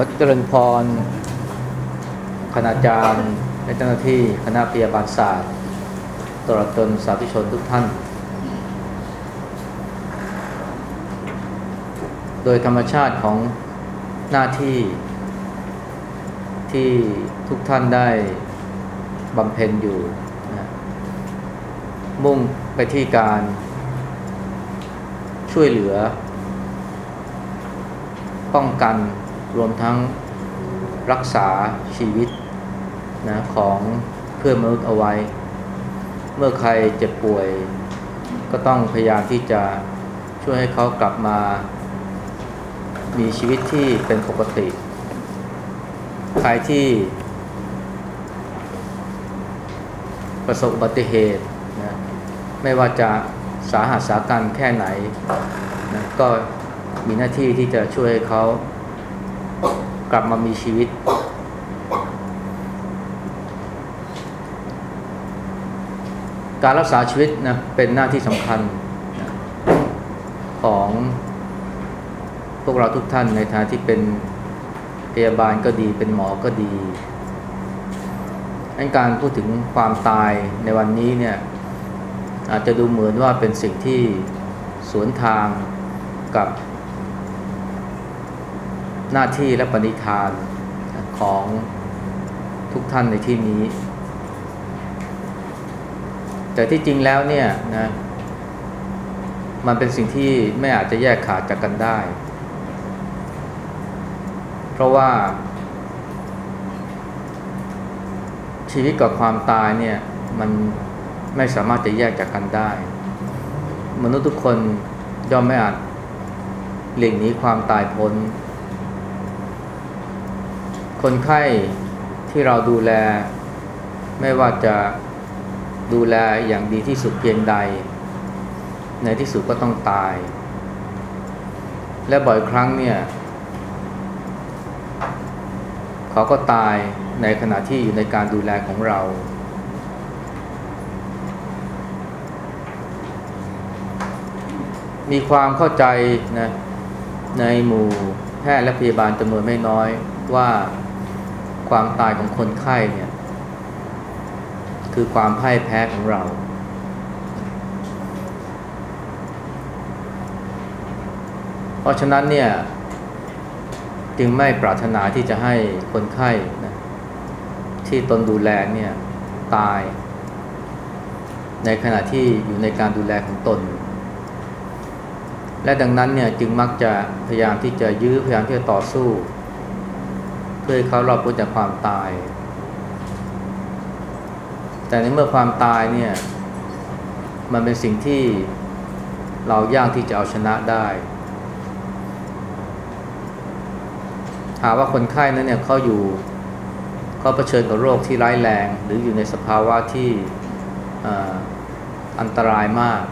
ขอเจริญพร คณาจารย์ และเจ้าหน้าที่คณะพยาบาลศาสตร์ ตลอดจนสาธุชนทุกท่าน โดยธรรมชาติของหน้าที่ที่ทุกท่านได้บำเพ็ญอยู่นะมุ่งไปที่การช่วยเหลือ ป้องกัน รวมทั้งรักษาชีวิตนะของเพื่อนมนุษย์เอาไว้ เมื่อใครเจ็บป่วย ก็ต้องพยายามที่จะช่วยให้เขากลับมา มีชีวิตที่เป็นปกติ ใครที่ ประสบอุบัติเหตุนะไม่ว่าจะสาหัสสากันแค่ไหนนะก็มีหน้าที่ที่จะช่วยให้เขา กลับมามีชีวิต การรักษาชีวิตนะเป็นหน้าที่สำคัญนะของพวกเราทุกท่านในฐานะที่เป็นพยาบาลก็ดีเป็นหมอก็ดีดังการพูดถึงความตายในวันนี้เนี่ยอาจจะดูเหมือนว่าเป็นสิ่งที่สวนทางกับ หน้าที่และปณิธานของทุกท่านในที่นี้ แต่ที่จริงแล้วเนี่ยนะมันเป็นสิ่งที่ไม่อาจจะแยกขาดจากกันได้ เพราะว่า ชีวิตกับความตายเนี่ยมันไม่สามารถจะแยกจากกันได้ มนุษย์ทุกคนย่อมไม่อาจหลีกหนีความตายพ้น คนไข้ที่เราดูแล ไม่ว่าจะดูแลอย่างดีที่สุดเพียงใด ในที่สุดก็ต้องตาย และบ่อยครั้งเนี่ย เขาก็ตายในขณะที่อยู่ในการดูแลของเรา มีความเข้าใจนะในหมู่แพทย์และพยาบาลจำนวนไม่น้อยว่า ความตายของคนไข้เนี่ยคือความพ่ายแพ้ของเรา เพราะฉะนั้นเนี่ยจึงไม่ปรารถนาที่จะให้คนไข้นะที่ตนดูแลเนี่ยตาย ในขณะที่อยู่ในการดูแลของตน และดังนั้นเนี่ยจึงมักจะพยายามที่จะยื้อพยายามที่จะต่อสู้ พื่อให้เขารอดพ้จากความตาย แต่ในเมื่อความตายเนี่ย มันเป็นสิ่งที่เรายากที่จะเอาชนะได้ หากว่าคนไข้นั้นเนี่ยเขาอยู่เขาเผชิญกับโรคที่ร้ายแรง หรืออยู่ในสภาวะที่อันตรายมาก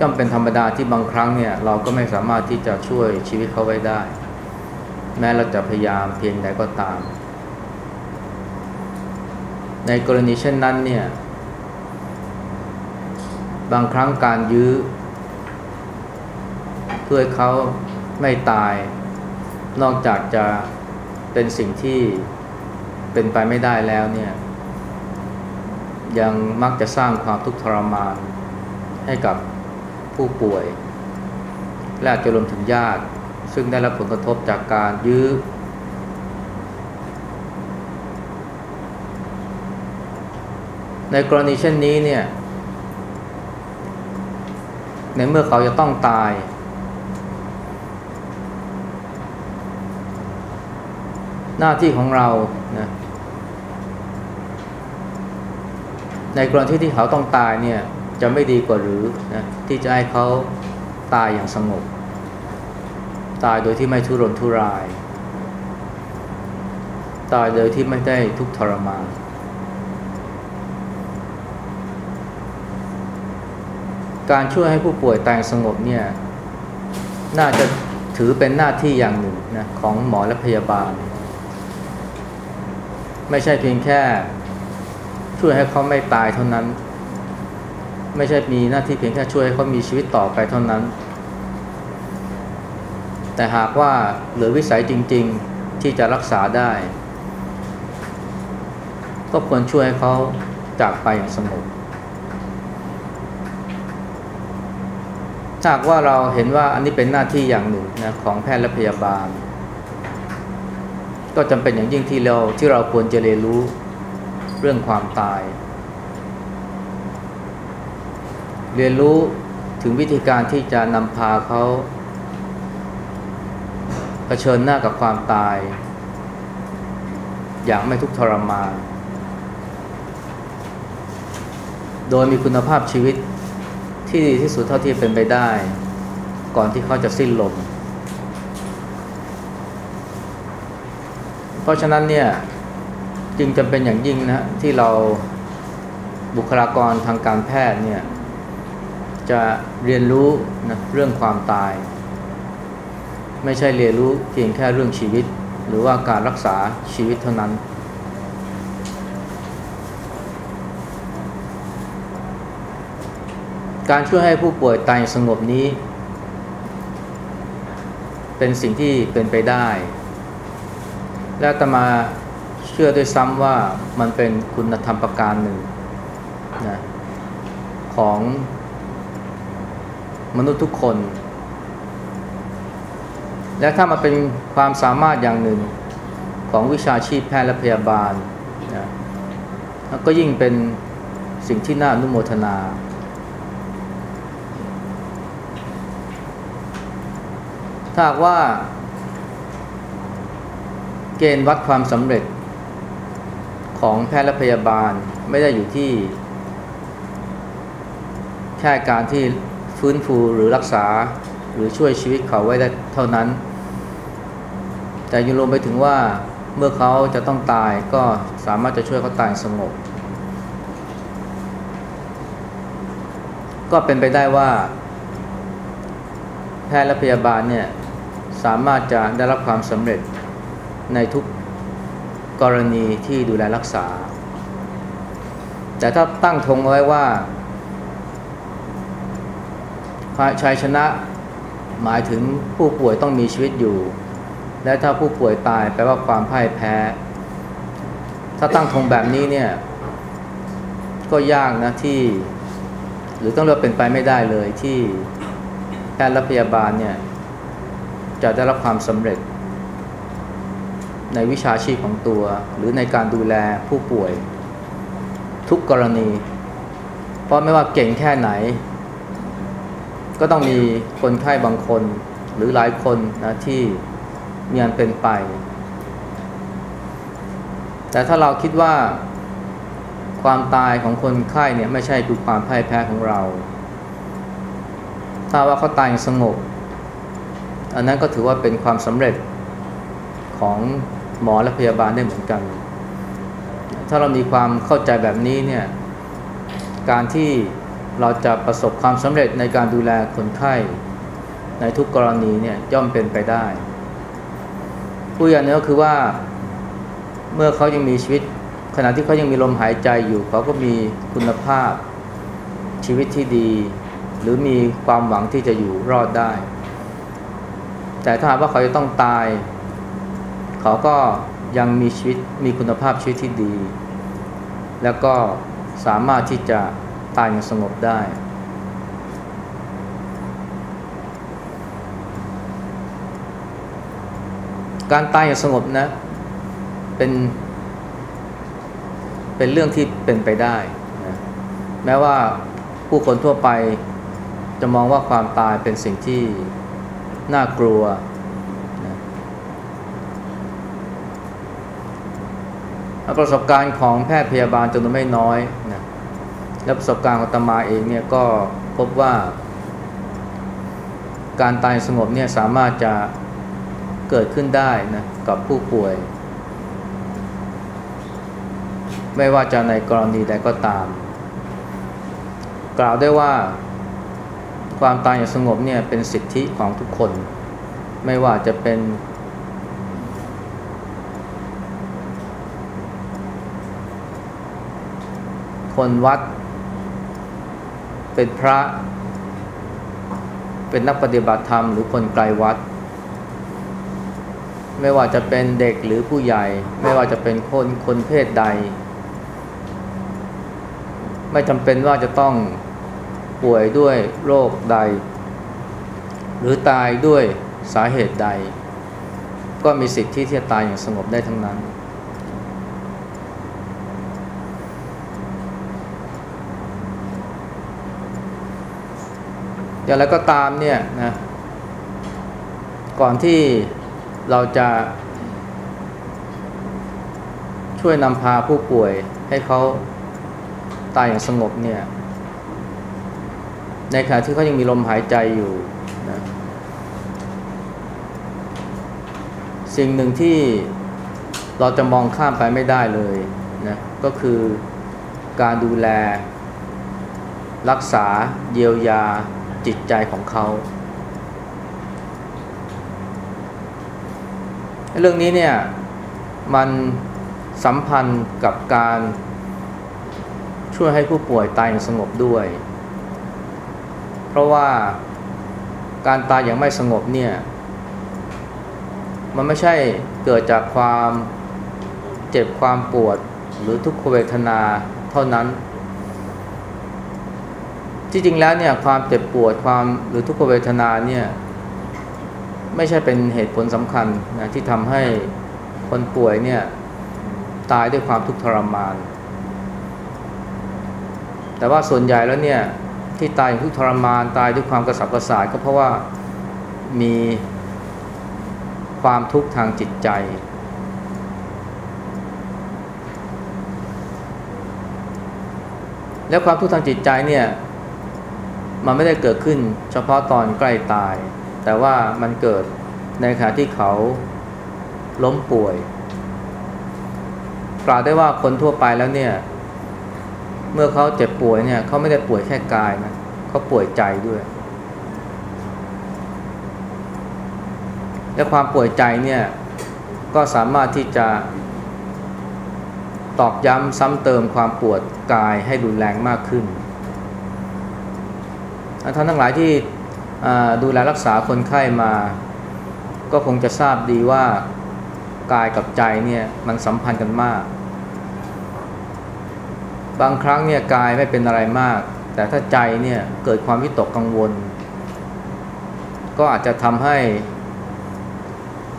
ย่อมเป็นธรรมดาที่บางครั้งเนี่ย เราก็ไม่สามารถที่จะช่วยชีวิตเขาไว้ได้ แม้เราจะพยายามเพียงใดก็ตาม ในกรณีเช่นนั้นเนี่ย บางครั้งการยื้อ เพื่อเขาไม่ตาย นอกจากจะเป็นสิ่งที่เป็นไปไม่ได้แล้วเนี่ย ยังมักจะสร้างความทุกข์ทรมานให้กับผู้ป่วย และจจะรวมถึงญาติ ซึ่งได้รับผลกระทบจากการยื้อในกรณีเช่นนี้เนี่ย ในเมื่อเขาจะต้องตาย หน้าที่ของเรานะในกรณีที่เขาต้องตายเนี่ย จะไม่ดีกว่าหรือนะที่จะให้เขาตายอย่างสงบ ตายโดยที่ไม่ทุรนทุราย ตายโดยที่ไม่ได้ทุกทรมาน การช่วยให้ผู้ป่วยตายสงบเนี่ย น่าจะถือเป็นหน้าที่อย่างหนึ่งนะของหมอและพยาบาล ไม่ใช่เพียงแค่ ช่วยให้เขาไม่ตายเท่านั้น ไม่ใช่มีหน้าที่เพียงแค่ช่วยให้เขามีชีวิตต่อไปเท่านั้น แต่หากว่าเหลือวิสัยจริง ๆที่จะรักษาได้ ก็ควรช่วยเขาจากไปอย่างสงบหากว่าเราเห็นว่าอันนี้เป็นหน้าที่อย่างหนึ่งนะของแพทย์และพยาบาล ก็จำเป็นอย่างยิ่งที่เราที่เราควรจะเรียนรู้เรื่องความตาย เรียนรู้ถึงวิธีการที่จะนำพาเขา เผชิญหน้ากับความตาย อย่างไม่ทุกข์ทรมาน โดยมีคุณภาพชีวิตที่ดีที่สุดเท่าที่เป็นไปได้ ก่อนที่เขาจะสิ้นลม เพราะฉะนั้นเนี่ยจึงจำเป็นอย่างยิ่งนะที่เราบุคลากรทางการแพทย์เนี่ยจะเรียนรู้นะเรื่องความตาย ไม่ใช่เรียนรู้เพียงแค่เรื่องชีวิต หรือว่าการรักษาชีวิตเท่านั้น การช่วยให้ผู้ป่วยตายสงบนี้ เป็นสิ่งที่เป็นไปได้ และตมาเชื่อด้วยซ้ำว่ามันเป็นคุณธรรมประการหนึ่งนะของมนุษย์ทุกคน และถ้ามันเป็นความสามารถอย่างหนึ่งของวิชาชีพแพทย์และพยาบาลนะก็ยิ่งเป็นสิ่งที่น่าอนุโมทนา ถ้าหากว่า เกณฑ์วัดความสำเร็จของแพทย์และพยาบาลไม่ได้อยู่ที่ แค่การที่ฟื้นฟูหรือรักษา หรือช่วยชีวิตเขาไว้ได้เท่านั้น แต่ยังรวมไปถึงว่าเมื่อเขาจะต้องตายก็สามารถจะช่วยเขาตายสงบ ก็เป็นไปได้ว่า แพทย์และพยาบาลเนี่ยสามารถจะได้รับความสำเร็จในทุกกรณีที่ดูแลรักษา แต่ถ้าตั้งธงไว้ว่าชัยชนะ หมายถึงผู้ป่วยต้องมีชีวิตอยู่ และถ้าผู้ป่วยตายแปลว่าความพ่ายแพ้ ถ้าตั้งธงแบบนี้เนี่ยก็ยากนะที่ หรือต้องเรียกเป็นไปไม่ได้เลยที่แพทย์และพยาบาลเนี่ยจะได้รับความสำเร็จ ในวิชาชีพของตัว หรือในการดูแลผู้ป่วย ทุกกรณี เพราะไม่ว่าเก่งแค่ไหน ก็ต้องมีคนไข้บางคนหรือหลายคนนะที่มีอันเป็นไป แต่ถ้าเราคิดว่าความตายของคนไข้เนี่ยไม่ใช่คือความพ่ายแพ้ของเรา ถ้าว่าเขาตายอย่างสงบ อันนั้นก็ถือว่าเป็นความสำเร็จของหมอและพยาบาลได้เหมือนกัน ถ้าเรามีความเข้าใจแบบนี้เนี่ย การที่ เราจะประสบความสำเร็จในการดูแลคนไข้ ในทุกกรณีเนี่ยย่อมเป็นไปได้ ผู้อย่างนี้ก็คือว่า เมื่อเขายังมีชีวิต ขณะที่เขายังมีลมหายใจอยู่ เขาก็มีคุณภาพชีวิตที่ดี หรือมีความหวังที่จะอยู่รอดได้ แต่ถ้าว่าเขาจะต้องตาย เขาก็ยังมีชีวิตมีคุณภาพชีวิตที่ดี แล้วก็สามารถที่จะ ตายอย่างสงบได้ การตายอย่างสงบนะ เป็น เป็นเรื่องที่เป็นไปได้นะแม้ว่าผู้คนทั่วไปจะมองว่าความตายเป็นสิ่งที่น่ากลัวนะประสบการณ์ของแพทย์พยาบาลจำนวนไม่น้อย และประสบการณ์ของตมาเองเนี่ยก็พบว่า การตายสงบเนี่ยสามารถจะเกิดขึ้นได้นะกับผู้ป่วย ไม่ว่าจะในกรณีใดก็ตาม กล่าวได้ว่าความตายอย่างสงบเนี่ยเป็นสิทธิของทุกคน ไม่ว่าจะเป็น คนวัด เป็นพระ เป็นนักปฏิบัติธรรมหรือคนไกลวัด ไม่ว่าจะเป็นเด็กหรือผู้ใหญ่ ไม่ว่าจะเป็นคนคนเพศใด ไม่จำเป็นว่าจะต้องป่วยด้วยโรคใด หรือตายด้วยสาเหตุใด ก็มีสิทธิที่จะตายอย่างสงบได้ทั้งนั้น อย่างไรก็ตามเนี่ยนะก่อนที่เราจะช่วยนำพาผู้ป่วยให้เขาตายอย่างสงบเนี่ย ในขณะที่เขายังมีลมหายใจอยู่นะสิ่งหนึ่งที่เราจะมองข้ามไปไม่ได้เลยนะก็คือการดูแล รักษาเยียวยา จิตใจของเขาเรื่องนี้เนี่ยมันสัมพันธ์กับการช่วยให้ผู้ป่วยตายอย่างสงบด้วย เพราะว่าการตายอย่างไม่สงบเนี่ย มันไม่ใช่เกิดจากความเจ็บความปวดหรือทุกขเวทนาเท่านั้น ที่จริงแล้วเนี่ยความเจ็บปวดความหรือทุกขเวทนาเนี่ยไม่ใช่เป็นเหตุผลสำคัญนะที่ทำให้คนป่วยเนี่ยตายด้วยความทุกข์ทรมาน แต่ว่าส่วนใหญ่แล้วเนี่ยที่ตายทุกข์ทรมานตายด้วยความกระสับกระส่ายก็เพราะว่ามีความทุกข์ทางจิตใจ และความทุกข์ทางจิตใจเนี่ย มันไม่ได้เกิดขึ้นเฉพาะตอนใกล้ตาย แต่ว่ามันเกิดในขณะที่เขาล้มป่วย กล่าวได้ว่าคนทั่วไปแล้วเนี่ย เมื่อเขาเจ็บป่วยเนี่ยเขาไม่ได้ป่วยแค่กายนะเขาป่วยใจด้วย และความป่วยใจเนี่ยก็สามารถที่จะตอกย้ำซ้ำเติมความปวดกายให้รุนแรงมากขึ้น ท่านทั้งหลายที่ดูแลรักษาคนไข้มา ก็คงจะทราบดีว่ากายกับใจเนี่ยมันสัมพันธ์กันมาก บางครั้งเนี่ยกายไม่เป็นอะไรมาก แต่ถ้าใจเนี่ยเกิดความวิตกกังวล ก็อาจจะทำให้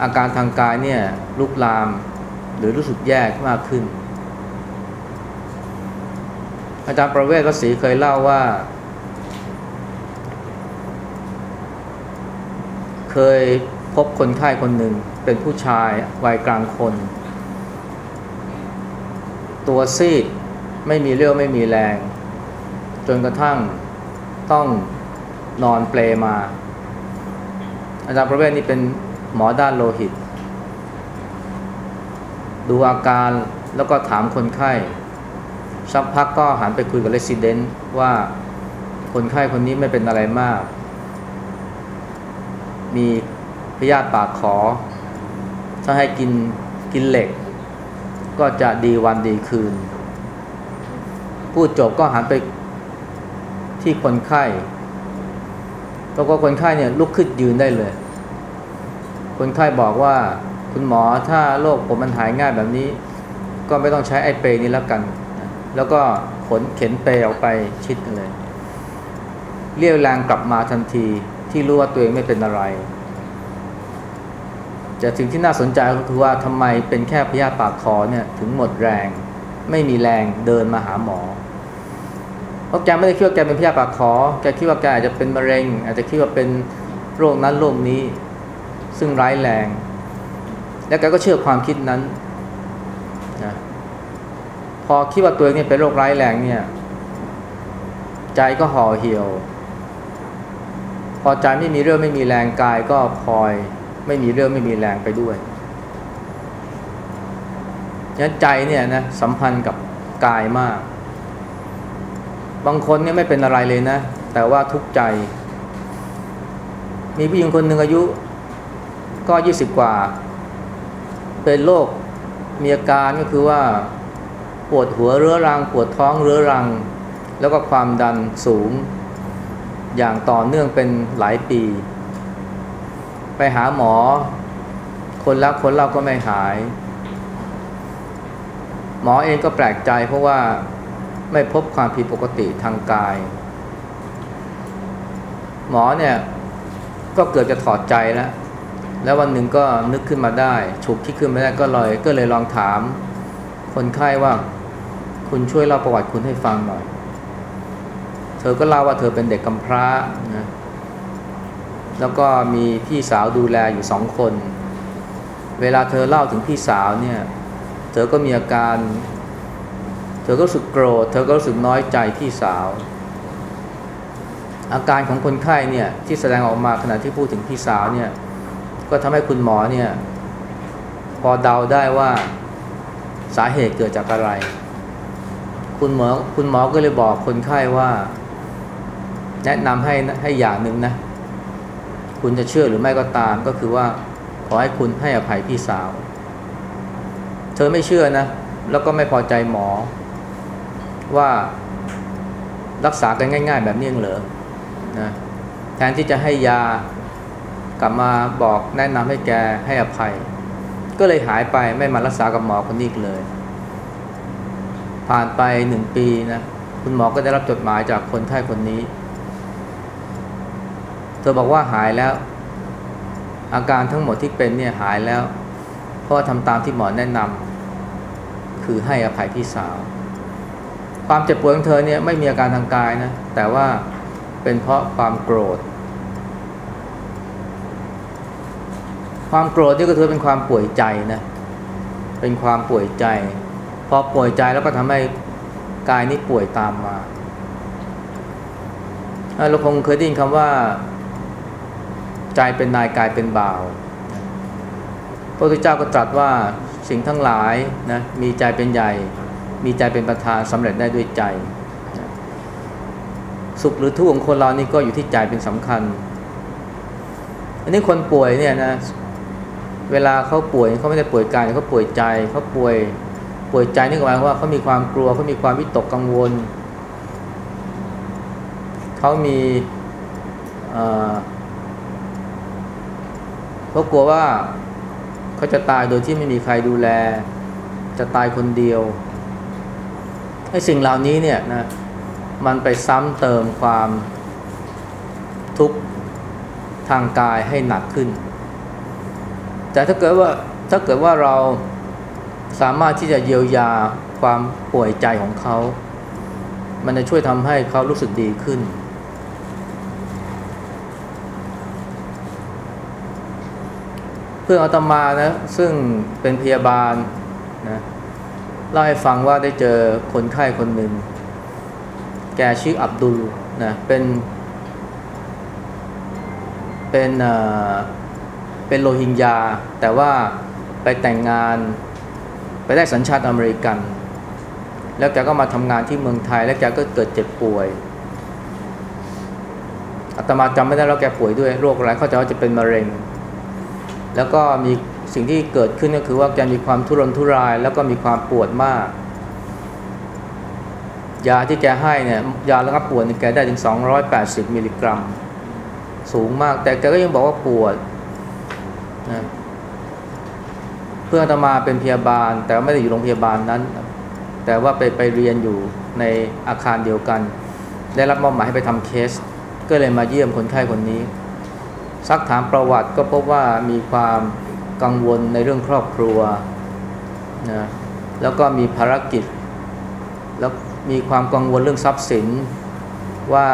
อาการทางกายเนี่ยลุกลามหรือรู้สึกแย่มากขึ้น อาจารย์ประเวศวสีเคยเล่าว่า เคยพบคนไข้คนหนึ่งเป็นผู้ชายวัยกลางคน ตัวซีดไม่มีเรี่ยวไม่มีแรง จนกระทั่งต้องนอนเปลมา อาจารย์ประเวศนี่เป็นหมอด้านโลหิต ดูอาการแล้วก็ถามคนไข้สักพักก็หันไปคุยกับเลสซิเดนต์ว่าคนไข้คนนี้ไม่เป็นอะไรมาก มีพยาธิปากขอ ถ้าให้กินกินเหล็ก ก็จะดีวันดีคืน พูดจบก็หันไปที่คนไข้แล้วก็คนไข้เนี่ยลุกขึ้นยืนได้เลย คนไข้บอกว่าคุณหมอถ้าโรคผมมันหายง่ายแบบนี้ ก็ไม่ต้องใช้ไอเปรนี้แล้วกัน แล้วก็ขนเข็นเปรออกไปชิดเลย เรียวแรงกลับมาทันที ที่รู้ว่าตัวเองไม่เป็นอะไรแต่สิ่งที่น่าสนใจก็คือว่าทำไมเป็นแค่พยาธิปากคอเนี่ยถึงหมดแรง ไม่มีแรงเดินมาหาหมอ เพราะแกไม่ได้คิดว่าแกเป็นพยาธิปากคอแกคิดว่าแกอาจจะเป็นมะเร็ง อาจจะคิดว่าเป็นโรคนั้นโรคนี้ ซึ่งร้ายแรง แล้วแกก็เชื่อความคิดนั้นนะพอคิดว่าตัวเองเนี่ยเป็นโรคร้ายแรงเนี่ย ใจก็ห่อเหี่ยว พอใจไม่มีเรื่องไม่มีแรงกายก็พลอย ไม่มีเรื่องไม่มีแรงไปด้วยยันใจเนี่ยนะสัมพันธ์กับกายมาก บางคนเนี่ยไม่เป็นอะไรเลยนะ แต่ว่าทุกข์ใจ มีผู้หญิงคนหนึ่งอายุ ก็ยี่สิบกว่า เป็นโรคมีอาการก็คือว่า ปวดหัวเรื้อรัง ปวดท้องเรื้อรัง แล้วก็ความดันสูง อย่างต่อเนื่องเป็นหลายปี ไปหาหมอ คนรักคนเล่าก็ไม่หาย หมอเองก็แปลกใจเพราะว่าไม่พบความผิดปกติทางกาย หมอเนี่ยก็เกือบจะถอดใจแล้วแล้ววันหนึ่งก็นึกขึ้นมาได้ฉุกคิดขึ้นมาได้ก็เลยก็เลยลองถาม คนไข้ว่า คุณช่วยเล่าประวัติคุณให้ฟังหน่อย อก็เล่าว่าเธอเป็นเด็กกำพร้านะแล้วก็มีพี่สาวดูแลอยู่สองคน เวลาเธอเล่าถึงพี่สาวเนี่ย เธอก็มีอาการ เธอก็รู้สึกโกรธ เธอก็รู้สึกน้อยใจพี่สาว อาการของคนไข้เนี่ยที่แสดงออกมาขณะที่พูดถึงพี่สาวเนี่ย ก็ทำให้คุณหมอเนี่ย พอเดาได้ว่าสาเหตุเกิดจากอะไร คุณหมอคุณหมอก็เลยบอกคนไข้ว่า แนะนำให้ให้อย่างหนึ่งนะ คุณจะเชื่อหรือไม่ก็ตามก็คือว่าขอให้คุณให้อภัยพี่สาว เธอไม่เชื่อนะ แล้วก็ไม่พอใจหมอ ว่ารักษากันง่าย ๆ แบบนี้เองเหรอนะแทนที่จะให้ยากลับมาบอกแนะนำให้แกให้อภัย ก็เลยหายไปไม่มารักษากับหมอคนนี้อีกเลย ผ่านไปหนึ่งปีนะ คุณหมอก็ได้รับจดหมายจากคนไข้คนนี้ เธอบอกว่าหายแล้ว อาการทั้งหมดที่เป็นเนี่ยหายแล้ว เพราะว่าทำตามที่หมอแนะนำคือให้อภัยพี่สาว ความเจ็บปวดของเธอเนี่ยไม่มีอาการทางกายนะ แต่ว่าเป็นเพราะความโกรธ ความโกรธนี่ก็ถือเป็นความป่วยใจนะเป็นความป่วยใจ พอป่วยใจแล้วก็ทำให้กายนี้ป่วยตามมาเราคงเคยได้ยินคำว่า ใจเป็นนายกายเป็นบ่าวพระพุทธเจ้าก็ตรัสว่าสิ่งทั้งหลายนะมีใจเป็นใหญ่ มีใจเป็นประธานสำเร็จได้ด้วยใจ สุขหรือทุกข์ของคนเรานี่ก็อยู่ที่ใจเป็นสำคัญ อันนี้คนป่วยเนี่ยนะเวลาเขาป่วยเขาไม่ได้ป่วยกายเขาป่วยใจเขาป่วยป่วยใจนี่หมายว่าเขามีความกลัวเขามีความวิตกกังวลเขามี เขากลัวว่าเขาจะตายโดยที่ไม่มีใครดูแล จะตายคนเดียวไอ้สิ่งเหล่านี้เนี่ยนะมันไปซ้ำเติมความทุกข์ทางกายให้หนักขึ้น แต่ถ้าเกิดว่าถ้าเกิดว่าเราสามารถที่จะเยียวยาความป่วยใจของเขา มันจะช่วยทำให้เขารู้สึกดีขึ้น พื่อนอาตมานะซึ่งเป็นพยาบาลนะเล่าให้ฟังว่าได้เจอคนไข้คนหนึ่ง แกชื่ออับดุลนะเป็น เป็นเอ่อเป็นโรฮิงญา แต่ว่าไปแต่งงานไปได้สัญชาติอเมริกัน แล้วแกก็มาทำงานที่เมืองไทย แล้วแกก็เกิดเจ็บป่วยอาตมาจำไม่ได้แล้วแกป่วยด้วยโรคอะไรเขาจะว่าจะเป็นมะเร็ง แล้วก็มีสิ่งที่เกิดขึ้นก็คือว่าแกมีความทุรนทุราย แล้วก็มีความปวดมาก ยาที่แกให้เนี่ยยาระงับปวดแกได้ถึง 280 มิลลิกรัม สูงมากแต่แกก็ยังบอกว่าปวดนะเพื่อนตมาเป็นพยาบาล แต่ไม่ได้อยู่โรงพยาบาลนั้น แต่ว่าไปไปเรียนอยู่ในอาคารเดียวกัน ได้รับมอบหมายให้ไปทำเคส ก็เลยมาเยี่ยมคนไข้คนนี้ ซักถามประวัติก็พบว่ามีความกังวลในเรื่องครอบครัวนะแล้วก็มีภารกิจ แล้วมีความกังวลเรื่องทรัพย์สิน ว่า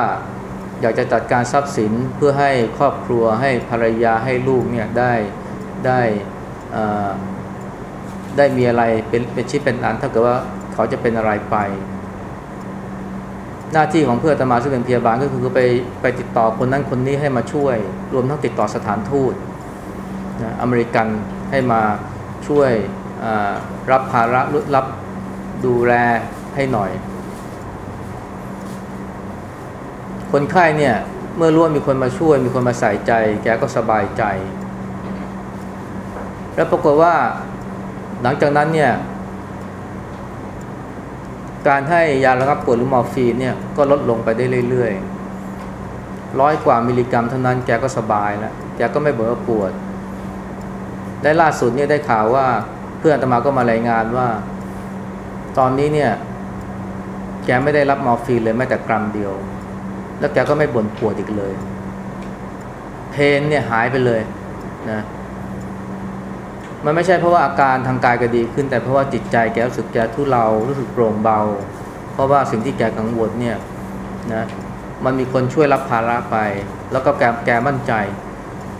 อยากจะจัดการทรัพย์สินเพื่อให้ครอบครัวให้ภรรยาให้ลูกเนี่ยได้ได้ได้มีอะไรเป็นเป็นชิ้นเป็นอันถ้าเกิดว่าเขาจะเป็นอะไรไป หน้าที่ของเพื่อนตมาซึ่งเป็นพยาบาลก็คือไปไปติดต่อคนนั้นคนนี้ให้มาช่วย รวมทั้งติดต่อสถานทูตนะอเมริกันให้มาช่วยรับภาระรับดูแลให้หน่อย คนไข้เนี่ยเมื่อรู้ว่ามีคนมาช่วย มีคนมาใส่ใจ แกก็สบายใจ แล้วปรากฏว่าหลังจากนั้นเนี่ย การให้ยาระงับปวดหรือมอร์ฟีนเนี่ยก็ลดลงไปได้เรื่อยๆร้อยกว่ามิลลิกรัมเท่านั้นแกก็สบายแล้วแกก็ไม่เบื่อปวด ได้ล่าสุดเนี่ยได้ข่าวว่าเพื่อนอาตมาก็มารายงานว่า ตอนนี้เนี่ย แกไม่ได้รับมอร์ฟีนเลยแม้แต่กรัมเดียว แล้วแกก็ไม่บ่นปวดอีกเลย เพนเนี่ยหายไปเลยนะ มันไม่ใช่เพราะว่าอาการทางกายก็ดีขึ้น แต่เพราะว่าจิตใจแกรู้สึกแกทุเลารู้สึกโปร่งเบา เพราะว่าสิ่งที่แกกังวลเนี่ยนะมันมีคนช่วยรับภาระไป แล้วก็แกแกมั่นใจ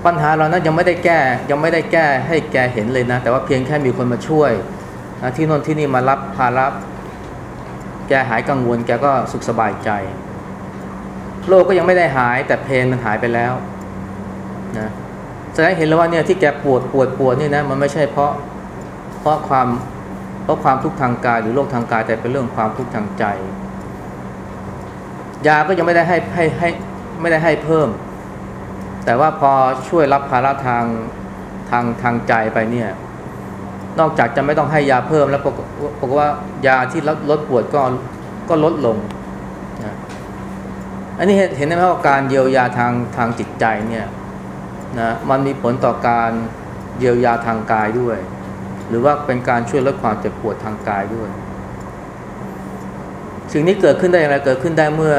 ปัญหาเรานั้นยังไม่ได้แก้ยังไม่ได้แก้ให้แกเห็นเลยนะ แต่ว่าเพียงแค่มีคนมาช่วยนะที่น่นที่นี่มารับภาระแกหายกังวลแกก็สุขสบายใจ โรคก็ยังไม่ได้หายแต่เพนมันหายไปแล้วนะ แสดงเห็นแล้วว่าเนี่ยที่แกปวดปวดปวดนี่นะมันไม่ใช่เพราะเพราะความเพราะความทุกข์ทางกายหรือโรคทางกายแต่เป็นเรื่องความทุกข์ทางใจ ยาก็ยังไม่ได้ให้ให้ให้ไม่ได้ให้เพิ่ม แต่ว่าพอช่วยรับภาระทางทางทางใจไปเนี่ย นอกจากจะไม่ต้องให้ยาเพิ่มแล้วปรากฏปรากฏว่ายาที่ลดลดปวดก็ก็ลดลงนะอันนี้เห็นเห็นได้ไหมว่าการเยียวยาทางทางจิตใจเนี่ย นะมันมีผลต่อการเยียวยาทางกายด้วย หรือว่าเป็นการช่วยลดความเจ็บปวดทางกายด้วย สิ่งนี้เกิดขึ้นได้อย่างไรเกิดขึ้นได้เมื่อ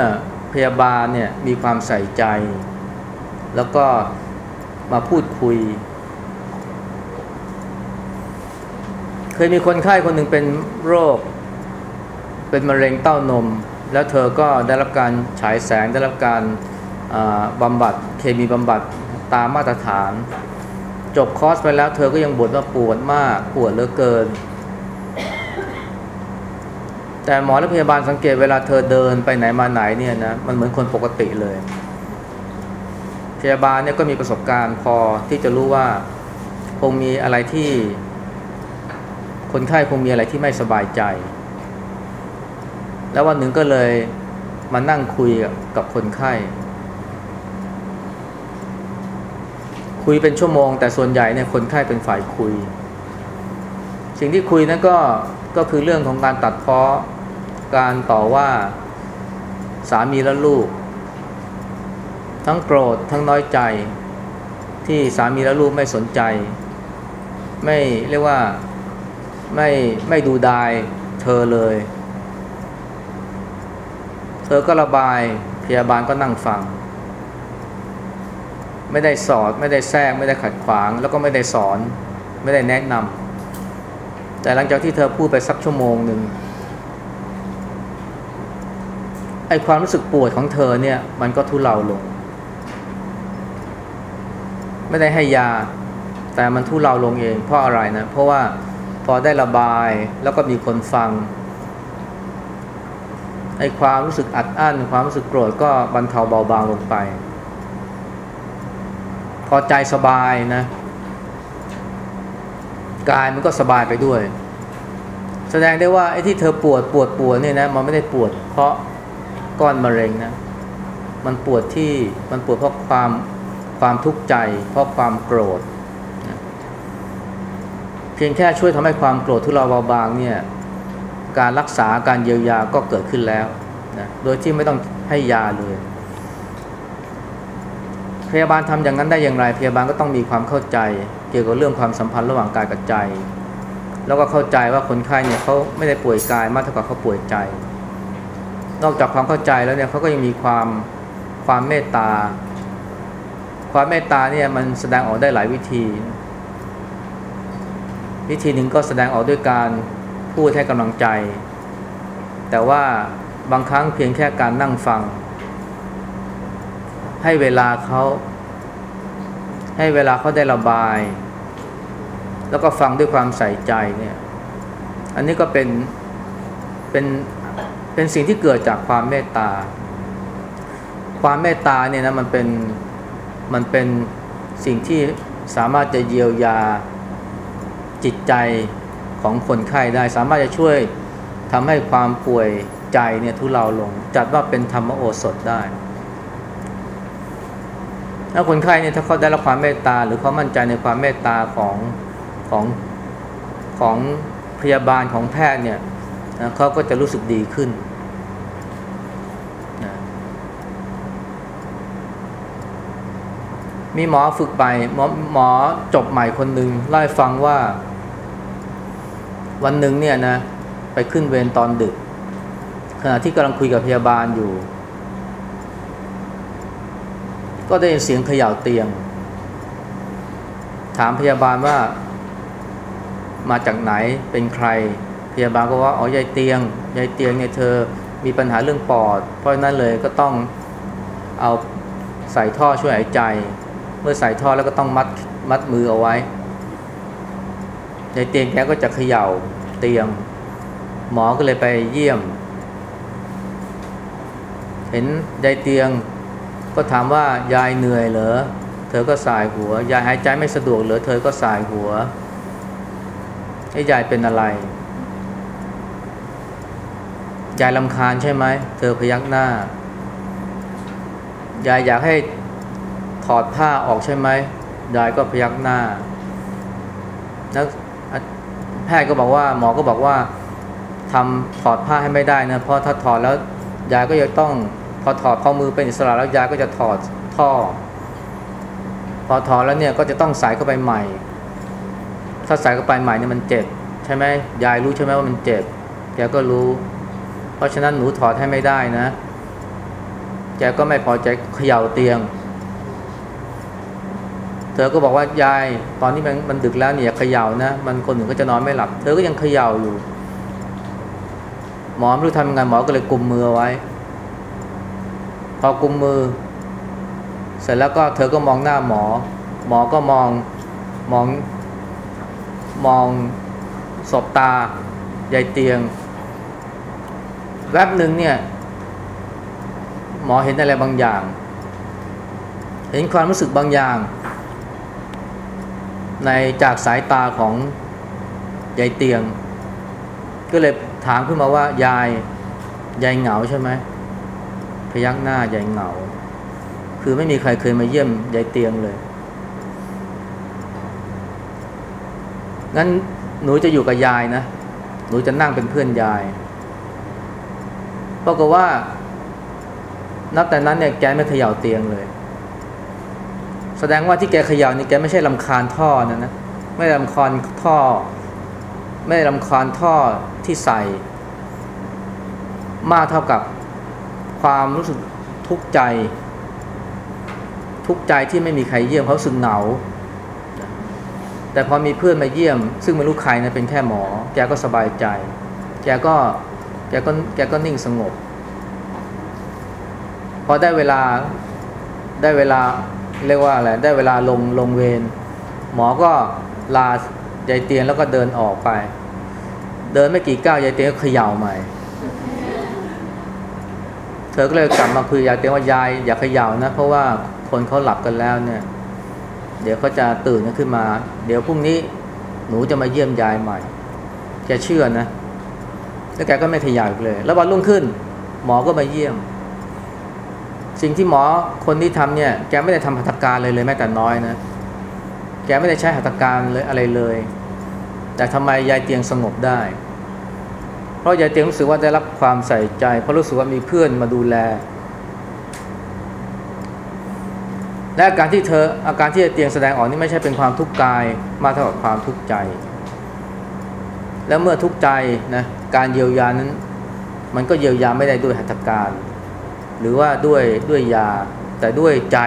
พยาบาลเนี่ยมีความใส่ใจ แล้วก็มาพูดคุย เคยมีคนไข้คนหนึ่งเป็นโรค เป็นมะเร็งเต้านม แล้วเธอก็ได้รับการฉายแสงได้รับการบำบัดเคมีบำบัด ตามมาตรฐาน จบคอร์สไปแล้วเธอก็ยังบ่นว่าปวดมากปวดเหลือเกิน แต่หมอและพยาบาลสังเกตเวลาเธอเดินไปไหนมาไหนเนี่ยนะมันเหมือนคนปกติเลย พยาบาลเนี่ยก็มีประสบการณ์พอที่จะรู้ว่าคงมีอะไรที่ คนไข้คงมีอะไรที่ไม่สบายใจ แล้ววันหนึ่งก็เลยมานั่งคุยกับคนไข้ คุยเป็นชั่วโมง แต่ส่วนใหญ่เนี่ยคนไข้เป็นฝ่ายคุย สิ่งที่คุยนั้นก็ก็คือเรื่องของการตัดเพาะการต่อว่าสามีและลูก ทั้งโกรธทั้งน้อยใจ ที่สามีและลูกไม่สนใจ ไม่เรียกว่าไม่ไม่ดูดายเธอเลย เธอก็ระบายพยาบาลก็นั่งฟัง ไม่ได้สอนไม่ได้แทรกไม่ได้ขัดขวาง แล้วก็ไม่ได้สอน ไม่ได้แนะนำแต่หลังจากที่เธอพูดไปสักชั่วโมงหนึ่งไอความรู้สึกปวดของเธอเนี่ย มันก็ทุเลาลง ไม่ได้ให้ยา แต่มันทุเลาลงเอง เพราะอะไรนะ เพราะว่าพอได้ระบายแล้วก็มีคนฟังไอความรู้สึกอัดอั้น ความรู้สึกโกรธก็บรรเทาเบาบางลงไป พอใจสบายนะกายมันก็สบายไปด้วย แสดงได้ว่าไอ้ที่เธอปวดปวดปวดเนี่ยนะมันไม่ได้ปวด เพราะก้อนมะเร็งนะ มันปวดที่มันปวดเพราะความความทุกข์ใจ เพราะความโกรธนะเพียงแค่ช่วยทำให้ความโกรธทุเลาเบาบางเนี่ยการรักษาการเยียวยาก็เกิดขึ้นแล้วนะโดยที่ไม่ต้องให้ยาเลย พยาบาลทำอย่างนั้นได้อย่างไร พยาบาลก็ต้องมีความเข้าใจ เกี่ยวกับเรื่องความสัมพันธ์ระหว่างกายกับใจ แล้วก็เข้าใจว่าคนไข้เนี่ยเขาไม่ได้ป่วยกายมากเท่ากับเขาป่วยใจ นอกจากความเข้าใจแล้วเนี่ยเขาก็ยังมีความความเมตตา ความเมตตาเนี่ยมันแสดงออกได้หลายวิธี วิธีหนึ่งก็แสดงออกด้วยการพูดให้กำลังใจ แต่ว่าบางครั้งเพียงแค่การนั่งฟัง ให้เวลาเขา ให้เวลาเขาได้ระบาย แล้วก็ฟังด้วยความใส่ใจเนี่ย อันนี้ก็เป็นเป็นเป็นสิ่งที่เกิดจากความเมตตา ความเมตตาเนี่ยนะมันเป็นมันเป็นสิ่งที่สามารถจะเยียวยาจิตใจของคนไข้ได้ สามารถจะช่วยทำให้ความป่วยใจเนี่ยทุเลาลง จัดว่าเป็นธรรมโอสถได้ ถ้าคนไข้เนี่ยถ้าเขาได้รับความเมตตา หรือเขามั่นใจในความเมตตาของของของพยาบาลของแพทย์เนี่ยนะเขาก็จะรู้สึกดีขึ้นนะมีหมอฝึกใหม่หมอหมอจบใหม่คนหนึ่งเล่าให้ฟังว่า วันหนึ่งเนี่ยนะ ไปขึ้นเวรตอนดึก ขณะที่กำลังคุยกับพยาบาลอยู่ ก็ได้ยินเสียงเขย่าเตียง ถามพยาบาลว่า มาจากไหนเป็นใคร พยาบาลก็ว่าอ๋อยายเตียงยายเตียงเนี่ยเธอมีปัญหาเรื่องปอด เพราะฉะนั้นเลยก็ต้องเอาใส่ท่อช่วยหายใจ เมื่อใส่ท่อแล้วก็ต้องมัดมัดมือเอาไว้ยายเตียงแกก็จะเขย่าเตียง หมอก็เลยไปเยี่ยม เห็นยายเตียง ก็ถามว่ายายเหนื่อยเหรอ เธอก็สายหัว ยายหายใจไม่สะดวกเหรอ เธอก็สายหัวไอ้ยายเป็นอะไร ยายลำคาญใช่ไหม เธอพยักหน้า ยายอยากให้ถอดผ้าออกใช่ไหม ยายก็พยักหน้าแล้วแพทย์ก็บอกว่า หมอก็บอกว่าทำถอดผ้าให้ไม่ได้นะ เพราะถ้าถอดแล้วยายก็จะต้อง พอถอดข้อมือเป็นอิสระแล้วยายก็จะถอดท่อ พอถอดแล้วเนี่ยก็จะต้องใส่เข้าไปใหม่ ถ้าใส่เข้าไปใหม่เนี่ยมันเจ็บใช่ไหมยายรู้ใช่ไหมว่ามันเจ็บแกก็รู้ เพราะฉะนั้นหนูถอดให้ไม่ได้นะแกก็ไม่พอใจเขย่าเตียง เธอก็บอกว่ายายตอนนี้มันมันดึกแล้วเนี่ยอย่าเขย่านะ มันคนหนึ่งก็จะนอนไม่หลับ เธอก็ยังเขย่าอยู่ หมอไม่รู้ทำยังไงหมอก็เลยกลุมมือไว้ อกุมมือ เสร็จแล้วก็เธอก็มองหน้าหมอ หมอก็มองมองมองศบตายายเตียงแวบหนึ่งเนี่ย หมอเห็นอะไรบางอย่าง เห็นความรู้สึกบางอย่าง ในจากสายตาของยายเตียง ก็เลยถามขึ้นมาว่ายายยายเหงาใช่ไหม พยักหน้ายายเหงา คือไม่มีใครเคยมาเยี่ยมยายเตียงเลย งั้นหนูจะอยู่กับยายนะ หนูจะนั่งเป็นเพื่อนยายปรากฏว่า นับแต่นั้นเนี่ยแกไม่เขย่าเตียงเลย แสดงว่าที่แกเขย่านี่แกไม่ใช่ลำคาญท่อนะนะ ไม่ลำคาญท่อ ไม่ลำคาญท่อที่ใส่ มากเท่ากับ ความรู้สึกทุกข์ใจ ทุกข์ใจที่ไม่มีใครเยี่ยมเขาสึกเหงาแต่พอมีเพื่อนมาเยี่ยม ซึ่งไม่รู้ใครนะเป็นแค่หมอ แกก็สบายใจ แกก็แกก็แกก็นิ่งสงบ พอได้เวลาได้เวลาเรียกว่าอะไรได้เวลาลงลงเวรหมอก็ลายายเตียงแล้วก็เดินออกไป เดินไม่กี่ก้าวยายเตียงก็เขย่าใหม่ เธอก็เลยกลับมาคุยยายเตียงว่ายายอย่าเขย่านะ เพราะว่าคนเขาหลับกันแล้วเนี่ย เดี๋ยวเขาจะตื่นขึ้นมา เดี๋ยวพรุ่งนี้หนูจะมาเยี่ยมยายใหม่แกเชื่อนะแล้วแกก็ไม่ขยายอีกเลย แล้ววันรุ่งขึ้น หมอก็มาเยี่ยม สิ่งที่หมอคนที่ทำเนี่ย แกไม่ได้ทำหัตถการเลยเลยแม้แต่น้อยนะ แกไม่ได้ใช้หัตถการเลยอะไรเลย แต่ทำไมยายเตียงสงบได้ เพราะยายเตียงรู้สึกว่าได้รับความใส่ใจ เพราะรู้สึกว่ามีเพื่อนมาดูแล และอาการที่เธออาการที่ยายเตียงแสดงออกนี่ไม่ใช่เป็นความทุกข์กายมากเท่ากับความทุกข์ใจ แล้วเมื่อทุกข์ใจนะการเยียวยานั้น มันก็เยียวยาไม่ได้ด้วยหัตถการ หรือว่าด้วยด้วยยาแต่ด้วยใจ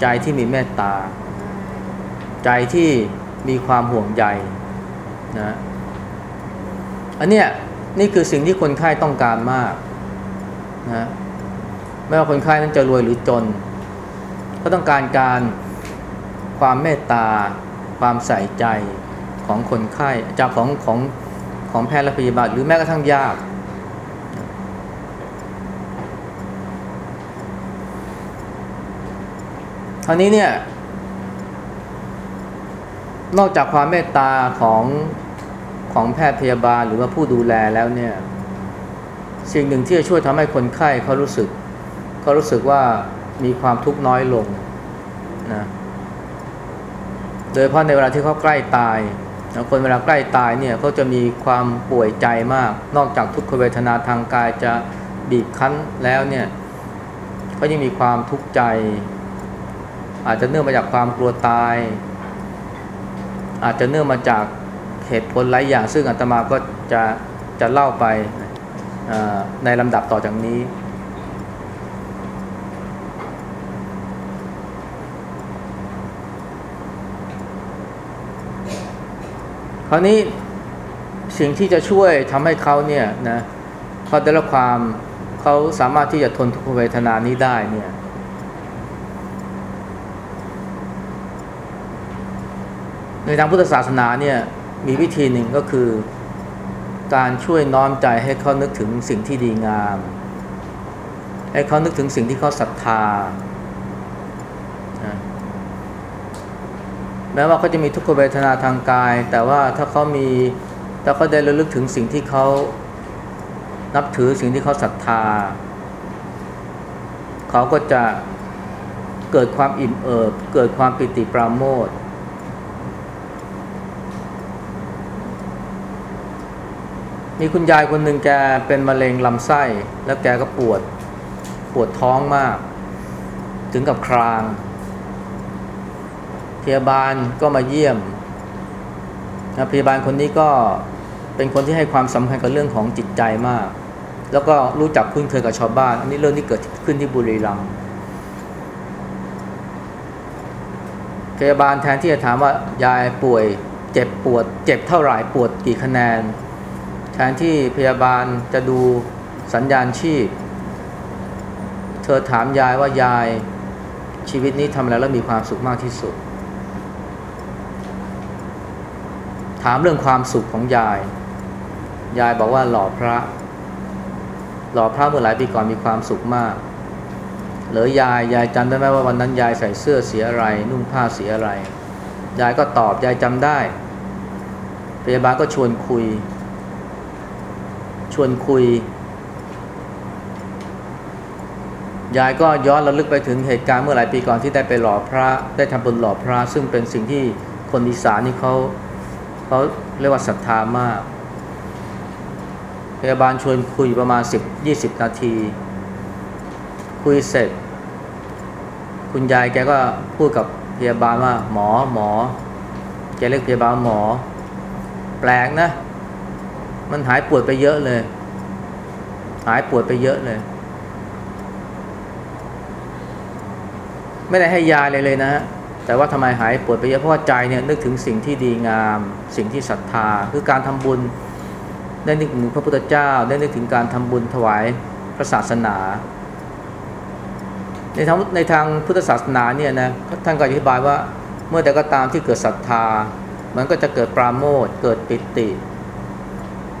ใจที่มีเมตตา ใจที่มีความห่วงใยนะอันเนี้ย นี่คือสิ่งที่คนไข้ต้องการมากนะไม่ว่าคนไข้นั้นจะรวยหรือจน ก็ต้องการการความเมตตา ความใส่ใจของคนไข้จากของของของแพทย์และพยาบาลหรือแม้กระทั่งญาติคราวนี้เนี่ยนอกจากความเมตตาของ ของแพทย์พยาบาลหรือว่าผู้ดูแลแล้วเนี่ยสิ่งหนึ่งที่จะช่วยทำให้คนไข้เขารู้สึกเขารู้สึกว่ามีความทุกข์น้อยลงนะโดยเฉพาะในเวลาที่เขาใกล้ตายนะคนเวลาใกล้ตายเนี่ยเขาจะมีความป่วยใจมาก นอกจากทุกขเวทนาทางกายจะบีบคั้นแล้วเนี่ยเขายังมีความทุกข์ใจ อาจจะเนื่องมาจากความกลัวตาย อาจจะเนื่องมาจาก เหตุผลหลายอย่าง ซึ่งอาตมาก็จะจะเล่าไปในลำดับต่อจากนี้ คราวนี้สิ่งที่จะช่วยทำให้เขาเนี่ยนะเขาได้รับความเขาสามารถที่จะทนทุกขเวทนานี้ได้เนี่ยในทางพุทธศาสนาเนี่ย มีวิธีหนึ่งก็คือ การช่วยน้อมใจให้เขานึกถึงสิ่งที่ดีงาม ให้เขานึกถึงสิ่งที่เขาศรัทธา แม้ว่าเขาจะมีทุกขเวทนาทางกาย แต่ว่าถ้าเขามีถ้าเขาได้ระลึกถึงสิ่งที่เขานับถือสิ่งที่เขาศรัทธา เขาก็จะเกิดความอิ่มเอิบ เกิดความปิติปราโมท มีคุณยายคนหนึ่งแกเป็นมะเร็งลำไส้ แล้วแกก็ปวดปวดท้องมาก ถึงกับครางพยาบาลก็มาเยี่ยมพยาบาลคนนี้ก็เป็นคนที่ให้ความสำคัญกับเรื่องของจิตใจมาก แล้วก็รู้จักคุ้นเคยกับชาวบ้าน อันนี้เรื่องที่เกิดขึ้นที่บุรีรัมย์พยาบาลแทนที่จะถามว่ายายป่วย เจ็บปวด เจ็บเท่าไหร่ปวดกี่คะแนน แทนที่พยาบาลจะดูสัญญาณชีพ เธอถามยายว่ายายชีวิตนี้ทำอะไรแล้วมีความสุขมากที่สุด ถามเรื่องความสุขของยาย ยายบอกว่าหล่อพระ หล่อพระเมื่อหลายปีก่อนมีความสุขมากหรือยายยายจำได้ไหมว่าวันนั้นยายใส่เสื้อสีอะไร นุ่งผ้าสีอะไร ยายก็ตอบยายจำได้พยาบาลก็ชวนคุย ชวนคุย ยายก็ย้อนระลึกไปถึงเหตุการณ์เมื่อหลายปีก่อนที่ได้ไปหล่อพระได้ทำบุญหล่อพระ ซึ่งเป็นสิ่งที่คนอีสานนี่เขาเขาเรียกว่าศรัทธามาก พยาบาลชวนคุยประมาณสิบยี่สิบนาที คุยเสร็จ คุณยายแกก็พูดกับพยาบาลว่าหมอหมอแกเรียกพยาบาลหมอ แปลกนะ มันหายปวดไปเยอะเลย หายปวดไปเยอะเลย ไม่ได้ให้ยาเลยเลยนะฮะแต่ว่าทำไมหายปวดไปเยอะเพราะว่าใจเนี่ยนึกถึงสิ่งที่ดีงาม สิ่งที่ศรัทธา คือการทำบุญได้นึกถึงพระพุทธเจ้า ได้นึกถึงการทำบุญถวายพระศาสนา ในทางในทางพุทธศาสนาเนี่ยนะท่านก็อธิบายว่าเมื่อใดก็ตามที่เกิดศรัทธา มันก็จะเกิดปราโมทเกิดปิติ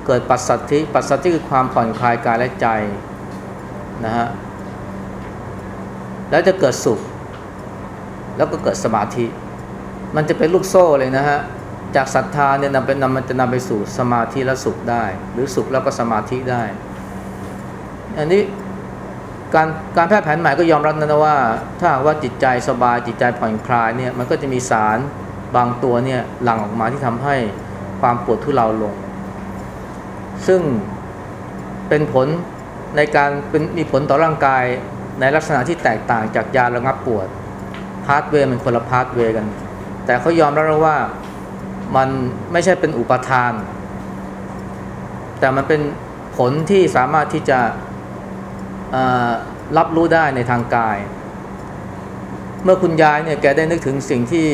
เกิดปัสสัทธิปัสสัทธิคือความผ่อนคลายกายและใจนะฮะแล้วจะเกิดสุข แล้วก็เกิดสมาธิ มันจะเป็นลูกโซ่เลยนะฮะจากศรัทธาเนี่ยนำไปนำมันจะนำไปสู่สมาธิและสุขได้ หรือสุขแล้วก็สมาธิได้ อันนี้การการแพทย์แผนใหม่ก็ยอมรับนะว่า ถ้าว่าจิตใจสบายจิตใจผ่อนคลายเนี่ยมันก็จะมีสารบางตัวเนี่ยหลั่งออกมาที่ทำให้ความปวดทุเลาลง ซึ่งเป็นผลในการเป็นมีผลต่อร่างกายในลักษณะที่แตกต่างจากยาระงับปวด pathway มันคนละ pathway กัน แต่เขายอมรับว่ามันไม่ใช่เป็นอุปาทาน แต่มันเป็นผลที่สามารถที่จะรับรู้ได้ในทางกาย เมื่อคุณยายเนี่ยแกได้นึกถึงสิ่งที่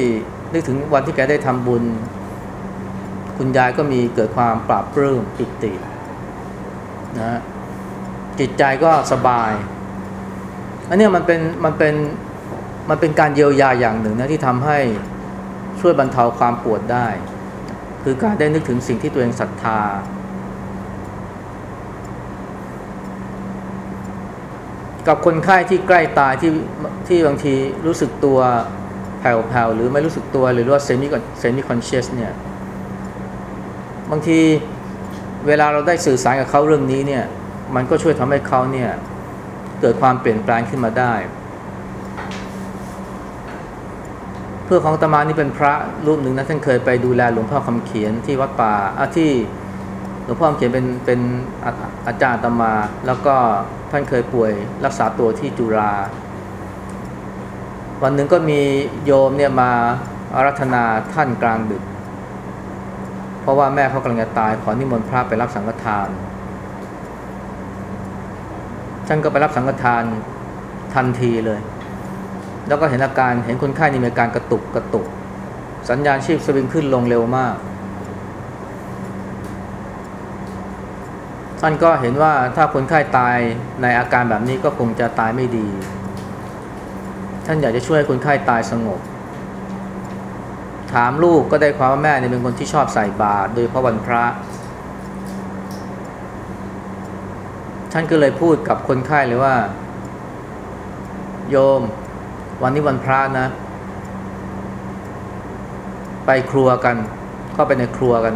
นึกถึงวันที่แกได้ทำบุญ คุณยายก็มีเกิดความปราบปลื้มปิตินะจิตใจก็สบาย อันนี้มันเป็นมันเป็นมันเป็นการเยียวยาอย่างหนึ่งนะที่ทำให้ช่วยบรรเทาความปวดได้ คือการได้นึกถึงสิ่งที่ตัวเองศรัทธา กับคนไข้ที่ใกล้ตายที่ที่บางทีรู้สึกตัวแผ่วๆหรือไม่รู้สึกตัวหรือว่า semi-con semi-conscious เนี่ย บางทีเวลาเราได้สื่อสารกับเขาเรื่องนี้เนี่ย มันก็ช่วยทำให้เขาเนี่ยเกิดความเปลี่ยนแปลงขึ้นมาได้ เพื่อของตมานี่เป็นพระรูปหนึ่งนะท่านเคยไปดูแลหลวงพ่อคำเขียนที่วัดป่าอาที่หลวงพ่อคำเขียนเป็นเป็นอาจารย์ตมา แล้วก็ท่านเคยป่วยรักษาตัวที่จุฬาวันหนึ่งก็มีโยมเนี่ยมาอารัธนาท่านกลางดึก ราะว่าแม่เขากำลังจะตายขอนิมนต์พระไปรับสังฆทาน ท่านก็ไปรับสังฆทานทันทีเลย แล้วก็เห็นอาการเห็นคนไข้นี่มีอาการกระตุกกระตุก สัญญาณชีพสวิงขึ้นลงเร็วมาก ท่านก็เห็นว่าถ้าคนไข้ตายในอาการแบบนี้ก็คงจะตายไม่ดี ท่านอยากจะช่วยคนไข้ตายสงบ ถามลูกก็ได้ความว่าแม่เนี่ยเป็นคนที่ชอบใส่บาตรโดยเฉพาะวันพระท่านก็เลยพูดกับคนไข้เลยว่า โยม วันนี้วันพระนะ ไปครัวกันเข้าไปในครัวกัน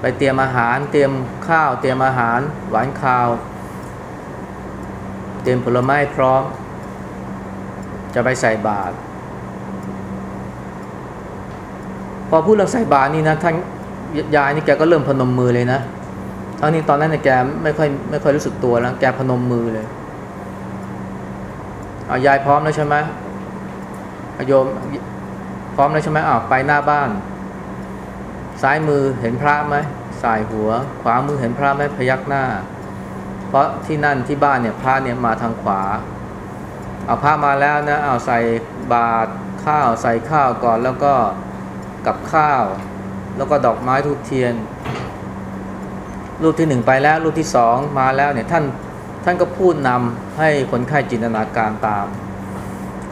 ไปเตรียมอาหาร เตรียมข้าว เตรียมอาหาร หวานข้าว เตรียมผลไม้พร้อม จะไปใส่บาตร พอพูดเรื่องใส่บาตรนี่นะท่านยายนี่แกก็เริ่มพนมมือเลยนะทั้งนี้ตอนนั้นเนี่ยแกไม่ค่อยไม่ค่อยรู้สึกตัวแล้วแกพนมมือเลยเอายายพร้อมแล้วใช่ไหมเอาโยมพร้อมแล้วใช่ไหมอ้าวไปหน้าบ้าน ซ้ายมือเห็นพระไหมสายหัว ขวามือเห็นพระไหมพยักหน้า เพราะที่นั่นที่บ้านเนี่ยพระเนี่ยมาทางขวา เอาพระมาแล้วนะเอาใส่บาตรข้าวใส่ข้าวก่อนแล้วก็ กับข้าว แล้วก็ดอกไม้ทูบเทียน รูปที่หนึ่งไปแล้วรูปที่สองมาแล้วเนี่ยท่านท่านก็พูดนำให้คนไข้จินตนาการตาม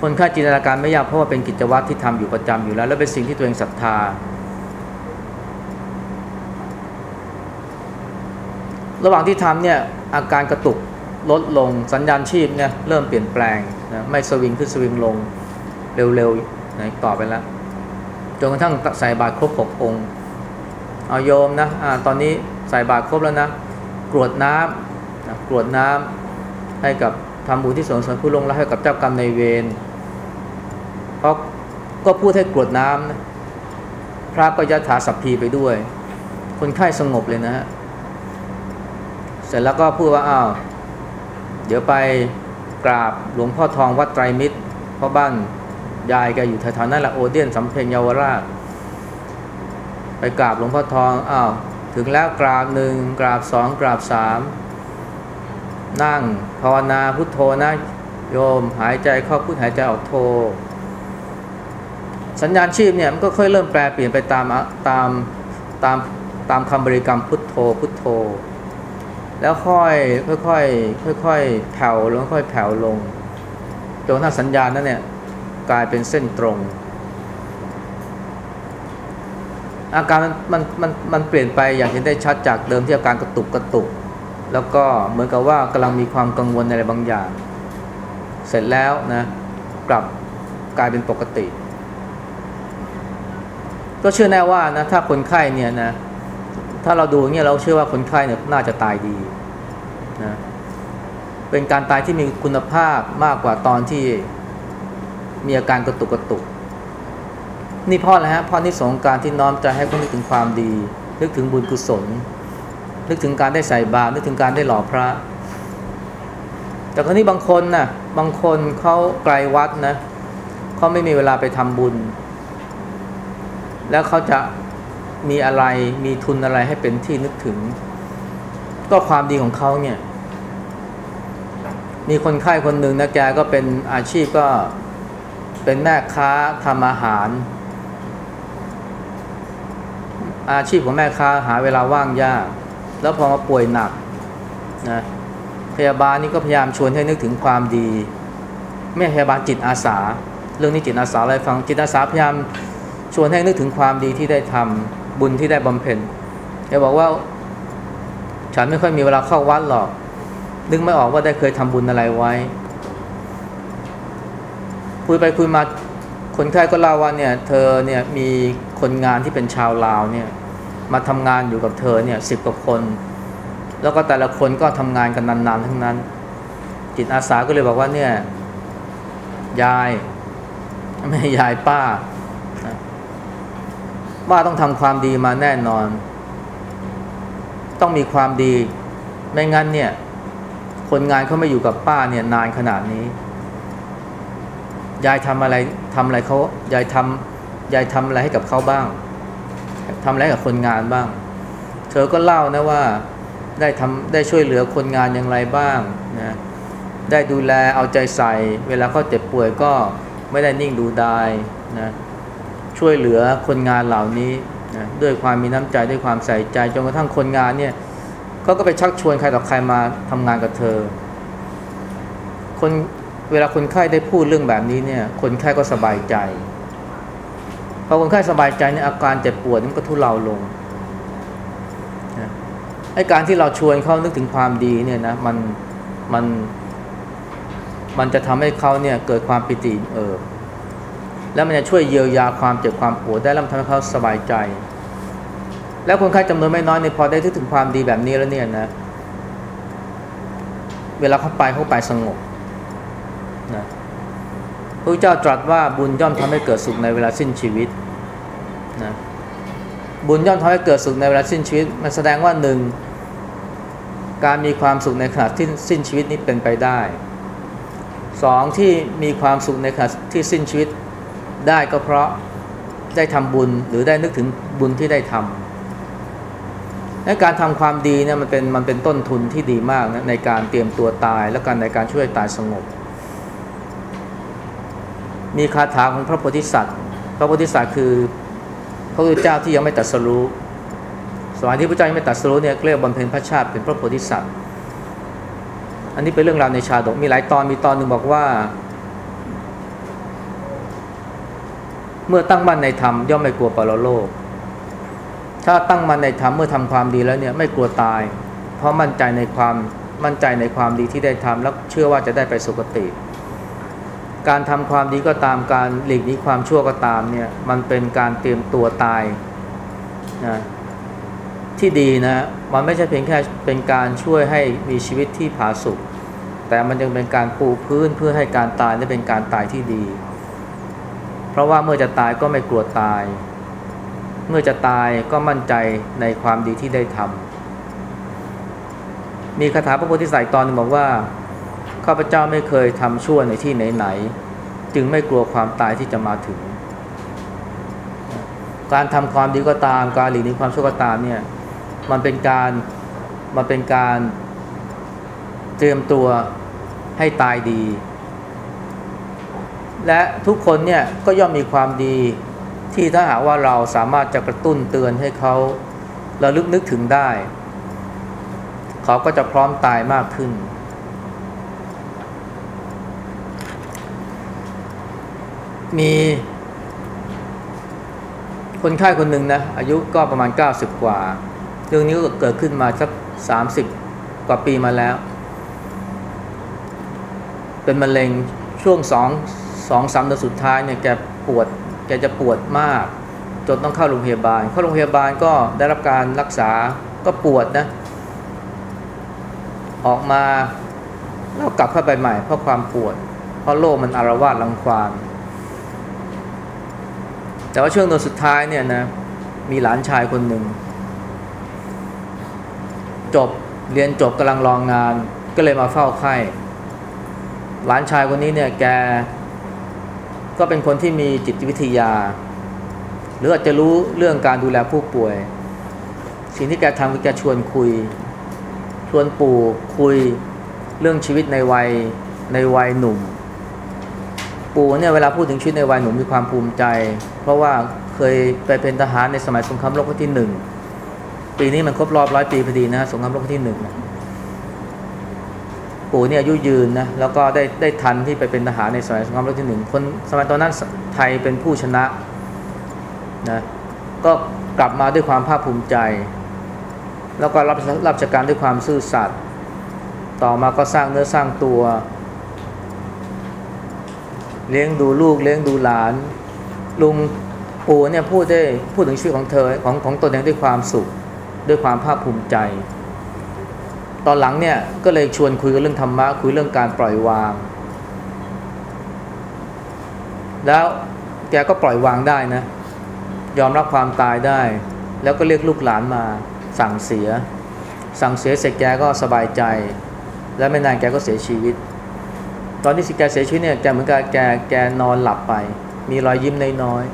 คนไข้จินตนาการไม่ยากเพราะว่าเป็นกิจวัตรที่ทำอยู่ประจำอยู่แล้ว และเป็นสิ่งที่ตัวเองศรัทธา ระหว่างที่ทำเนี่ยอาการกระตุกลดลงสัญญาณชีพเนี่ยเริ่มเปลี่ยนแปลงนะไม่สวิงขึ้นสวิงลงเร็วๆนะต่อไปแล้ว นกระทั่งใส่บาตรครบหกองค์ เอาโยมนะอะตอนนี้ใส่บาตรครบแล้วนะกรวดน้ำนะกรวดน้ำให้กับทำบุญที่สงสารผู้ลงแล้วให้กับเจ้ากรรมในเวรเพราะก็พูดให้กรวดน้ำนะพระก็ยัดถาสัพพีไปด้วย คนไข้สงบเลยนะฮะเสร็จแล้วก็พูดว่าอ้าวเดี๋ยวไปกราบหลวงพ่อทองวัดไตรมิตรพราะบ้าน ยายแกอยู่แถวๆนั้นแหละโอเดียนสำเพ็งเยาวราช ไปกราบหลวงพ่อทองอ้าวถึงแล้วกราบหนึ่งกราบสองกราบสามนั่งภาวนาพุทโธนะโยมหายใจเข้าพุทหายใจออกโธสัญญาณชีพเนี่ยมันก็ค่อยเริ่มแปลเปลี่ยนไปตามตามตามตามคำบริกรรมพุทโธพุทโธ แล้วค่อยค่อยๆค่อยแผ่วลงค่อยแผ่วลงจนถ้าสัญญาณนั้นเนี่ย กลายเป็นเส้นตรง อาการมันมันมันเปลี่ยนไปอย่างเห็นได้ชัดจากเดิมที่อาการกระตุกกระตุก แล้วก็เหมือนกับว่ากำลังมีความกังวลในอะไรบางอย่าง เสร็จแล้วนะกลับกลายเป็นปกติ ก็เชื่อแน่ว่านะถ้าคนไข้เนี่ยนะถ้าเราดูเนี่ยเราเชื่อว่าคนไข้เนี่ยน่าจะตายดีนะเป็นการตายที่มีคุณภาพมากกว่าตอนที่ มีอาการกระตุกกระตุก นี่พ่อนะฮะพ่อนี่สงการที่น้อมใจให้คนนึกถึงความดีนึกถึงบุญกุศล นึกถึงการได้ใส่บาตรนึกถึงการได้หล่อพระ แต่คนนี้บางคนนะ่ะบางคนเขาไกลวัดนะเขาไม่มีเวลาไปทำบุญ แล้วเขาจะมีอะไรมีทุนอะไรให้เป็นที่นึกถึง ก็ความดีของเขาเนี่ย มีคนไข้คนหนึ่งนะแกก็เป็นอาชีพก็ เป็นแม่ค้าทำอาหาร อาชีพของแม่ค้าหาเวลาว่างยาก แล้วพอมาป่วยหนักนะพยาบาลนี่ก็พยายามชวนให้นึกถึงความดีไม่พยาบาลจิตอาสา เรื่องนี้จิตอาสาอะไรฟังจิตอาสาพยายามชวนให้นึกถึงความดีที่ได้ทำบุญที่ได้บำเพ็ญแกบอกว่า ฉันไม่ค่อยมีเวลาเข้าวัดหรอก นึกไม่ออกว่าได้เคยทำบุญอะไรไว้ คุยไปคุยมาคนไข้ก็เล่าว่าเนี่ยเธอเนี่ยมีคนงานที่เป็นชาวลาวเนี่ยมาทำงานอยู่กับเธอเนี่ยสิบกว่าคน แล้วก็แต่ละคนก็ทำงานกันนานๆทั้งนั้น จิตอาสาก็เลยบอกว่าเนี่ยยายไม่ยายป้าป้าต้องทำความดีมาแน่นอน ต้องมีความดีไม่งั้นเนี่ยคนงานเขาไม่อยู่กับป้าเนี่ยนานขนาดนี้ ยายทำอะไรทำอะไรเขายายทำยายทำอะไรให้กับเขาบ้างทำอะไรกับคนงานบ้าง เธอก็เล่านะว่าได้ทำได้ช่วยเหลือคนงานอย่างไรบ้างนะได้ดูแลเอาใจใส่ เวลาเขาเจ็บป่วยก็ไม่ได้นิ่งดูดายนะช่วยเหลือคนงานเหล่านี้นะด้วยความมีน้ำใจด้วยความใส่ใจจนกระทั่งคนงานเนี่ยเขาก็ไปชักชวนใครต่อใครมาทำงานกับเธอ คน เวลาคนไข้ได้พูดเรื่องแบบนี้เนี่ย คนไข้ก็สบายใจ พอคนไข้สบายใจเนี่ยอาการเจ็บปวดมันก็ทุเลาลงไอ้การที่เราชวนเขานึกถึงความดีเนี่ยนะมันมันมันจะทำให้เขาเนี่ยเกิดความปิติเออแล้วมันจะช่วยเยียวยาความเจ็บความปวดได้แล้วทำให้เขาสบายใจ แล้วคนไข้จำนวนไม่น้อยเนี่ยพอได้นึกถึงความดีแบบนี้แล้วเนี่ยนะ เวลาเขาไปเขาไปสงบ พระเจ้าตรัสว่าบุญย่อมทำให้เกิดสุขในเวลาสิ้นชีวิตนะบุญย่อมทำให้เกิดสุขในเวลาสิ้นชีวิต มันแสดงว่าหนึ่งการมีความสุขในขณะที่สิ้นชีวิตนี้เป็นไปได้สองที่มีความสุขในขณะที่สิ้นชีวิตได้ก็เพราะได้ทำบุญหรือได้นึกถึงบุญที่ได้ทำและการทำความดีเนี่ยมันเป็นมันเป็นต้นทุนที่ดีมากนะในการเตรียมตัวตายและการในการช่วยตายสงบ มีคาถาของพระโพธิสัตว์ พระโพธิสัตว์คือพระพุทธเจ้าที่ยังไม่ตรัสรู้สมัยที่พระเจ้ายังไม่ตรัสรู้เนี่ยเรียกบำเพ็ญพระชาติเป็นพระโพธิสัตว์ อันนี้เป็นเรื่องราวในชาดกมีหลายตอนมีตอนหนึ่งบอกว่า เมื่อตั้งมั่นในธรรมย่อมไม่กลัวปรโลก ถ้าตั้งมั่นในธรรมเมื่อทำความดีแล้วเนี่ยไม่กลัวตาย เพราะมั่นใจในความมั่นใจในความดีที่ได้ทำแล้วเชื่อว่าจะได้ไปสุคติ การทำความดีก็ตามการหลีกหนีความชั่วก็ตามเนี่ยมันเป็นการเตรียมตัวตายนะที่ดีนะมันไม่ใช่เพียงแค่เป็นการช่วยให้มีชีวิตที่ผาสุกแต่มันยังเป็นการปูพื้นเพื่อให้การตายได้เป็นการตายที่ดี เพราะว่าเมื่อจะตายก็ไม่กลัวตาย เมื่อจะตายก็มั่นใจในความดีที่ได้ทำมีคาถาพระโพธิสัตว์ตอนนึงบอกว่า ข้าพเจ้าไม่เคยทำชั่วในที่ไหนๆจึงไม่กลัวความตายที่จะมาถึง การทำความดีก็ตาม การหลีกหนีความชั่วก็ตามเนี่ยมันเป็นการมันเป็นการเตรียมตัวให้ตายดี และทุกคนเนี่ยก็ย่อมมีความดีที่ถ้าหากว่าเราสามารถจะกระตุ้นเตือนให้เขาระลึกนึกถึงได้ เขาก็จะพร้อมตายมากขึ้น มีคนไข้คนหนึ่งนะอายุก็ประมาณ 90 กว่า เรื่องนี้ก็เกิดขึ้นมาสัก 30 กว่าปีมาแล้ว เป็นมะเร็งช่วงสองสองสามเดือนสุดท้ายเนี่ยแกปวดแกจะปวดมาก จนต้องเข้าโรงพยาบาล เข้าโรงพยาบาลก็ได้รับการรักษาก็ปวดนะ ออกมาแล้วกลับเข้าไปใหม่เพราะความปวด เพราะโรคมันอารวาสรังควาน แต่ว่าช่วงเดือนสุดท้ายเนี่ยนะมีหลานชายคนหนึ่ง จบเรียนจบกำลังรองงานก็เลยมาเฝ้าไข้ หลานชายคนนี้เนี่ยแก ก็เป็นคนที่มีจิตวิทยา หรืออาจจะรู้เรื่องการดูแลผู้ป่วย สิ่งที่แกทำคือแกชวนคุย ชวนปู่คุยเรื่องชีวิตในวัยในวัยหนุ่ม ปู่เนี่ยเวลาพูดถึงชีวิตในวัยหนุ่มมีความภูมิใจ เพราะว่าเคยไปเป็นทหารในสมัยสงครามโลกครั้งที่หนึ่งปีนี้มันครบรอบร้อยปีพอดีนะสงครามโลกครั้งที่หนึ่งนะปู่เนี่ยอายุยืนนะแล้วก็ได้ได้ทันที่ไปเป็นทหารในสมัยสงครามโลกที่หนึ่งคนสมัยตอนนั้นไทยเป็นผู้ชนะนะก็กลับมาด้วยความภาคภูมิใจ แล้วก็รับรับราชการด้วยความซื่อสัตย์ต่อมาก็สร้างเนื้อสร้างตัว เลี้ยงดูลูกเลี้ยงดูหลาน ลุงปู่เนี่ยพูดได้พูดถึงชีวิตของเธอของของตนเองด้วยความสุขด้วยความภาคภูมิใจ ตอนหลังเนี่ยก็เลยชวนคุยกันเรื่องธรรมะคุยเรื่องการปล่อยวาง แล้วแกก็ปล่อยวางได้นะ ยอมรับความตายได้ แล้วก็เรียกลูกหลานมาสั่งเสีย สั่งเสียเสร็จแกก็สบายใจ แล้วไม่นานแกก็เสียชีวิต ตอนที่สิแกเสียชีวิตเนี่ยแกเหมือนกับแกแกนอนหลับไป มีรอยยิ้มน้อย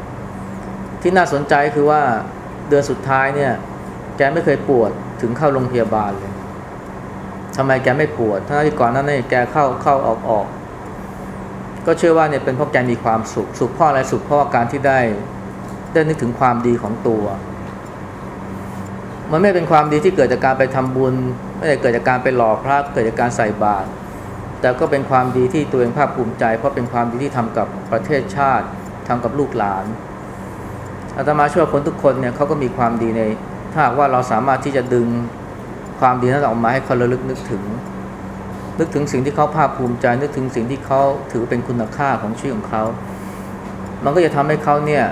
ๆที่น่าสนใจคือว่าเดือนสุดท้ายเนี่ย แกไม่เคยปวดถึงเข้าโรงพยาบาลเลยทำไมแกไม่ปวดทั้งที่ก่อนนั้นเนี่ยแกเข้าเข้าออกออกก็เชื่อว่าเนี่ยเป็นเพราะแกมีความสุข สุขเพราะอะไรสุขเพราะการที่ได้ได้นึกถึงความดีของตัว มันไม่เป็นความดีที่เกิดจากการไปทำบุญ ไม่ได้เกิดจากการไปหล่อพระเกิดจากการใส่บาตร แต่ก็เป็นความดีที่ตัวเองภาคภูมิใจ เพราะเป็นความดีที่ทำกับประเทศชาติทำกับลูกหลานอาตมาช่วยคนทุกคนเนี่ยเขาก็มีความดีใน ถ้าว่าเราสามารถที่จะดึงความดีนั้นออกมาให้เขาระลึกนึกถึง นึกถึงสิ่งที่เขาภาคภูมิใจ นึกถึงสิ่งที่เขาถือเป็นคุณค่าของชีวิตของเขา มันก็จะทำให้เขาเนี่ย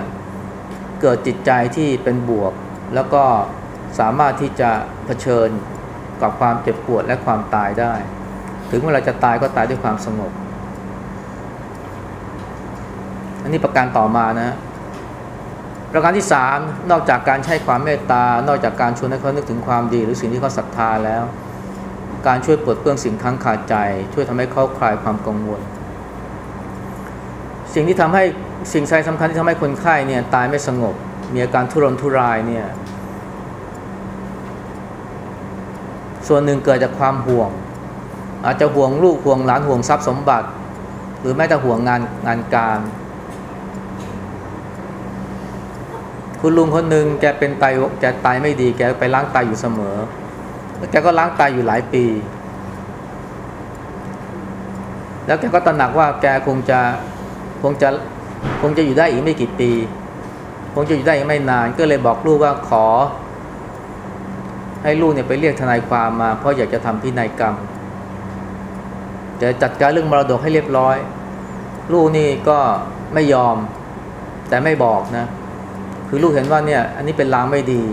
เกิดจิตใจที่เป็นบวก แล้วก็สามารถที่จะเผชิญกับความเจ็บปวดและความตายได้ ถึงเวลาจะตายก็ตายด้วยความสงบ อันนี้ประการต่อมานะ ประการที่สามนอกจากการใช้ความเมตตา นอกจากการชวนให้เขานึกถึงความดี หรือสิ่งที่เขาศรัทธาแล้ว การช่วยปลดเปลื้องสิ่งค้างคาใจ ช่วยทำให้เขาคลายความกังวล สิ่งที่ทำให้สิ่งใสำคัญที่ทำให้คนไข้เนี่ยตายไม่สงบ มีอาการทุรนทุรายเนี่ยส่วนหนึ่งเกิดจากความห่วง อาจจะห่วงลูกห่วงหลานห่วงทรัพย์สมบัติ หรือแม้แต่ห่วงงานงานการ คุณลุงคนหนึ่งแกเป็นไตแกไตไม่ดี แกไปล้างไตยอยู่เสมอแล้วแกก็ล้างไตยอยู่หลายปี แล้วแกก็ตระหนักว่าแกคงจะคงจะคงจะอยู่ได้อีกไม่กี่ปี คงจะอยู่ได้อีกไม่นาน ก็เลยบอกลูกว่าขอ ให้ลูกเนี่ยไปเรียกทนายความมา เพราะอยากจะทำพินัยกรรม จะจัดการเรื่องมรดกให้เรียบร้อย ลูกนี่ก็ไม่ยอม แต่ไม่บอกนะ คือลูกเห็นว่าเนี่ย อันนี้เป็นลางไม่ดี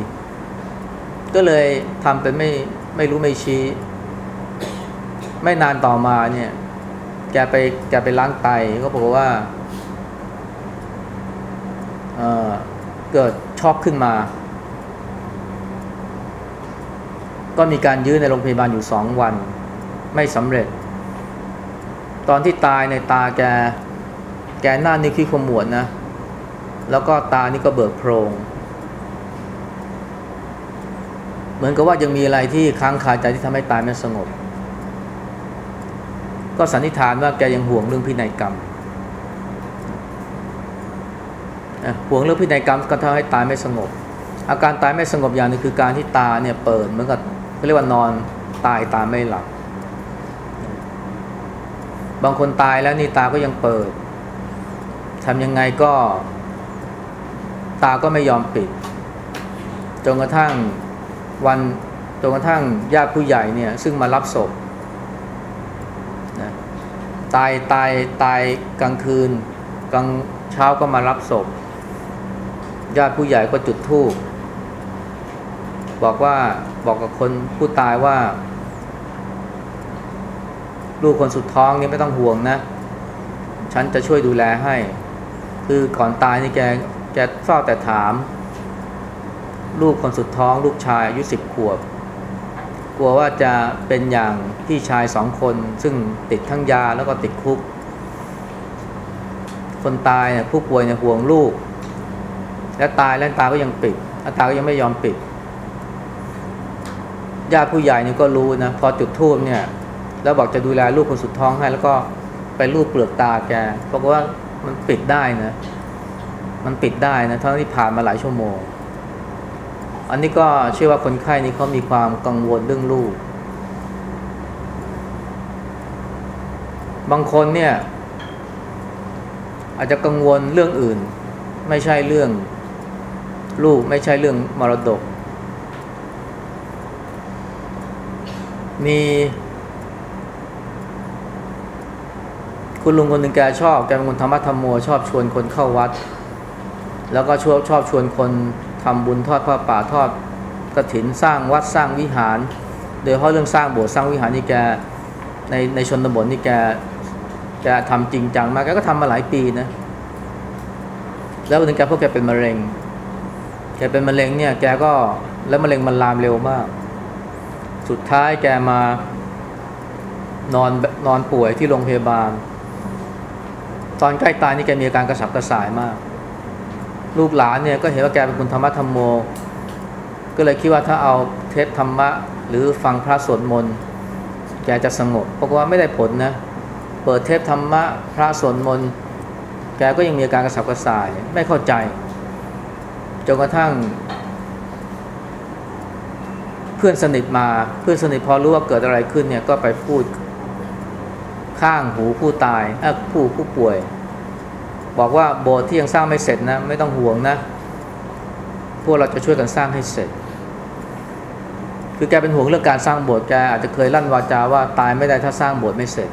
ก็เลยทำเป็นไม่ไม่รู้ไม่ชี้ ไม่นานต่อมาเนี่ย แกไปแกไปล้างไตก็บอกว่าเเกิดช็อกขึ้นมา ก็มีการยื้อในโรงพยาบาลอยู่สองวัน ไม่สำเร็จ ตอนที่ตายในตาแก แกหน้านี่ขี้ขมวดนะ แล้วก็ตานี่ก็เบิกโพรง เหมือนกับว่ายังมีอะไรที่ค้างคาใจที่ทำให้ตายไม่สงบ ก็สันนิษฐานว่าแกยังห่วงเรื่องพินัยกรรมห่วงเรื่องพินัยกรรมก็ทำให้ตายไม่สงบ อาการตายไม่สงบอย่างนึงคือการที่ตาเนี่ยเปิดเหมือนกับเขาเรียกว่านอนตายตาไม่หลับ บางคนตายแล้วนี่ตาก็ยังเปิดทำยังไงก็ ตาก็ไม่ยอมปิดจนกระทั่งวันจนกระทั่งญาติผู้ใหญ่เนี่ย ซึ่งมารับศพนะตายตายตายกลางคืน กลางเช้าก็มารับศพ ญาติผู้ใหญ่ก็จุดธูปบอกว่าบอกกับคนผู้ตายว่า ลูกคนสุดท้องนี่ไม่ต้องห่วงนะ ฉันจะช่วยดูแลให้ คือก่อนตายนี่แกแกเฝ้าแต่ถาม ลูกคนสุดท้อง ลูกชายอายุสิบขวบ กลัวว่าจะเป็นอย่างพี่ชายสองคน ซึ่งติดทั้งยาแล้วก็ติดคุก คนตายเนี่ยผู้ป่วยเนี่ยห่วงลูก แล้วตายแล้วตาก็ยังปิดตาก็ยังไม่ยอมปิดญาติผู้ใหญ่นี่ก็รู้นะ พอจุดทูบเนี่ย แล้วบอกจะดูแลลูกคนสุดท้องให้ แล้วก็ไปรูปเปลือกตาแกบอกว่ามันปิดได้นะ มันปิดได้นะทั้งที่ผ่านมาหลายชั่วโมง อันนี้ก็เชื่อว่าคนไข้นี้เขามีความกังวลเรื่องลูก บางคนเนี่ย อาจจะกังวลเรื่องอื่น ไม่ใช่เรื่องลูกไม่ใช่เรื่องมรดก มี คุณลุงคนหนึ่งแกชอบแกเป็นคนธรรมะธรรมโมชอบชวนคนเข้าวัด แล้วก็ชอบชอบชวนคนทำบุญทอดผ้าป่าทอดกระถินสร้างวัดสร้างวิหาร โดยเฉพาะเรื่องสร้างโบสถ์สร้างวิหารนี่แกในในชนบทนี่แกแกทำจริงจังมากแกก็ทำมาหลายปีนะแล้ววันนึงแกพวกแกเป็นมะเร็งแกเป็นมะเร็งเนี่ยแกก็แล้วมะเร็งมันลามเร็วมาก สุดท้ายแกมานอนนอนป่วยที่โรงพยาบาล ตอนใกล้ตายนี่แกมีอาการกระสับกระส่ายมาก ลูกหลานเนี่ยก็เห็นว่าแกเป็นคนธรรมะธรรมโม ก็เลยคิดว่าถ้าเอาเทปธรรมะ หรือฟังพระสวดมนต์แกจะสงบปรากฏว่าไม่ได้ผลนะ เปิดเทปธรรมะพระสวดมนต์แกก็ยังมีอาการกระสับกระส่ายไม่เข้าใจจนกระทั่ง เพื่อนสนิทมาเพื่อนสนิทพอรู้ว่าเกิดอะไรขึ้นเนี่ยก็ไปพูด ข้างหูผู้ตายผู้ผู้ป่วย บอกว่าโบสถ์ที่ยังสร้างไม่เสร็จนะไม่ต้องห่วงนะ พวกเราจะช่วยกันสร้างให้เสร็จ คือแกเป็นห่วงเรื่องการสร้างโบสถ์แกอาจจะเคยลั่นวาจาว่าตายไม่ได้ถ้าสร้างโบสถ์ไม่เสร็จ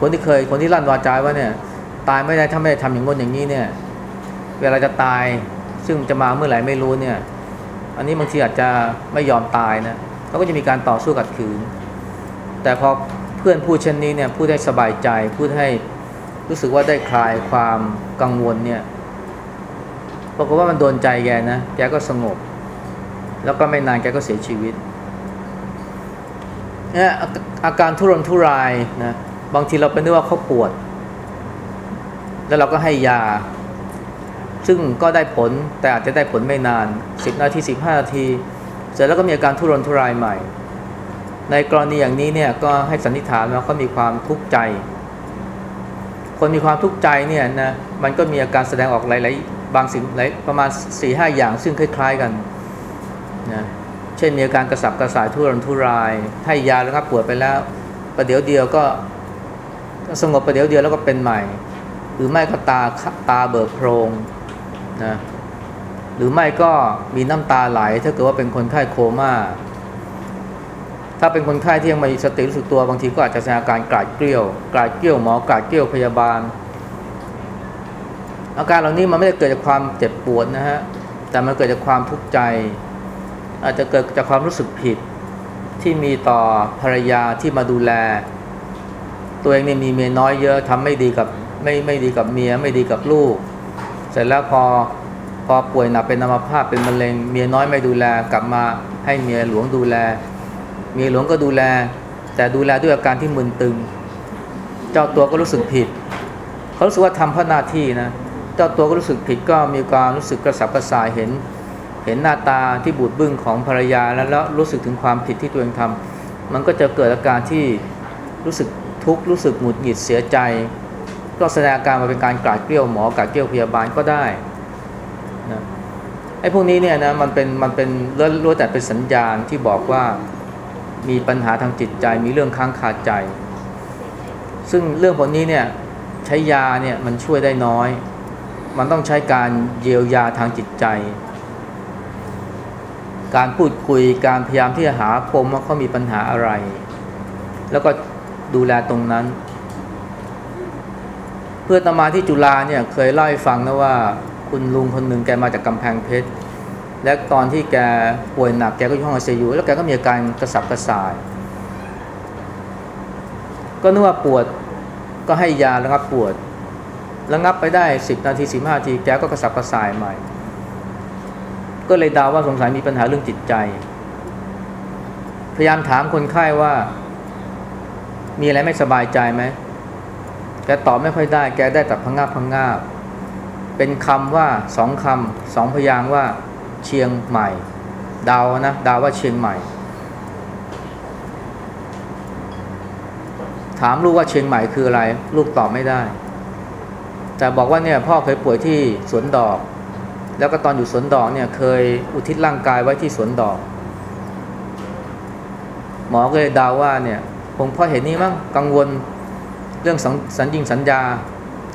คนที่เคยคนที่ลั่นวาจาว่าเนี่ย ตายไม่ได้ถ้าไม่ได้ทำอย่างง้นอย่างนี้เนี่ย เวลาจะตายซึ่งจะมาเมื่อไหร่ไม่รู้เนี่ย อันนี้บางทีอาจจะไม่ยอมตายนะเขาก็จะมีการต่อสู้กัดขืน แต่พอ เพื่อนพูดเช่นนี้เนี่ยพูดให้สบายใจพูดให้รู้สึกว่าได้คลายความกังวลเนี่ยปรากฏว่ามันโดนใจแกนะแกก็สงบ แล้วก็ไม่นานแกก็เสียชีวิตเนี่ยอาการทุรนทุรายนะบางทีเราเป็นนึกว่าเขาปวด แล้วเราก็ให้ยา ซึ่งก็ได้ผลแต่อาจจะได้ผลไม่นาน 10 นาที 15 นาที เสร็จแล้วก็มีอาการทุรนทุรายใหม่ ในกรณีอย่างนี้เนี่ยก็ให้สันนิษฐานว่าเขามีความทุกข์ใจ คนมีความทุกข์ใจเนี่ยนะมันก็มีอาการแสดงออกหลายๆบางสิ่งหลายประมาณ4-5หอย่างซึ่งคล้าย ๆกันนะเช่นมีอาการกระสับกระส่ายทุรนทุราย ให้ยาแล้วครับปวดไปแล้วประเดี๋ยวเดียวก็สงบประเดี๋ยวเดียวแล้วก็เป็นใหม่ หรือไม่ก็ตาตาเบิกโพรงนะหรือไม่ก็มีน้ำตาไหลถ้าเกิดว่าเป็นคนไข้โคม่า ถ้าเป็นคนไข้ที่ยังไม่สติรู้สึกตัวบางทีก็อาจจะแสดงอาการกราดเกลียวกราดเกลียวหมอกราดเกลียวพยาบาล อาการเหล่านี้มันไม่ได้เกิดจากความเจ็บปวดนะฮะแต่มันเกิดจากความทุกข์ใจ อาจจะเกิดจากความรู้สึกผิดที่มีต่อภรรยาที่มาดูแล ตัวเองเนี่ยมีเมียน้อยเยอะทำไม่ดีกับไม่ไม่ดีกับเมียไม่ดีกับลูก เสร็จแล้วพอพอป่วยหนักเป็นอัมพาตเป็นมะเร็งเมียน้อยไม่ดูแลกลับมาให้เมียหลวงดูแล เมียหลวงก็ดูแล แต่ดูแลด้วยอาการที่มึนตึง เจ้าตัวก็รู้สึกผิด เขารู้สึกว่าทำเพราะหน้าที่นะ เจ้าตัวก็รู้สึกผิดก็มีความรู้สึกกระสับกระส่ายเห็น เห็นหน้าตาที่บูดบึ้งของภรรยาแล้วแล้วรู้สึกถึงความผิดที่ตัวเองทำมันก็จะเกิดอาการที่รู้สึกทุกข์รู้สึกหงุดหงิดเสียใจ ก็แสดงอาการมาเป็นการกราดเกลี้ยวหมอกราดเกลี้ยวพยาบาลก็ได้นะไอ้พวกนี้เนี่ยนะมันเป็นมันเป็นล้วนแต่เป็นสัญญาณที่บอกว่า มีปัญหาทางจิตใจ มีเรื่องค้างคาใจ ซึ่งเรื่องพวกนี้เนี่ยใช้ยาเนี่ยมันช่วยได้น้อย มันต้องใช้การเยียวยาทางจิตใจ การพูดคุยการพยายามที่จะหาปมว่าเขามีปัญหาอะไร แล้วก็ดูแลตรงนั้น เพื่อนตมาที่จุฬาเนี่ยเคยเล่าให้ฟังนะว่าคุณลุงคนหนึ่งแกมาจากกำแพงเพชร และตอนที่แกป่วยหนักแกก็อยู่ห้องไอซียูแล้วแกก็มีอาการกระสับกระส่าย ก็นึกว่าปวดก็ให้ยาระงับปวดระงับไปได้สิบนาทีสิบห้าทีแกก็กระสับกระส่ายใหม่ ก็เลยดาว่าสงสัยมีปัญหาเรื่องจิตใจ พยายามถามคนไข้ว่า มีอะไรไม่สบายใจไหมแกตอบไม่ค่อยได้ แกได้แต่พังงาบพังงาบเป็นคำว่าสองคำสองพยางว่า เชียงใหม่ดาวนะดาว่าเชียงใหม่ ถามลูกว่าเชียงใหม่คืออะไร ลูกตอบไม่ได้ แต่บอกว่าเนี่ยพ่อเคยป่วยที่สวนดอก แล้วก็ตอนอยู่สวนดอกเนี่ยเคยอุทิศร่างกายไว้ที่สวนดอก หมอก็เลยดาว่าเนี่ยคงพราะเห็นนี้มั้งกังวลเรื่องสัญสัญญิงสัญญา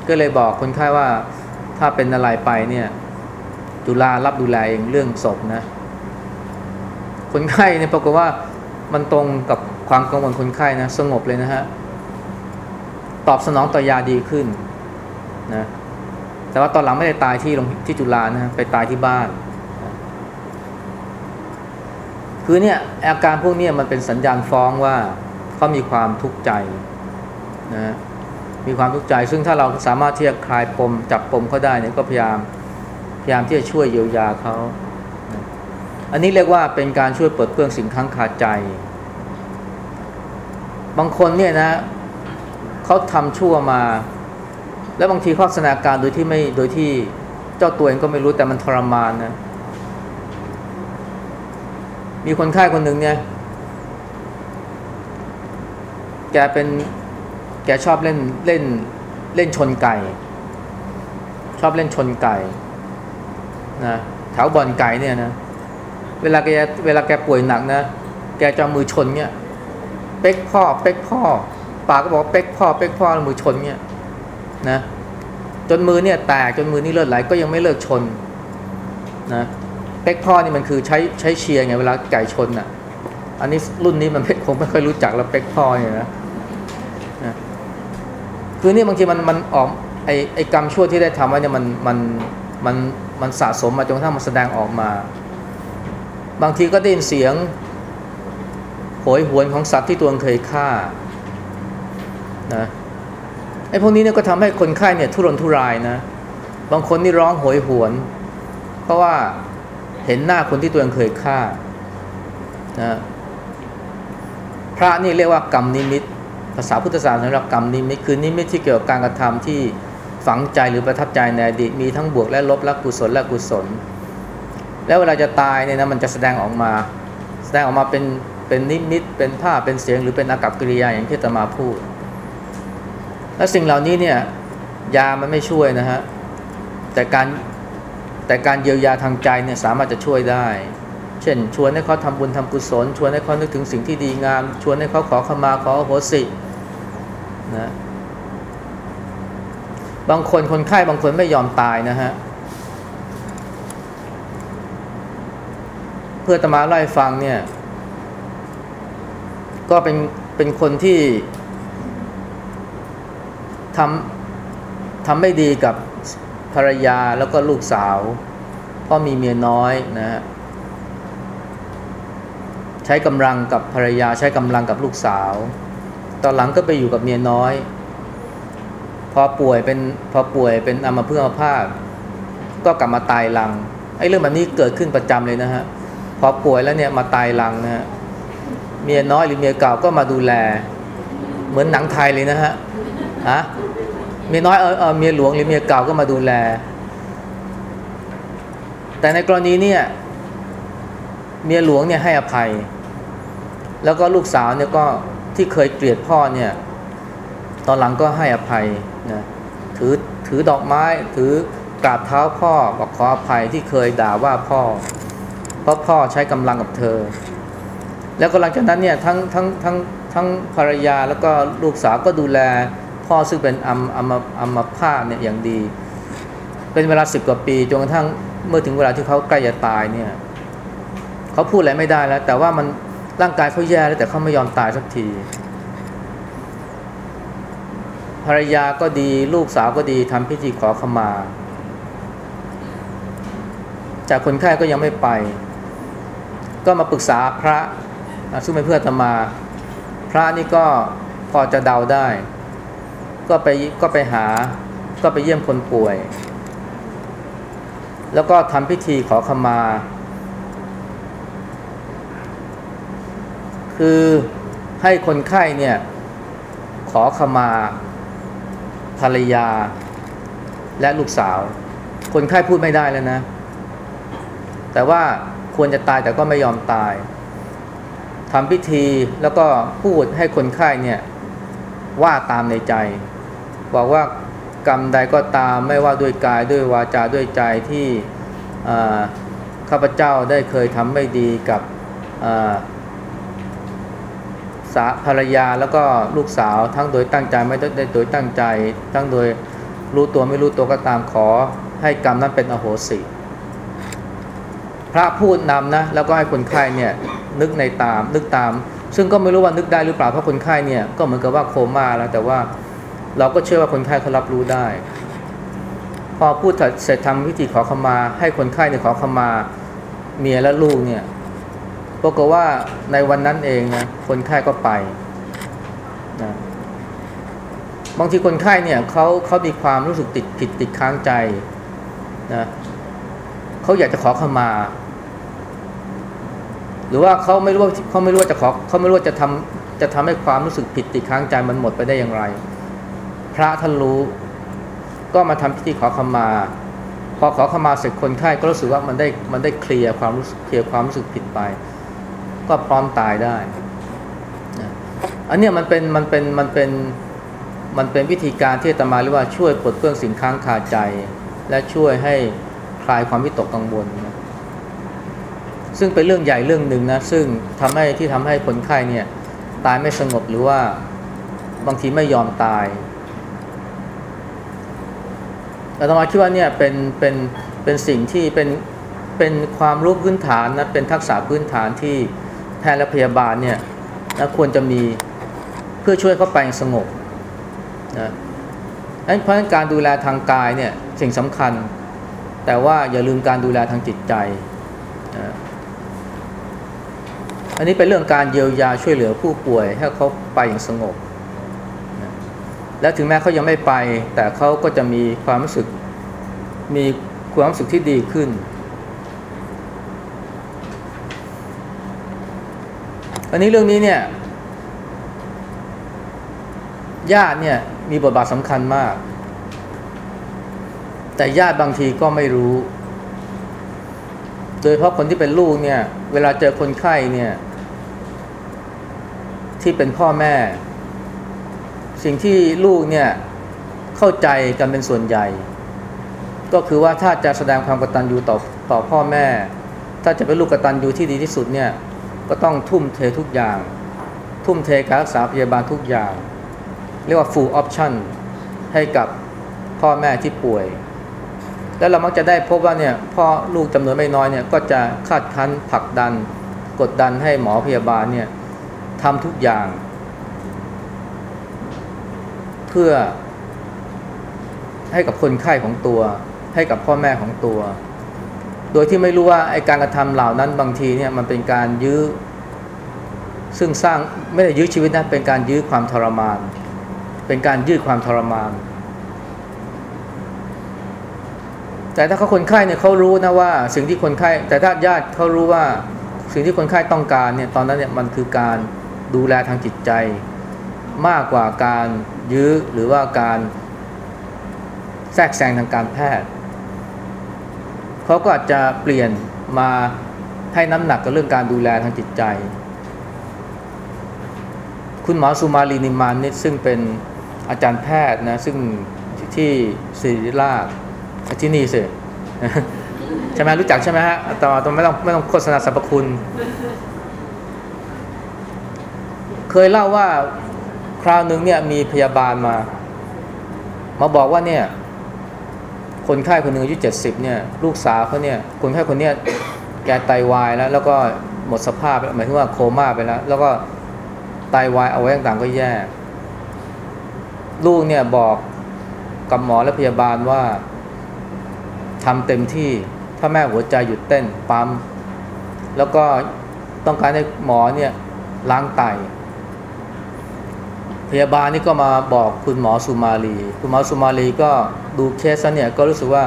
ก็เลยบอกคนไข้ว่าถ้าเป็นอะไรไปเนี่ย จุฬารับดูแลเองเรื่องศพนะ คนไข้เนี่ยปรากฏว่ามันตรงกับความกังวลคนไข้นะสงบเลยนะฮะ ตอบสนองต่อยาดีขึ้นนะแต่ว่าตอนหลังไม่ได้ตายที่โรงที่จุฬานะไปตายที่บ้าน คือเนี่ยอาการพวกนี้มันเป็นสัญญาณฟ้องว่าเขามีความทุกข์ใจนะมีความทุกข์ใจ ซึ่งถ้าเราสามารถที่จะคลายปมจับปมเขาได้เนี่ยก็พยายาม ยายามที่จะช่วยเยียวยาเขา อันนี้เรียกว่าเป็นการช่วยเปลดเปลื้องสิ่งค้างคาใจ บางคนเนี่ยนะเขาทำชั่วมา แล้วบางทีเขาแสดงอาการโดยที่ไม่โดยที่เจ้าตัวเองก็ไม่รู้แต่มันทรมานนะ มีคนไข้คนหนึ่งเนี่ย แกเป็นแกชอบเล่นเล่นเล่นชนไก่ ชอบเล่นชนไก่ นะแถวบ่อนไก่เนี่ยนะเวลาแกเวลาแกป่วยหนักนะแกจะเอมือชนเนี่ยเป๊กพ่อเป๊กพ่อปากก็บอกเป๊กพ่อเป๊กพ่อแล้วมือชนเนี่ยนะจนมือเนี่ยแตกจนมือนี่เลือดไหลก็ยังไม่เลิกชนนะเป๊กพ่อนี่มันคือใช้ใช้เชียร์ไงเวลาไก่ชนอะ อันนี้รุ่นนี้มันคงไม่ค่อยรู้จักแล้วเป๊กพ่อเนี่ยนะนะคือนี่บางทีมันมันออกไอไอกรรมชั่วที่ได้ทำไว้เนี่ยมันมันมัน มันสะสมมาจนกระทั่งมันแสดงออกมา บางทีก็ได้ยินเสียงโหยหวนของสัตว์ที่ตัวเองเคยฆ่านะไอ้พวกนี้เนี่ยก็ทำให้คนไข้เนี่ยทุรนทุรายนะ บางคนนี่ร้องโหยหวน เพราะว่าเห็นหน้าคนที่ตัวเองเคยฆ่านะพระนี่เรียกว่ากรรมนิมิต ภาษาพุทธศาสนาสำหรับกรรมนิมิต คือนิมิตที่เกี่ยวกับการกระทำที่ ฝังใจหรือประทับใจในอดีตมีทั้งบวกและลบและกุศลและกุศล แล้วเวลาจะตายเนี่ยนะมันจะแสดงออกมา แสดงออกมาเป็นเป็นนิมิต เป็นภาพเป็นเสียงหรือเป็นอากับกิริยาอย่างที่ตมาพูด และสิ่งเหล่านี้เนี่ยยามันไม่ช่วยนะฮะแต่การแต่การเยียวยาทางใจเนี่ยสามารถจะช่วยได้ เช่น ชวนให้เขาทำบุญทำกุศล ชวนให้เขานึกถึงสิ่งที่ดีงาม ชวนให้เขาขอขมาขออโหสินะ บางคนคนไข้บางคนไม่ยอมตายนะฮะ เพื่อตมาเล่ฟังเนี่ย ก็เป็นเป็นคนที่ทำทำไม่ดีกับภรรยาแล้วก็ลูกสาวเพราะมีเมียน้อยนะฮะใช้กำลังกับภรรยาใช้กำลังกับลูกสาว ตอนหลังก็ไปอยู่กับเมียน้อย อป่วยเป็นพอป่วยเป็นอัมพฤกษ์อัมพาตก็กลับมาตายหลังไอ้เรื่องแบบนี้เกิดขึ้นประจำเลยนะฮะพอป่วยแล้วเนี่ยมาตายหลังนะฮะเมียน้อยหรือเมียเก่าก็มาดูแล เหมือนหนังไทยเลยนะฮะฮะเมียน้อยเออเออเมียหลวงหรือเมียเก่าก็มาดูแล แต่ในกรณีเนี่ยเมียหลวงเนี่ยให้อภัย แล้วก็ลูกสาวเนี่ยก็ที่เคยเกลียดพ่อเนี่ย ตอนหลังก็ให้อภัย นะถือถือดอกไม้ถือกราบเท้าพ่อบอกขออภัยที่เคยด่าว่าพ่อ เพราะพ่อใช้กำลังกับเธอ แล้วก็หลังจากนั้นเนี่ยทั้งทั้งทั้งทั้งภรรยาแล้วก็ลูกสาวก็ดูแลพ่อซึ่งเป็นอัมอัมอัมพาตเนี่ยอย่างดี เป็นเวลาสิบกว่าปีจนกระทั่งเมื่อถึงเวลาที่เขาใกล้จะตายเนี่ยเขาพูดอะไรไม่ได้แล้ว แต่ว่ามันร่างกายเขาแย่แล้วแต่เขาไม่ยอมตายสักที ภรรยาก็ดี ลูกสาวก็ดีทำพิธีขอขมา จากคนไข้ก็ยังไม่ไป ก็มาปรึกษาพระซึ่งเป็นเพื่อนอาตมา พระนี่ก็พอจะเดาได้ ก็ไปก็ไปหา ก็ไปเยี่ยมคนป่วย แล้วก็ทำพิธีขอขมา คือให้คนไข้เนี่ยขอขมา ภรรยา และลูกสาว คนไข้พูดไม่ได้แล้วนะ แต่ว่าควรจะตายแต่ก็ไม่ยอมตายทำพิธีแล้วก็พูดให้คนไข้เนี่ยว่าตามในใจ บอกว่ากรรมใดก็ตามไม่ว่าด้วยกายด้วยวาจาด้วยใจที่ข้าพเจ้าได้เคยทำไม่ดีกับ สาภรรยาแล้วก็ลูกสาวทั้งโดยตั้งใจไม่ได้โดยตั้งใจ ทั้งโดยรู้ตัวไม่รู้ตัวก็ตามขอให้กรรมนั้นเป็นอโหสิ พระพูดนำนะแล้วก็ให้คนไข้เนี่ยนึกในตามนึกตาม ซึ่งก็ไม่รู้ว่านึกได้หรือเปล่าเพราะคนไข้เนี่ยก็เหมือนกับว่าโคม่าแล้วแต่ว่าเราก็เชื่อว่าคนไข้เขารับรู้ได้ พอพูดเสร็จทำพิธีขอขมา ให้คนไข้เนี่ยขอขมาเมียและลูกเนี่ย ปรากฏว่าในวันนั้นเองนะคนไข้ก็ไปนะบางทีคนไข้เนี่ยเขาเขามีความรู้สึกติดผิดติดค้างใจนะเขาอยากจะขอขมา หรือว่าเขาไม่รู้ว่าเขาไม่รู้ว่าจะขอเขาไม่รู้ว่าจะทำจะทำให้ความรู้สึกผิดติดค้างใจมันหมดไปได้อย่างไร พระท่านรู้ ก็มาทำพิธีขอขมา พอขอขมาเสร็จคนไข้ก็รู้สึกว่ามันได้มันได้เคลียร์ความรู้สึกเคลียร์ความรู้สึกผิดไป ก็พร้อมตายได้นะอันเนี้ยมันเป็นมันเป็นมันเป็นมันเป็นวิธีการที่ตมาเรียกว่าช่วยปลดเปลื้องสิ่งค้างคาใจ และช่วยให้คลายความวิตกกังวลนะซึ่งเป็นเรื่องใหญ่เรื่องหนึ่งนะซึ่งทำให้ที่ทำให้คนไข้เนี่ยตายไม่สงบหรือว่าบางทีไม่ยอมตายอาตมาคิดว่าเนี่ยเป็นเป็นเป็นสิ่งที่เป็นเป็นความรู้พื้นฐานนะเป็นทักษะพื้นฐานที่ แพทย์และพยาบาลเนี่ยนะควรจะมีเพื่อช่วยเขาไปสงบนะเพราะฉะนั้นการดูแลทางกายเนี่ยสิ่งสำคัญ แต่ว่าอย่าลืมการดูแลทางจิตใจนะอันนี้เป็นเรื่องการเยียวยาช่วยเหลือผู้ป่วยให้เขาไปอย่างสงบนะและถึงแม้เขายังไม่ไป แต่เขาก็จะมีความรู้สึกมีความรู้สึกที่ดีขึ้น อันนี้เรื่องนี้เนี่ยญาติเนี่ยมีบทบาทสำคัญมาก แต่ญาติบางทีก็ไม่รู้ โดยเฉพาะคนที่เป็นลูกเนี่ย เวลาเจอคนไข้เนี่ย ที่เป็นพ่อแม่ สิ่งที่ลูกเนี่ยเข้าใจกันเป็นส่วนใหญ่ ก็คือว่าถ้าจะแสดงความกตัญญูต่อต่อพ่อแม่ ถ้าจะเป็นลูกกตัญญูที่ดีที่สุดเนี่ย ก็ต้องทุ่มเททุกอย่าง ทุ่มเทการรักษาพยาบาลทุกอย่าง เรียกว่า full option ให้กับพ่อแม่ที่ป่วย แล้วเรามักจะได้พบว่าเนี่ยพ่อลูกจำนวนไม่น้อยเนี่ยก็จะคาดคั้นผลักดัน กดดันให้หมอพยาบาลเนี่ยทำทุกอย่าง เพื่อให้กับคนไข้ของตัว ให้กับพ่อแม่ของตัว โดยที่ไม่รู้ว่าไอการกระทำเหล่านั้นบางทีเนี่ยมันเป็นการยื้อ ซึ่งสร้างไม่ได้ยื้อชีวิตนะเป็นการยื้อความทรมาน เป็นการยื้อความทรมาน แต่ถ้าเขาคนไข้เนี่ยเขารู้นะว่า สิ่งที่คนไข้แต่ถ้าญาติเขารู้ว่าสิ่งที่คนไข้ต้องการเนี่ยตอนนั้นเนี่ยมันคือการดูแลทางจิตใจ มากกว่าการยื้อหรือว่าการแทรกแซงทางการแพทย์ เขาก็อาจจะเปลี่ยนมาให้น้ำหนักกับเรื่องการดูแลทางจิตใจ คุณหมอสุมาลีนิมานนิดซึ่งเป็นอาจารย์แพทย์นะซึ่งที่ศิริราชที่นี่สิใช่ไหมรู้จักใช่ไหมฮะต่อต้องไม่ต้องไม่ต้องโฆษณาสรรพคุณ เคยเล่าว่าคราวหนึ่งเนี่ยมีพยาบาลมา มาบอกว่าเนี่ย คนไข้คนหนึ่งอายุเจ็ดสิบเนี่ยลูกสาวเขาเนี่ยคนไข้คนเนี้ยแกไตวายแล้ว แล้วก็หมดสภาพหมายถึงว่าโคม่าไปแล้ว แล้วก็ไตวายเอาไว้ต่างๆก็แย่ ลูกเนี่ยบอกกับหมอและพยาบาลว่าทำเต็มที่ถ้าแม่หัวใจหยุดเต้นปั๊มแล้วก็ต้องการให้หมอเนี่ยล้างไต พยาบาลนี่ก็มาบอกคุณหมอสุมาลี คุณหมอสุมาลีก็ ดูเคสเนี่ยก็รู้สึกว่า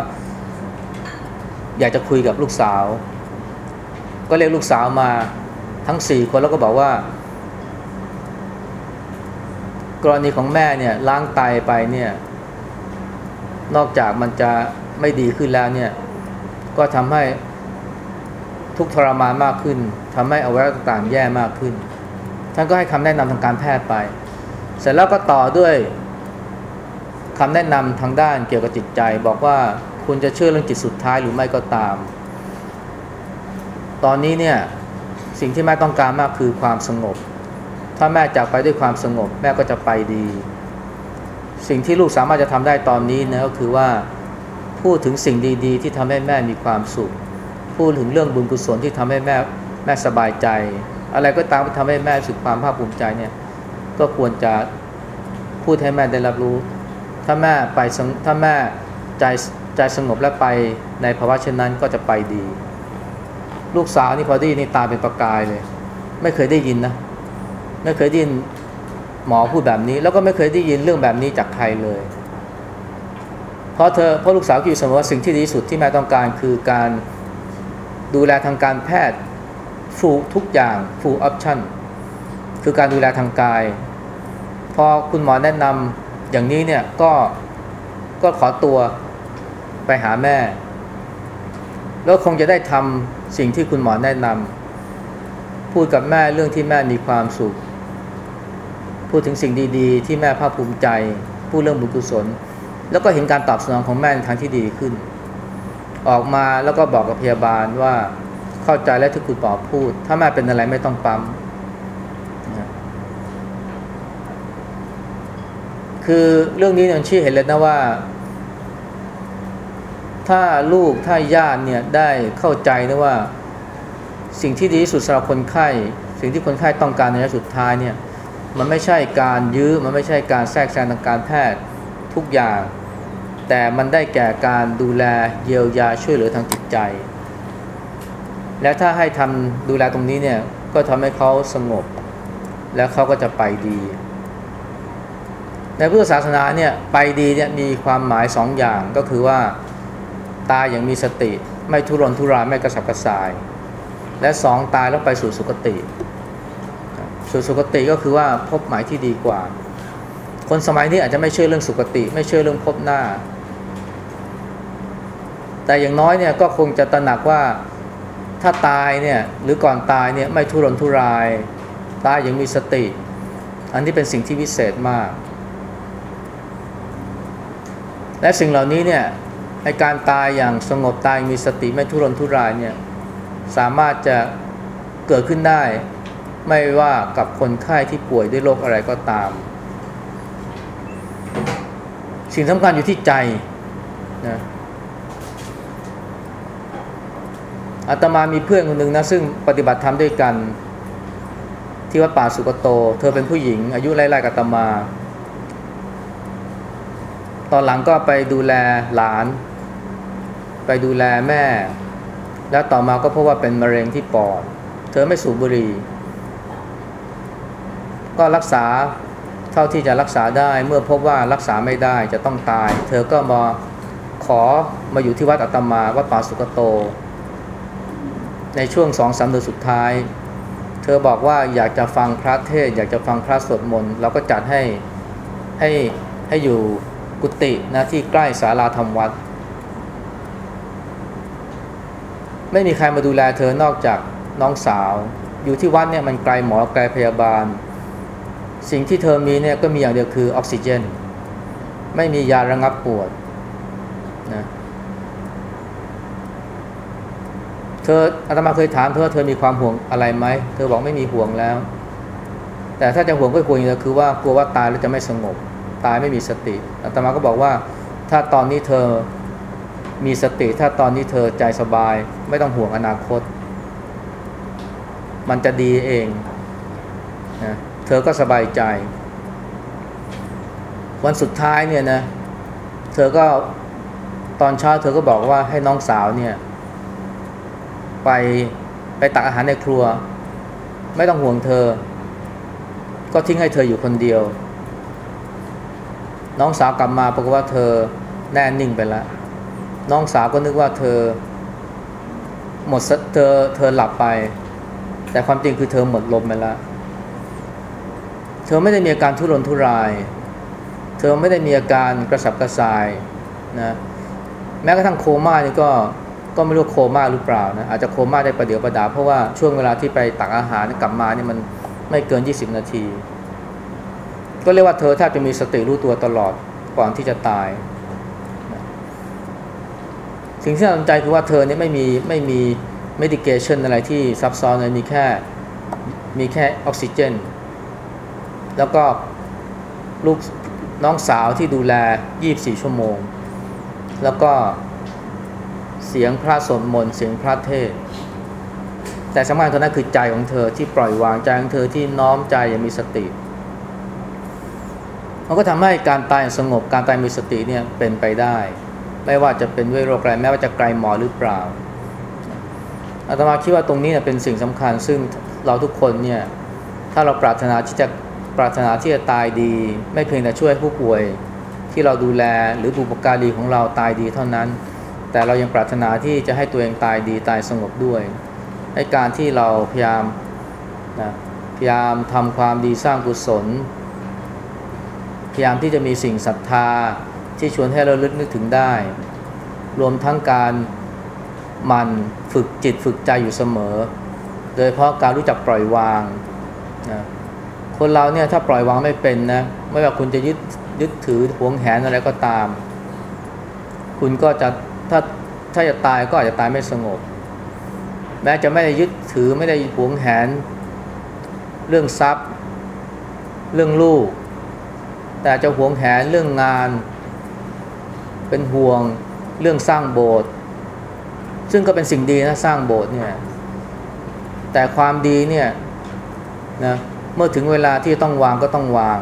อยากจะคุยกับลูกสาว ก็เรียกลูกสาวมาทั้งสี่คนแล้วก็บอกว่า กรณีของแม่เนี่ยล้างไตไปเนี่ย นอกจากมันจะไม่ดีขึ้นแล้วเนี่ย ก็ทำให้ทุกทรมานมากขึ้นทำให้อวัยวะต่างๆแย่มากขึ้น ท่านก็ให้คำแนะนำทางการแพทย์ไป เสร็จแล้วก็ต่อด้วย คำแนะนำทางด้านเกี่ยวกับจิตใจ บอกว่าคุณจะเชื่อเรื่องจิตสุดท้ายหรือไม่ก็ตาม ตอนนี้เนี่ยสิ่งที่แม่ต้องการมากคือความสงบ ถ้าแม่จากไปด้วยความสงบ แม่ก็จะไปดี สิ่งที่ลูกสามารถจะทำได้ตอนนี้นะก็คือว่าพูดถึงสิ่งดีๆ ที่ทำให้แม่มีความสุข พูดถึงเรื่องบุญกุศลที่ทำให้แม่แม่สบายใจ อะไรก็ตามที่ทำให้แม่รู้สึกความภาคภูมิใจเนี่ยก็ควรจะพูดให้แม่ได้รับรู้ ถ้าแม่ไปถ้าแม่ใจใจสงบและไปในภาวะเช่นนั้นก็จะไปดี ลูกสาวนี่พอได้ยินนี่ตาเป็นประกายเลย ไม่เคยได้ยินนะ ไม่เคยได้ยินหมอพูดแบบนี้ แล้วก็ไม่เคยได้ยินเรื่องแบบนี้จากใครเลย เพราะเธอเพราะลูกสาวคิดเสมอว่าสิ่งที่ดีที่สุดที่แม่ต้องการคือการดูแลทางการแพทย์ฟูทุกอย่างฟูออปชั่นคือการดูแลทางกาย พอคุณหมอแนะนำ อย่างนี้เนี่ยก็ก็ขอตัวไปหาแม่ แล้วคงจะได้ทำสิ่งที่คุณหมอแนะนำพูดกับแม่เรื่องที่แม่มีความสุข พูดถึงสิ่งดีๆ ที่แม่ภาคภูมิใจ พูดเรื่องบุญกุศล แล้วก็เห็นการตอบสนองของแม่ในทางที่ดีขึ้น ออกมาแล้วก็บอกกับพยาบาลว่าเข้าใจแล้วที่คุณหมอพูด ถ้าแม่เป็นอะไรไม่ต้องปั๊มนะ คือเรื่องนี้เนี่ยมันชี้เห็นเลยนะว่า ถ้าลูกถ้าญาติเนี่ยได้เข้าใจนะว่า สิ่งที่ดีที่สุดสำหรับคนไข้ สิ่งที่คนไข้ต้องการในระยะสุดท้ายเนี่ยมันไม่ใช่การยื้อ มันไม่ใช่การแทรกแซงทางการแพทย์ทุกอย่าง แต่มันได้แก่การดูแลเยียวยาช่วยเหลือทางจิตใจ และถ้าให้ทำดูแลตรงนี้เนี่ยก็ทำให้เขาสงบ แล้วเขาก็จะไปดี ในพุทธศาสนาเนี่ยไปดีเนี่ยมีความหมายสองอย่างก็คือว่าตายอย่างมีสติ ไม่ทุรนทุรายไม่กระสับกระส่าย และสองตายแล้วไปสู่สุคติ สู่สุคติก็คือว่าพบหมายที่ดีกว่า คนสมัยนี้อาจจะไม่เชื่อเรื่องสุคติ ไม่เชื่อเรื่องพบหน้า แต่อย่างน้อยเนี่ยก็คงจะตระหนักว่าถ้าตายเนี่ยหรือก่อนตายเนี่ยไม่ทุรนทุราย ตายอย่างมีสติ อันนี้เป็นสิ่งที่วิเศษมาก และสิ่งเหล่านี้เนี่ยในการตายอย่างสงบตายมีสติไม่ทุรนทุรายเนี่ยสามารถจะเกิดขึ้นได้ ไม่ว่ากับคนไข้ที่ป่วยด้วยโรคอะไรก็ตาม สิ่งสำคัญอยู่ที่ใจนะอาตมามีเพื่อนคนหนึ่งนะซึ่งปฏิบัติธรรมด้วยกัน ที่วัดป่าสุกโต เธอเป็นผู้หญิง อายุไล่ๆกับอาตมา ตอนหลังก็ไปดูแลหลาน ไปดูแลแม่ แล้วต่อมาก็พบว่าเป็นมะเร็งที่ปอด เธอไม่สูบบุหรี่ ก็รักษาเท่าที่จะรักษาได้เมื่อพบว่ารักษาไม่ได้จะต้องตาย เธอก็มาขอมาอยู่ที่วัดอาตมาวัดป่าสุกโต ในช่วงสองสามเดือนสุดท้าย เธอบอกว่าอยากจะฟังพระเทศ อยากจะฟังพระสวดมนต์เราก็จัดให้ให้ให้อยู่ กุฏินะที่ใกล้ศาลาธรรมวัด ไม่มีใครมาดูแลเธอนอกจากน้องสาว อยู่ที่วัดเนี่ยมันไกลหมอไกลพยาบาล สิ่งที่เธอมีเนี่ยก็มีอย่างเดียวคือออกซิเจน ไม่มียาระงับปวดนะเธออาตมาเคยถามเธอว่าเธอมีความห่วงอะไรไหมเธอบอกไม่มีห่วงแล้ว แต่ถ้าจะห่วงก็ห่วงอย่างเดียวคือว่ากลัวว่าตายแล้วจะไม่สงบ ตายไม่มีสติอาตมาก็บอกว่าถ้าตอนนี้เธอมีสติ ถ้าตอนนี้เธอใจสบาย ไม่ต้องห่วงอนาคต มันจะดีเองนะเธอก็สบายใจ วันสุดท้ายเนี่ยนะ เธอก็ตอนเช้าเธอก็บอกว่าให้น้องสาวเนี่ยไปไปตักอาหารในครัว ไม่ต้องห่วงเธอ ก็ทิ้งให้เธออยู่คนเดียว น้องสาวกลับมาปรากฏว่าเธอแน่นิ่งไปแล้ว น้องสาวก็นึกว่าเธอ หมดสเธอเธอหลับไป แต่ความจริงคือเธอหมดลมไปแล้ว เธอไม่ได้มีอาการทุรนทุราย เธอไม่ได้มีอาการกระสับกระส่ายนะแม้กระทั่งโคม่านี่ก็ก็ไม่รู้โคม่าหรือเปล่านะอาจจะโคม่าได้ประเดี๋ยวประดาเพราะว่าช่วงเวลาที่ไปตักอาหารกลับมานี่มันไม่เกิน 20 นาที ก็เรียกว่าเธอแทบจะมีสติรู้ตัวตลอดก่อนที่จะตาย สิ่งที่น่าสนใจคือว่าเธอเนี่ยไม่มีไม่มี medication อะไรที่ซับซ้อนเลยมีแค่มีแค่ออกซิเจน แล้วก็ลูกน้องสาวที่ดูแล 24 ชั่วโมง แล้วก็เสียงพระสวดมนเสียงพระเทศ แต่สำคัญตอนนั้นคือใจของเธอที่ปล่อยวางใจของเธอที่น้อมใจอย่างมีสติ มันก็ทำให้การตายอย่างสงบการตายมีสติเนี่ยเป็นไปได้ ไม่ว่าจะเป็นด้วยโรคอะไรแม้ว่าจะไกลหมอหรือเปล่าอาตมาคิดว่าตรงนี้เนี่ยเป็นสิ่งสำคัญ ซึ่งเราทุกคนเนี่ยถ้าเราปรารถนาที่จะปรารถนาที่จะตายดี ไม่เพียงแต่ช่วยผู้ป่วยที่เราดูแลหรือบุปการีของเราตายดีเท่านั้น แต่เรายังปรารถนาที่จะให้ตัวเองตายดีตายสงบด้วยในการที่เราพยายามนะพยายามทำความดีสร้างกุศล พยายามที่จะมีสิ่งศรัทธาที่ชวนให้เราลึกนึกถึงได้ รวมทั้งการมันฝึกจิตฝึกใจอยู่เสมอ โดยเฉพาะการรู้จักปล่อยวางนะคนเราเนี่ยถ้าปล่อยวางไม่เป็นนะไม่ว่าคุณจะยึดยึดถือหวงแหนอะไรก็ตาม คุณก็จะถ้าถ้าจะตายก็อาจจะตายไม่สงบ แม้จะไม่ได้ยึดถือไม่ได้หวงแหน เรื่องทรัพย์ เรื่องลูก แต่จะหวงแหนเรื่องงาน เป็นห่วงเรื่องสร้างโบสถ์ซึ่งก็เป็นสิ่งดีนะสร้างโบสถ์เนี่ยแต่ความดีเนี่ยนะเมื่อถึงเวลาที่ต้องวางก็ต้องวาง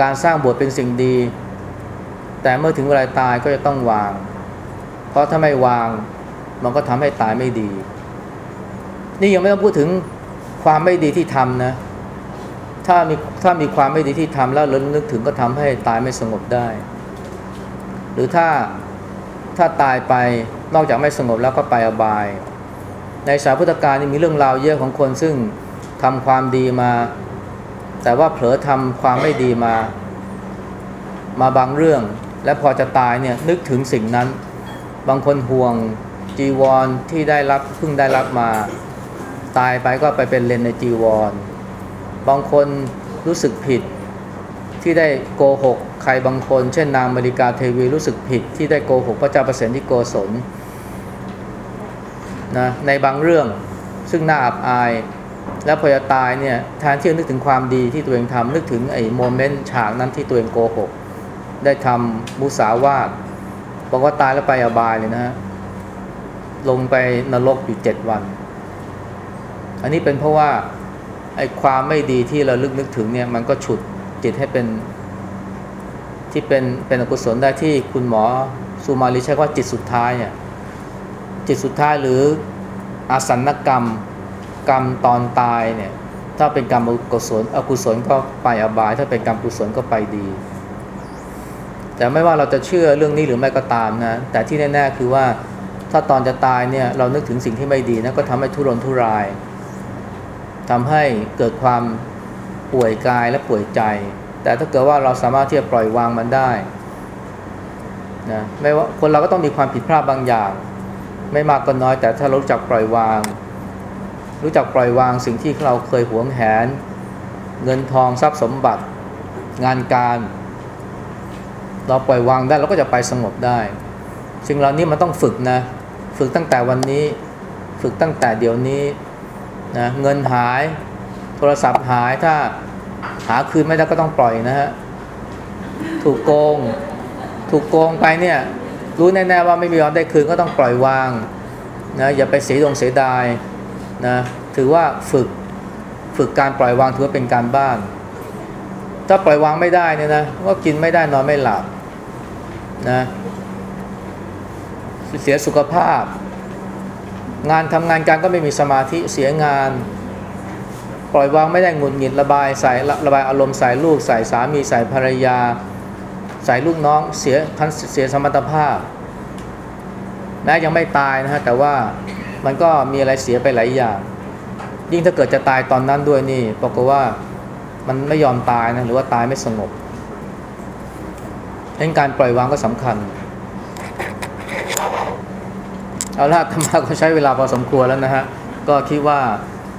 การสร้างโบสถ์เป็นสิ่งดี แต่เมื่อถึงเวลาตายก็จะต้องวาง เพราะถ้าไม่วางมันก็ทำให้ตายไม่ดี นี่ยังไม่ต้องพูดถึงความไม่ดีที่ทำนะ ถ้ามีถ้ามีความไม่ดีที่ทำแล้วระลึกถึงก็ทำให้ตายไม่สงบได้ หรือถ้าถ้าตายไปนอกจากไม่สงบแล้วก็ไปอบาย ในสายพุทธการนี่มีเรื่องราวเยอะของคนซึ่งทำความดีมา แต่ว่าเผลอทำความไม่ดีมา มาบางเรื่อง และพอจะตายเนี่ยนึกถึงสิ่งนั้น บางคนห่วงจีวรที่ได้รับเพิ่งได้รับมา ตายไปก็ไปเป็นเลนในจีวร บางคนรู้สึกผิดที่ได้โกหกใครบางคน เช่นนางมาริกาเทวีรู้สึกผิดที่ได้โกหกพระเจ้าประเสริฐที่โกศลนะในบางเรื่องซึ่งน่าอับอาย แล้วพอจะตายเนี่ยแทนที่จะนึกถึงความดีที่ตัวเองทำนึกถึงไอ้โมเมนต์ฉากนั้นที่ตัวเองโกหก ได้ทำมุสาวาทบอกว่าตายแล้วไปอบายเลยนะฮะลงไปนรกอยู่เจ็ดวัน อันนี้เป็นเพราะว่า ไอ้ความไม่ดีที่เราลึกนึกถึงเนี่ยมันก็ฉุดจิตให้เป็น ที่เป็นเป็นอกุศลได้ที่คุณหมอซูมาลีใช้ว่าจิตสุดท้ายเนี่ยจิตสุดท้ายหรืออาสันกรรมกรรมตอนตายเนี่ยถ้าเป็นกรรมอกุศลอกุศลก็ไปอบาย ถ้าเป็นกรรมกุศลก็ไปดี แต่ไม่ว่าเราจะเชื่อเรื่องนี้หรือไม่ก็ตามนะแต่ที่แน่ๆคือว่าถ้าตอนจะตายเนี่ยเรานึกถึงสิ่งที่ไม่ดีนะก็ทำให้ทุรนทุราย ทำให้เกิดความป่วยกายและป่วยใจ แต่ถ้าเกิดว่าเราสามารถที่จะปล่อยวางมันได้นะไม่ว่าคนเราก็ต้องมีความผิดพลาดบางอย่าง ไม่มากก็น้อย แต่ถ้าเรารู้จักปล่อยวาง รู้จักปล่อยวางสิ่งที่เราเคยหวงแหน เงินทองทรัพย์สมบัติ งานการ เราปล่อยวางได้เราก็จะไปสงบได้สิ่งเหล่านี้มันต้องฝึกนะ ฝึกตั้งแต่วันนี้ ฝึกตั้งแต่เดี๋ยวนี้ นะเงินหายโทรศัพท์หายถ้าหาคืนไม่ได้ก็ต้องปล่อยนะฮะถูกโกง ถูกโกงไปเนี่ย รู้แน่ๆว่าไม่มีวันได้คืนก็ต้องปล่อยวางนะอย่าไปเสียดงเสียดายนะถือว่าฝึกฝึกการปล่อยวางถือว่าเป็นการบ้าน ถ้าปล่อยวางไม่ได้เนี่ยนะก็กินไม่ได้นอนไม่หลับนะเสียสุขภาพ งานทำงานการก็ไม่มีสมาธิเสียงาน ปล่อยวางไม่ได้หงุดหงิดระบายใส่ระบายอารมณ์ใส่ลูกใส่สามีใส่ภรรยา ใส่ลูกน้องเสียทันเสียสมรรถภาพแม้ยังไม่ตายนะฮะแต่ว่ามันก็มีอะไรเสียไปหลายอย่าง ยิ่งถ้าเกิดจะตายตอนนั้นด้วยนี่ปรากฏว่ามันไม่ยอมตายนะหรือว่าตายไม่สงบดังนั้นการปล่อยวางก็สำคัญ เอาละธรรมาก็ใช้เวลาพอสมควรแล้วนะฮะ ก็คิดว่า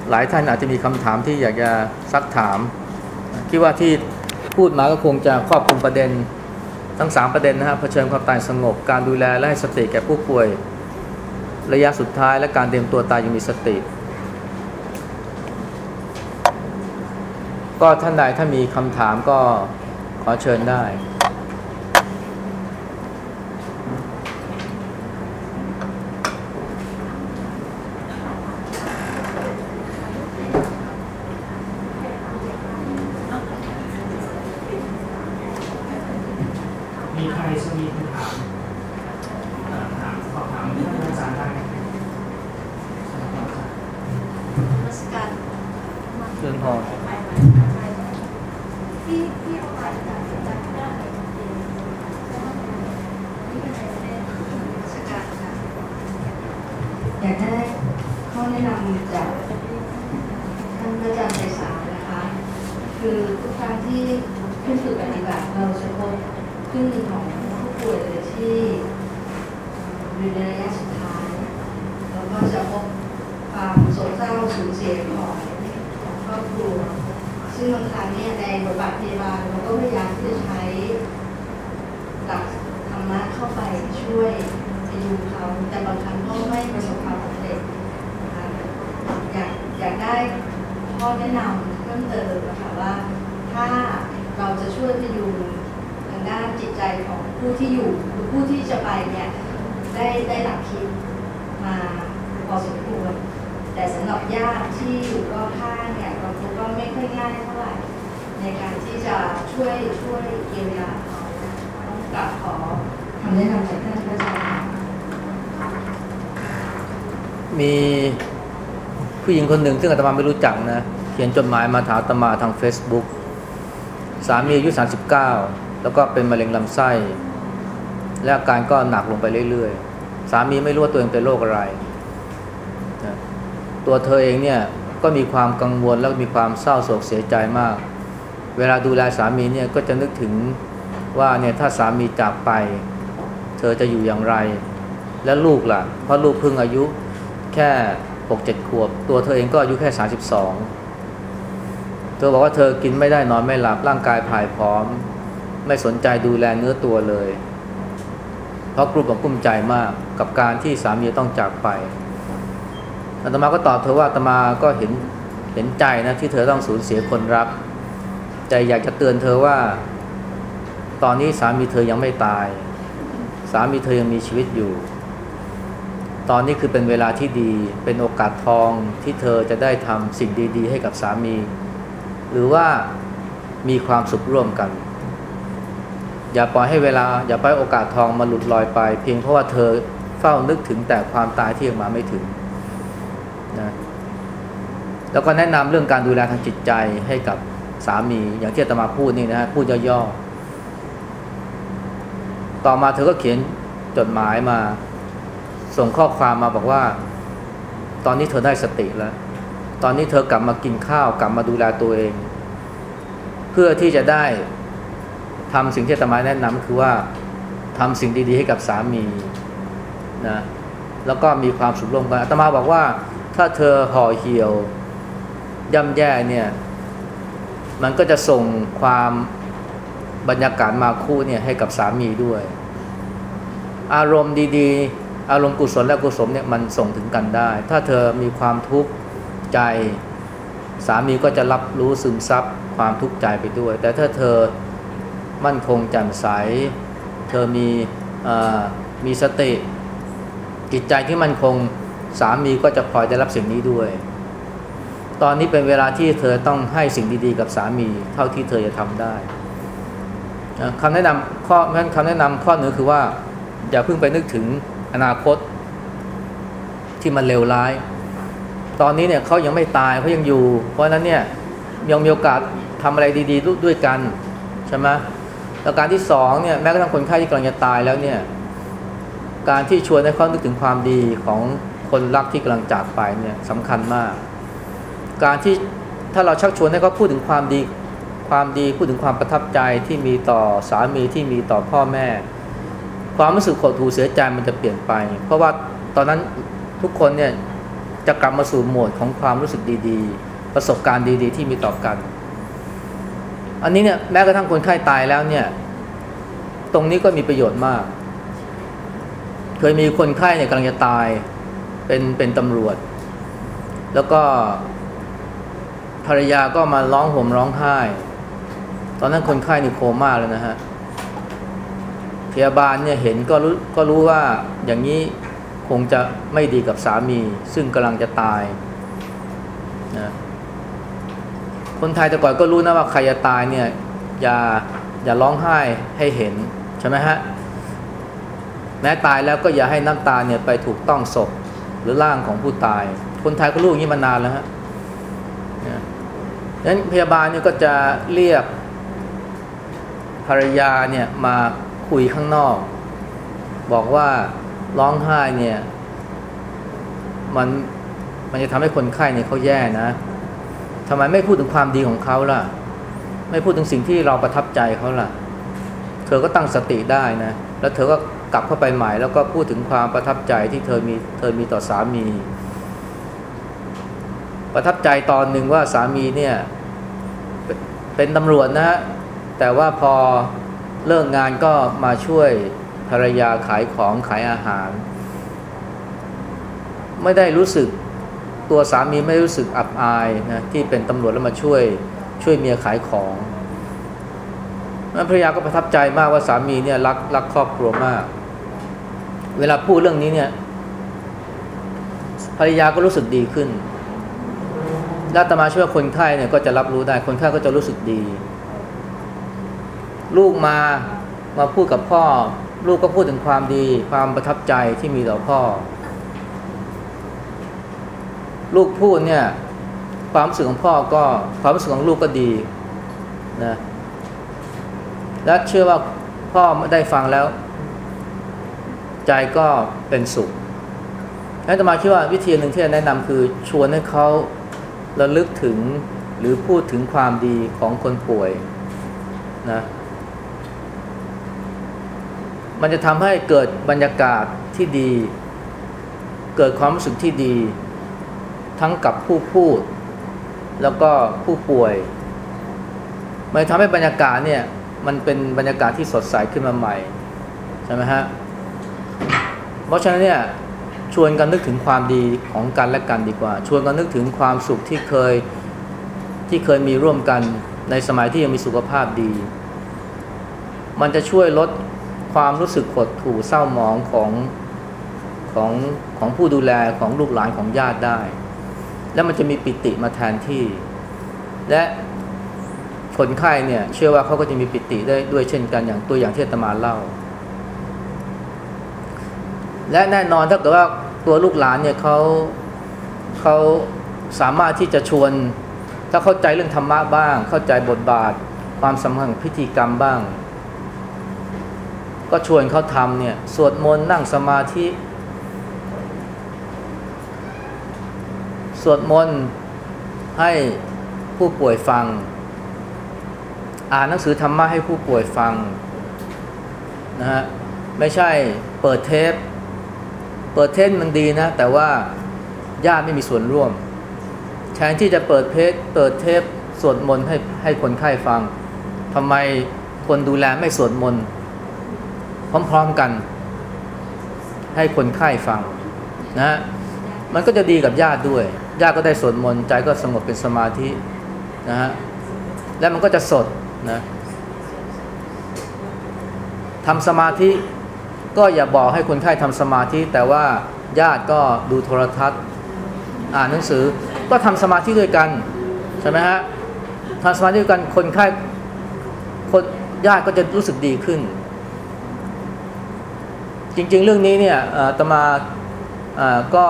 หลายท่านอาจจะมีคำถามที่อยากจะซักถาม คิดว่าที่พูดมาก็คงจะครอบคลุมประเด็นทั้ง 3 ประเด็นนะฮะเผชิญความตายสงบ การดูแลและให้สติแก่ผู้ป่วย ระยะสุดท้ายและการเตรียมตัวตายยังมีสติ ก็ท่านใดถ้ามีคำถามก็ขอเชิญได้ คนหนึ่งซึ่งอาตมาไม่รู้จักนะ เขียนจดหมายมาถามอาตมาทาง Facebook สามีอายุ 39 แล้วก็เป็นมะเร็งลำไส้ และอาการก็หนักลงไปเรื่อยๆ สามีไม่รู้ว่าตัวเองเป็นโรคอะไรนะตัวเธอเองเนี่ยก็มีความกังวลแล้วมีความเศร้าโศกเสียใจมาก เวลาดูแลสามีเนี่ยก็จะนึกถึงว่าเนี่ยถ้าสามีจากไป เธอจะอยู่อย่างไร และลูกล่ะ เพราะลูกเพิ่งอายุแค่ หกเจ็ดขวบ ตัวเธอเองก็อายุแค่สาสิบสองเธอบอกว่าเธอกินไม่ได้นอนไม่หลับร่างกายผายพร้อม ไม่สนใจดูแลเนื้อตัวเลย เพราะกลุ่มของกุ้มใจมากกับการที่สามีต้องจากไปอาตมาก็ตอบเธอว่าอาตมาก็เห็นเห็นใจนะที่เธอต้องสูญเสียคนรักแต่อยากจะเตือนเธอว่า ตอนนี้สามีเธอยังไม่ตาย สามีเธอยังมีชีวิตอยู่ ตอนนี้คือเป็นเวลาที่ดี เป็นโอกาสทองที่เธอจะได้ทำสิ่งดี ๆ ให้กับสามี หรือว่ามีความสุขร่วมกัน อย่าปล่อยให้เวลา อย่าปล่อยโอกาสทองมาหลุดลอยไป เพียงเพราะว่าเธอเฝ้านึกถึงแต่ความตายที่ยังมาไม่ถึงนะแล้วก็แนะนำเรื่องการดูแลทางจิตใจให้กับสามี อย่างที่อาตมาพูดนี่นะฮะพูดย่อๆต่อมาเธอก็เขียนจดหมายมา ส่งข้อความมาบอกว่า ตอนนี้เธอได้สติแล้ว ตอนนี้เธอกลับมากินข้าวกลับมาดูแลตัวเอง เพื่อที่จะได้ทำสิ่งที่ตมาแนะนำคือว่าทำสิ่งดีๆให้กับสามีนะแล้วก็มีความสุขร่วมกันอาตมาบอกว่า ถ้าเธอห่อเหี่ยวย่ำแย่เนี่ย มันก็จะส่งความบรรยากาศมาคู่เนี่ยให้กับสามีด้วย อารมณ์ดี ๆ อารมณ์กุศลและกุศลเนี่ยมันส่งถึงกันได้ ถ้าเธอมีความทุกข์ใจสามีก็จะรับรู้ซึมซับความทุกข์ใจไปด้วย แต่ถ้าเธอมั่นคงแจ่มใส เธอมีอมีสติจิตใจที่มั่นคงสามีก็จะพลอยได้รับสิ่งนี้ด้วย ตอนนี้เป็นเวลาที่เธอต้องให้สิ่งดีๆกับสามีเท่าที่เธอจะทำได้คำแนะนำข้องั้นคำแนะนำข้อหนึ่งคือว่า อย่าเพิ่งไปนึกถึง อนาคต ที่มันเลวร้าย ตอนนี้เนี่ยเขายังไม่ตายเขายังอยู่ เพราะฉะนั้นเนี่ยยังมีโอกาสทำอะไรดีๆด้วยกันใช่ไหมแล้วการที่สองเนี่ยแม้กระทั่งคนไข้ที่กำลังจะตายแล้วเนี่ยการที่ชวนให้เขานึกถึงความดีของคนรักที่กำลังจากไปเนี่ยสำคัญมาก การที่ถ้าเราชักชวนให้เขาพูดถึงความดีความดีพูดถึงความประทับใจที่มีต่อสามีที่มีต่อพ่อแม่ ความรู้สึกโกรธหูเสียใจมันจะเปลี่ยนไป เพราะว่าตอนนั้นทุกคนเนี่ยจะกลับมาสู่โหมดของความรู้สึกดีๆ ประสบการณ์ดีๆ ที่มีต่อกัน อันนี้เนี่ยแม้กระทั่งคนไข้ตายแล้วเนี่ย ตรงนี้ก็มีประโยชน์มาก เคยมีคนไข้เนี่ยกำลังจะตายเป็นเป็นตำรวจ แล้วก็ภรรยาก็มาร้องห่มร้องไห้ ตอนนั้นคนไข้นี่โคม่าแล้วนะฮะ พยาบาลเนี่ยเห็นก็รู้ก็รู้ว่าอย่างนี้คงจะไม่ดีกับสามี ซึ่งกำลังจะตายนะคนไทยแต่ก่อนก็รู้นะว่าใครจะตายเนี่ยอย่าอย่าร้องไห้ให้เห็นใช่ไหมฮะแม้ตายแล้วก็อย่าให้น้ำตาเนี่ยไปถูกต้องศพหรือร่างของผู้ตาย คนไทยก็รู้อย่างนี้มานานแล้วฮะนะดังนั้นพยาบาลเนี่ยก็จะเรียกภรรยาเนี่ยมา คุยข้างนอก บอกว่าร้องไห้เนี่ย มันมันจะทำให้คนไข้เนี่ยเขาแย่นะทำไมไม่พูดถึงความดีของเขาล่ะ ไม่พูดถึงสิ่งที่เราประทับใจเขาล่ะ เธอก็ตั้งสติได้นะ แล้วเธอก็กลับเข้าไปใหม่แล้วก็พูดถึงความประทับใจที่เธอมีเธอมีต่อสามี ประทับใจตอนหนึ่งว่าสามีเนี่ย เป็นตำรวจนะฮะแต่ว่าพอ เลิกงานก็มาช่วยภรรยาขายของขายอาหาร ไม่ได้รู้สึกตัวสามีไม่รู้สึกอับอายนะที่เป็นตำรวจแล้วมาช่วยช่วยเมียขายของนั้นภรรยาก็ประทับใจมากว่าสามีเนี่ยรักรักครอบครัวมาก เวลาพูดเรื่องนี้เนี่ยภรรยาก็รู้สึกดีขึ้น แล้าตมาช่ว่าคนไข้เนี่ยก็จะรับรู้ได้ คนไข้ก็จะรู้สึกดี ลูกมามาพูดกับพ่อ ลูกก็พูดถึงความดี ความประทับใจที่มีต่อพ่อ ลูกพูดเนี่ย ความรู้สึกของพ่อก็ความรู้สึกของลูกก็ดีนะและเชื่อว่าพ่อไม่ได้ฟังแล้ว ใจก็เป็นสุขนั้นอาตมาคิดว่าวิธีหนึ่งที่จะแนะนำคือชวนให้เขาระลึกถึงหรือพูดถึงความดีของคนป่วยนะ มันจะทำให้เกิดบรรยากาศที่ดี เกิดความรู้สึกที่ดี ทั้งกับผู้พูด แล้วก็ผู้ป่วย มันทำให้บรรยากาศเนี่ย มันเป็นบรรยากาศที่สดใสขึ้นมาใหม่ ใช่ไหมฮะ เพราะฉะนั้นเนี่ยชวนกันนึกถึงความดีของกันและกันดีกว่า ชวนกันนึกถึงความสุขที่เคยที่เคยมีร่วมกันในสมัยที่ยังมีสุขภาพดี มันจะช่วยลด ความรู้สึกหดหู่เศร้าหมองของของของผู้ดูแลของลูกหลานของญาติได้ แล้วมันจะมีปิติมาแทนที่ และคนไข้เนี่ย เชื่อว่าเขาก็จะมีปิติได้ด้วยเช่นกันอย่างตัวอย่างที่อาตมาเล่า และแน่นอนถ้าเกิดว่าตัวลูกหลานเนี่ยเขาเขาสามารถที่จะชวน ถ้าเข้าใจเรื่องธรรมะบ้าง เข้าใจบทบาท ความสำคัญพิธีกรรมบ้าง ก็ชวนเขาทำเนี่ยสวดมนต์นั่งสมาธิ สวดมนต์ให้ผู้ป่วยฟัง อ่านหนังสือธรรมะให้ผู้ป่วยฟังนะฮะไม่ใช่เปิดเทป เปิดเทปมันดีนะ แต่ว่าญาติไม่มีส่วนร่วมแทนที่จะเปิดเพจเปิดเทปสวดมนต์ให้ให้คนไข้ฟังทำไมคนดูแลไม่สวดมนต์ พร้อมๆกัน ให้คนไข้ฟังนะฮะมันก็จะดีกับญาติด้วย ญาติก็ได้สวดมนต์ใจก็สงบเป็นสมาธินะฮะและมันก็จะสดนะทำสมาธิก็อย่าบอกให้คนไข้ทำสมาธิ แต่ว่าญาติก็ดูโทรทัศน์ อ่านหนังสือก็ทำสมาธิด้วยกันใช่ไหมฮะทำสมาธิด้วยกันคนไข้คนญาติก็จะรู้สึกดีขึ้น จริง ๆ เรื่องนี้เนี่ยตมาก็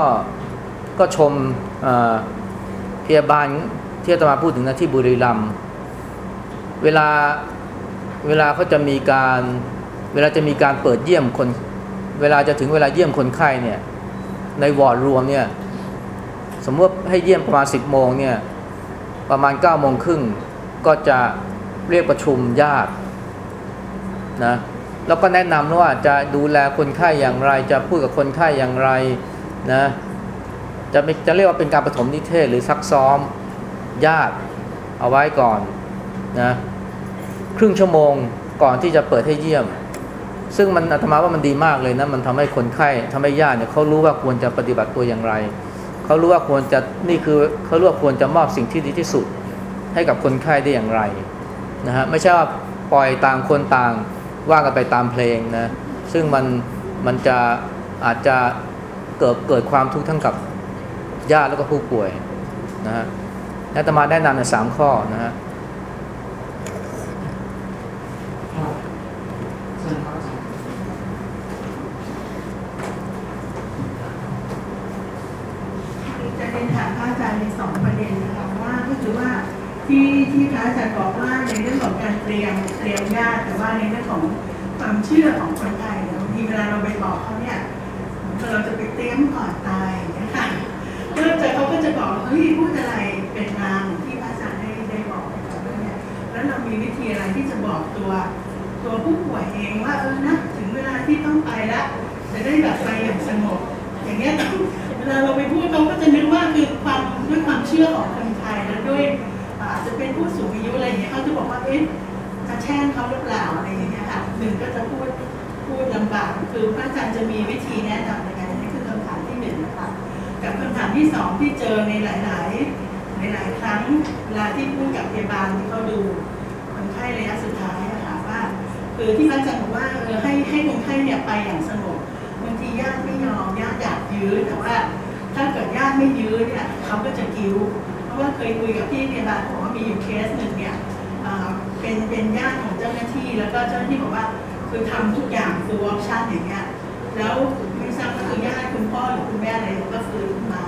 ก็ชมพยาบาลที่อาตมาพูดถึงนะที่บุรีรัมย์เวลาเวลาเขาจะมีการเวลาจะมีการเปิดเยี่ยมคน เวลาจะถึงเวลาเยี่ยมคนไข้เนี่ยในวอร์ดรวมเนี่ยสมมติให้เยี่ยมประมาณ 10โมงเนี่ยประมาณ9โมงครึ่งก็จะเรียกประชุมญาตินะ แล้วก็แนะนำว่าจะดูแลคนไข้อย่างไร จะพูดกับคนไข้อย่างไรนะจะจะเรียกว่าเป็นการปฐมนิเทศหรือซักซ้อมญาติเอาไว้ก่อนนะครึ่งชั่วโมงก่อนที่จะเปิดให้เยี่ยม ซึ่งมันอาตมาว่ามันดีมากเลยนะมันทำให้คนไข้ทำให้ญาติเนี่ยเขารู้ว่าควรจะปฏิบัติตัวอย่างไร เขารู้ว่าควรจะนี่คือเขารู้ว่าควรจะมอบสิ่งที่ดีที่สุด ให้กับคนไข้ได้อย่างไรนะฮะไม่ใช่ว่าปล่อยต่างคนต่าง ว่ากันไปตามเพลงนะซึ่งมันมันจะอาจจะเกิดเกิดความทุกข์ทั้งกับญาติแล้วก็ผู้ป่วยนะฮะนัตมาแนะนำในสามข้อนะฮะ ครับเชิญครับอาจารย์ จะเรียนถามพระอาจารย์ในสองประเด็นนะคะว่าก็คือว่า ที่ที่พระอาจารย์บอกว่าในเรื่องของการเตรียมเตรียมญาติแต่ว่าในเรื่องของความเชื่อของคนไทยบางทีเวลาเราไปบอกเขาเนี่ยเราจะไปเตรียมก่อนตายอย่างเงี้ยค่ะเริ่มจากเขาก็จะบอกเฮ้ยพูดอะไรเป็นรางที่พระอาจารย์ได้ได้บอกไปก่อนด้วยเนี่ยแล้วเรามีวิธีอะไรที่จะบอกตัวตัวผู้ป่วยเองว่าเออนะถึงเวลาที่ต้องไปแล้วจะได้แบบไปอย่างสงบอย่างเงี้ยเวลาเราไปพูดเขาก็จะนึกว่าคือความด้วยความเชื่อของคนไทยแล้วด้วย จะเป็นผู้สูงอายุอะไรอย่างเงี้ยเขาจะบอกว่าเอ๊ะจะแช่งเขาหรือเปล่าอะไรอย่างเงี้ยค่ะหนึ่งก็จะพูดพูดลำบากคือพระอาจารย์จะมีวิธีแนะนำในการนี่คือคำถามที่หนึ่งนะคะกับคำถามที่สองที่เจอในหลาย ๆ หลาย ๆ ครั้งเวลาที่พูดกับพยาบาลที่เขาดูคนไข้ระยะสุดท้ายอะค่ะว่าคือที่พระอาจารย์บอกว่าเออให้ให้คนไข้เนี่ยไปอย่างสงบบางทีญาติไม่ยอมญาติอยากยื้อแต่ว่า ถ้าเกิดญาติไม่ยื้อเนี่ยเขาก็จะกิ้ว เพราะว่าเคยคุยกับพี่พยาบาลบอกว่ามีอยู่เคสหนึ่งเนี่ยเป็นเป็นญาติของเจ้าหน้าที่ แล้วก็เจ้าหน้าที่บอกว่าคือทำทุกอย่างคือวออปชั่นอย่างเงี้ยแล้วไม่ทราบว่าคือญาติคุณพ่อหรือคุณแม่อะไรก็ฟื้นขึ้นมา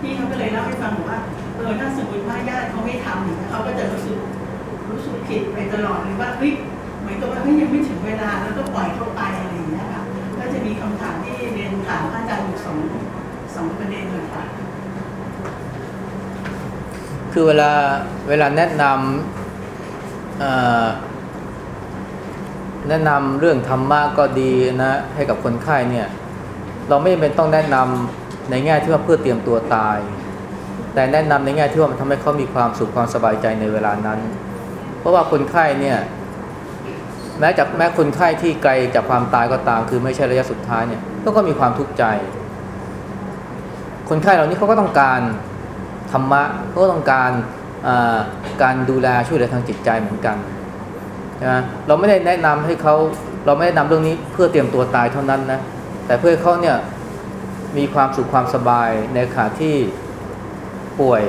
พี่เขาก็เลยเล่าให้ฟังบอกว่าเออถ้าสมมติว่าญาติเขาไม่ทำอย่างเนี้ยเขาก็จะรู้สึกรู้สึกผิดไปตลอดเลยว่าเฮ้ยเหมือนกับว่าเฮ้ยยังไม่ถึงเวลาแล้วก็ปล่อยเข้าไปอะไรอย่างเงี้ยค่ะก็จะมีคำถามที่เรียนถามอาจารย์อยู่สองสองประเด็นเลยค่ะ คือเวลาเวลาแนะนำแนะนำเรื่องธรรมะก็ดีนะให้กับคนไข้เนี่ย เราไม่จำเป็นต้องแนะนำในแง่ที่ว่าเพื่อเตรียมตัวตาย แต่แนะนำในแง่ที่ว่ามันทำให้เขามีความสุขความสบายใจในเวลานั้น เพราะว่าคนไข้เนี่ยแม้จากแม้คนไข้ที่ไกลจากความตายก็ตาม คือไม่ใช่ระยะสุดท้ายเนี่ยก็ก็มีความทุกข์ใจ คนไข้เหล่านี้เขาก็ต้องการ ธรรมะเขาก็ต้องการการดูแลช่วยเหลือทางจิตใจเหมือนกันนะเราไม่ได้แนะนำให้เขาเราไม่ได้นำเรื่องนี้เพื่อเตรียมตัวตายเท่านั้นนะแต่เพื่อให้เขาเนี่ยมีความสุขความสบายในขณะที่ป่วย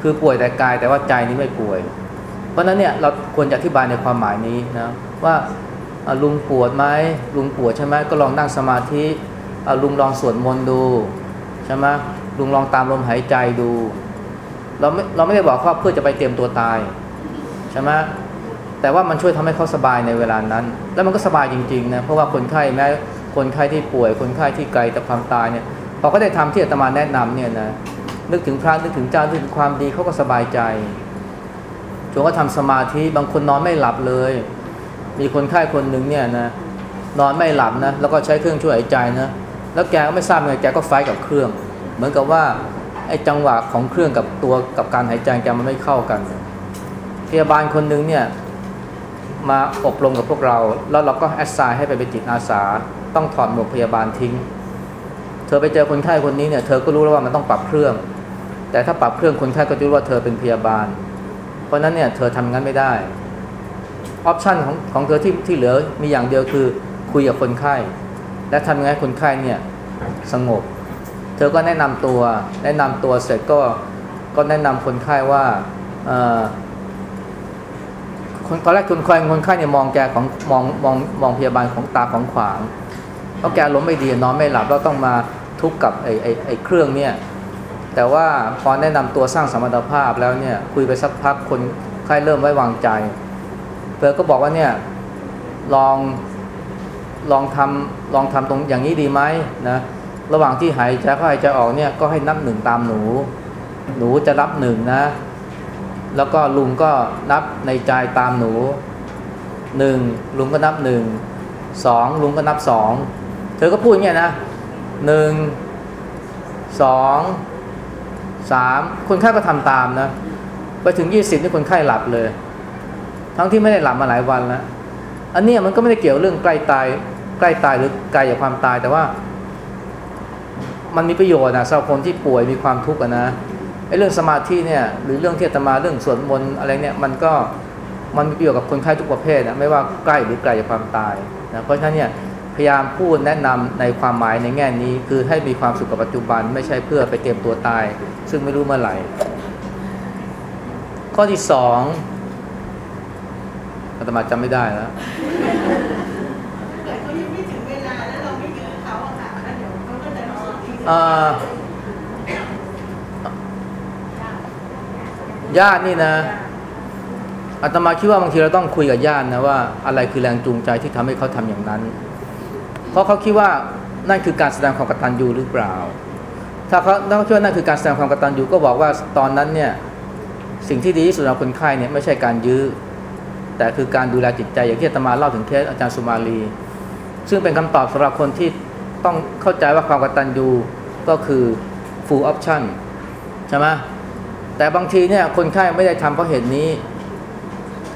คือป่วยแต่กาย แต่ว่าใจนี้ไม่ป่วย เพราะฉะนั้นเนี่ยเราควรจะอธิบายในความหมายนี้นะว่าลุงปวดไหมลุงปวดใช่ไหมก็ลองนั่งสมาธิลุงลองสวดมนต์ดูใช่ไหม ลุงลองตามลมหายใจดู เราไม่เราไม่ได้บอกว่าเพื่อจะไปเตรียมตัวตายใช่ไหมแต่ว่ามันช่วยทำให้เขาสบายในเวลานั้น แล้วมันก็สบายจริงๆนะเพราะว่าคนไข้แม้คนไข้ที่ป่วย คนไข้ที่ไกลจากความตายเนี่ยพอเขาได้ทำที่อาตมาแนะนำเนี่ยนะนึกถึงพระนึกถึงเจ้านึกถึงความดีเขาก็สบายใจชวนก็ทำสมาธิบางคนนอนไม่หลับเลย มีคนไข้คนหนึ่งเนี่ยนะนอนไม่หลับนะแล้วก็ใช้เครื่องช่วยหายใจนะแล้วแกก็ไม่ทราบไงแกก็ไฟกับเครื่อง เหมือนกับว่าไอ้จังหวะของเครื่องกับตัวกับการหายใจแกมันไม่เข้ากัน พยาบาลคนหนึ่งเนี่ยมาอบรมกับพวกเรา แล้วเราก็แอดไซน์ให้ไปเป็นจิตอาสา ต้องถอดหมวกพยาบาลทิ้ง เธอไปเจอคนไข้คนนี้เนี่ยเธอก็รู้แล้วว่ามันต้องปรับเครื่อง แต่ถ้าปรับเครื่องคนไข้ก็จะรู้ว่าเธอเป็นพยาบาล เพราะนั้นเนี่ยเธอทำงั้นไม่ได้ option ของของเธอที่ที่เหลือมีอย่างเดียวคือคุยกับคนไข้ และทำยังไงให้คนไข้เนี่ยสงบ เธอก็แนะนำตัว แนะนำตัวเสร็จก็ก็แนะนำคนไข้ว่าอ่อคนตอนแรกคนไข้คนไข้เนี่ยมองแกของมองมองมองพยาบาลของตาของขวางเพราะแกล้มไม่ดีนอนไม่หลับแล้วต้องมาทุกข์กับไอ้ไอ้ไอ้เครื่องเนี่ยแต่ว่าพอแนะนำตัวสร้างสมรรถภาพแล้วเนี่ยคุยไปสักพักคนไข้เริ่มไว้วางใจเธอก็บอกว่าเนี่ยลองลองทำลองทำตรงอย่างนี้ดีไหมนะ ระหว่างที่หายใจเข้าหายใจออกเนี่ยก็ให้นับหนึ่งตามหนู หนูจะรับหนึ่งนะ แล้วก็ลุงก็นับในใจตามหนูหนึ่งลุงก็นับหนึ่งสองลุงก็นับสองเธอก็พูดอย่างเงี้ยนะหนึ่งสองสามคนไข้ก็ทำตามนะไปถึงยี่สิบนี่คนไข้หลับเลย ทั้งที่ไม่ได้หลับมาหลายวันแล้วอันนี้มันก็ไม่ได้เกี่ยวเรื่องใกล้ตายใกล้ตายหรือไกลจากความตายแต่ว่า มันมีประโยชน์นะสำหรับคนที่ป่วยมีความทุกข์นะไอ้เรื่องสมาธิเนี่ยหรือเรื่องเที่อาตมาเรื่องสวดมนต์อะไรเนี่ยมันก็มันมีประโยชน์กับคนไข้ทุกประเภทนะไม่ว่าใกล้หรือไกลจากความตายนะเพราะฉะนั้นเนี่ยพยายามพูดแนะนำในความหมายในแง่นี้ คือให้มีความสุขกับปัจจุบัน ไม่ใช่เพื่อไปเตรียมตัวตาย ซึ่งไม่รู้เมื่อไหร่ ข้อที่สองอาตมาจำไม่ได้แล้ว ญาตินี่นะอาตมาคิดว่าบางทีเราต้องคุยกับญาตินะว่าอะไรคือแรงจูงใจที่ทำให้เขาทำอย่างนั้น เพราะเขาคิดว่านั่นคือการแสดงความกตัญญูหรือเปล่า ถ้าเขาถ้าเขาคิดว่านั่นคือการแสดงความกตัญญูก็บอกว่าตอนนั้นเนี่ยสิ่งที่ดีที่สุดสำหรับคนไข้เนี่ยไม่ใช่การยื้อแต่คือการดูแลจิตใจอย่างที่อาตมาเล่าถึงเคสอาจารย์สุมาลี ซึ่งเป็นคำตอบสำหรับคนที่ ต้องเข้าใจว่าความกตัญญูก็คือ full option ใช่ไหมแต่บางทีเนี่ยคนไข้ไม่ได้ทำเพราะเหตุนี้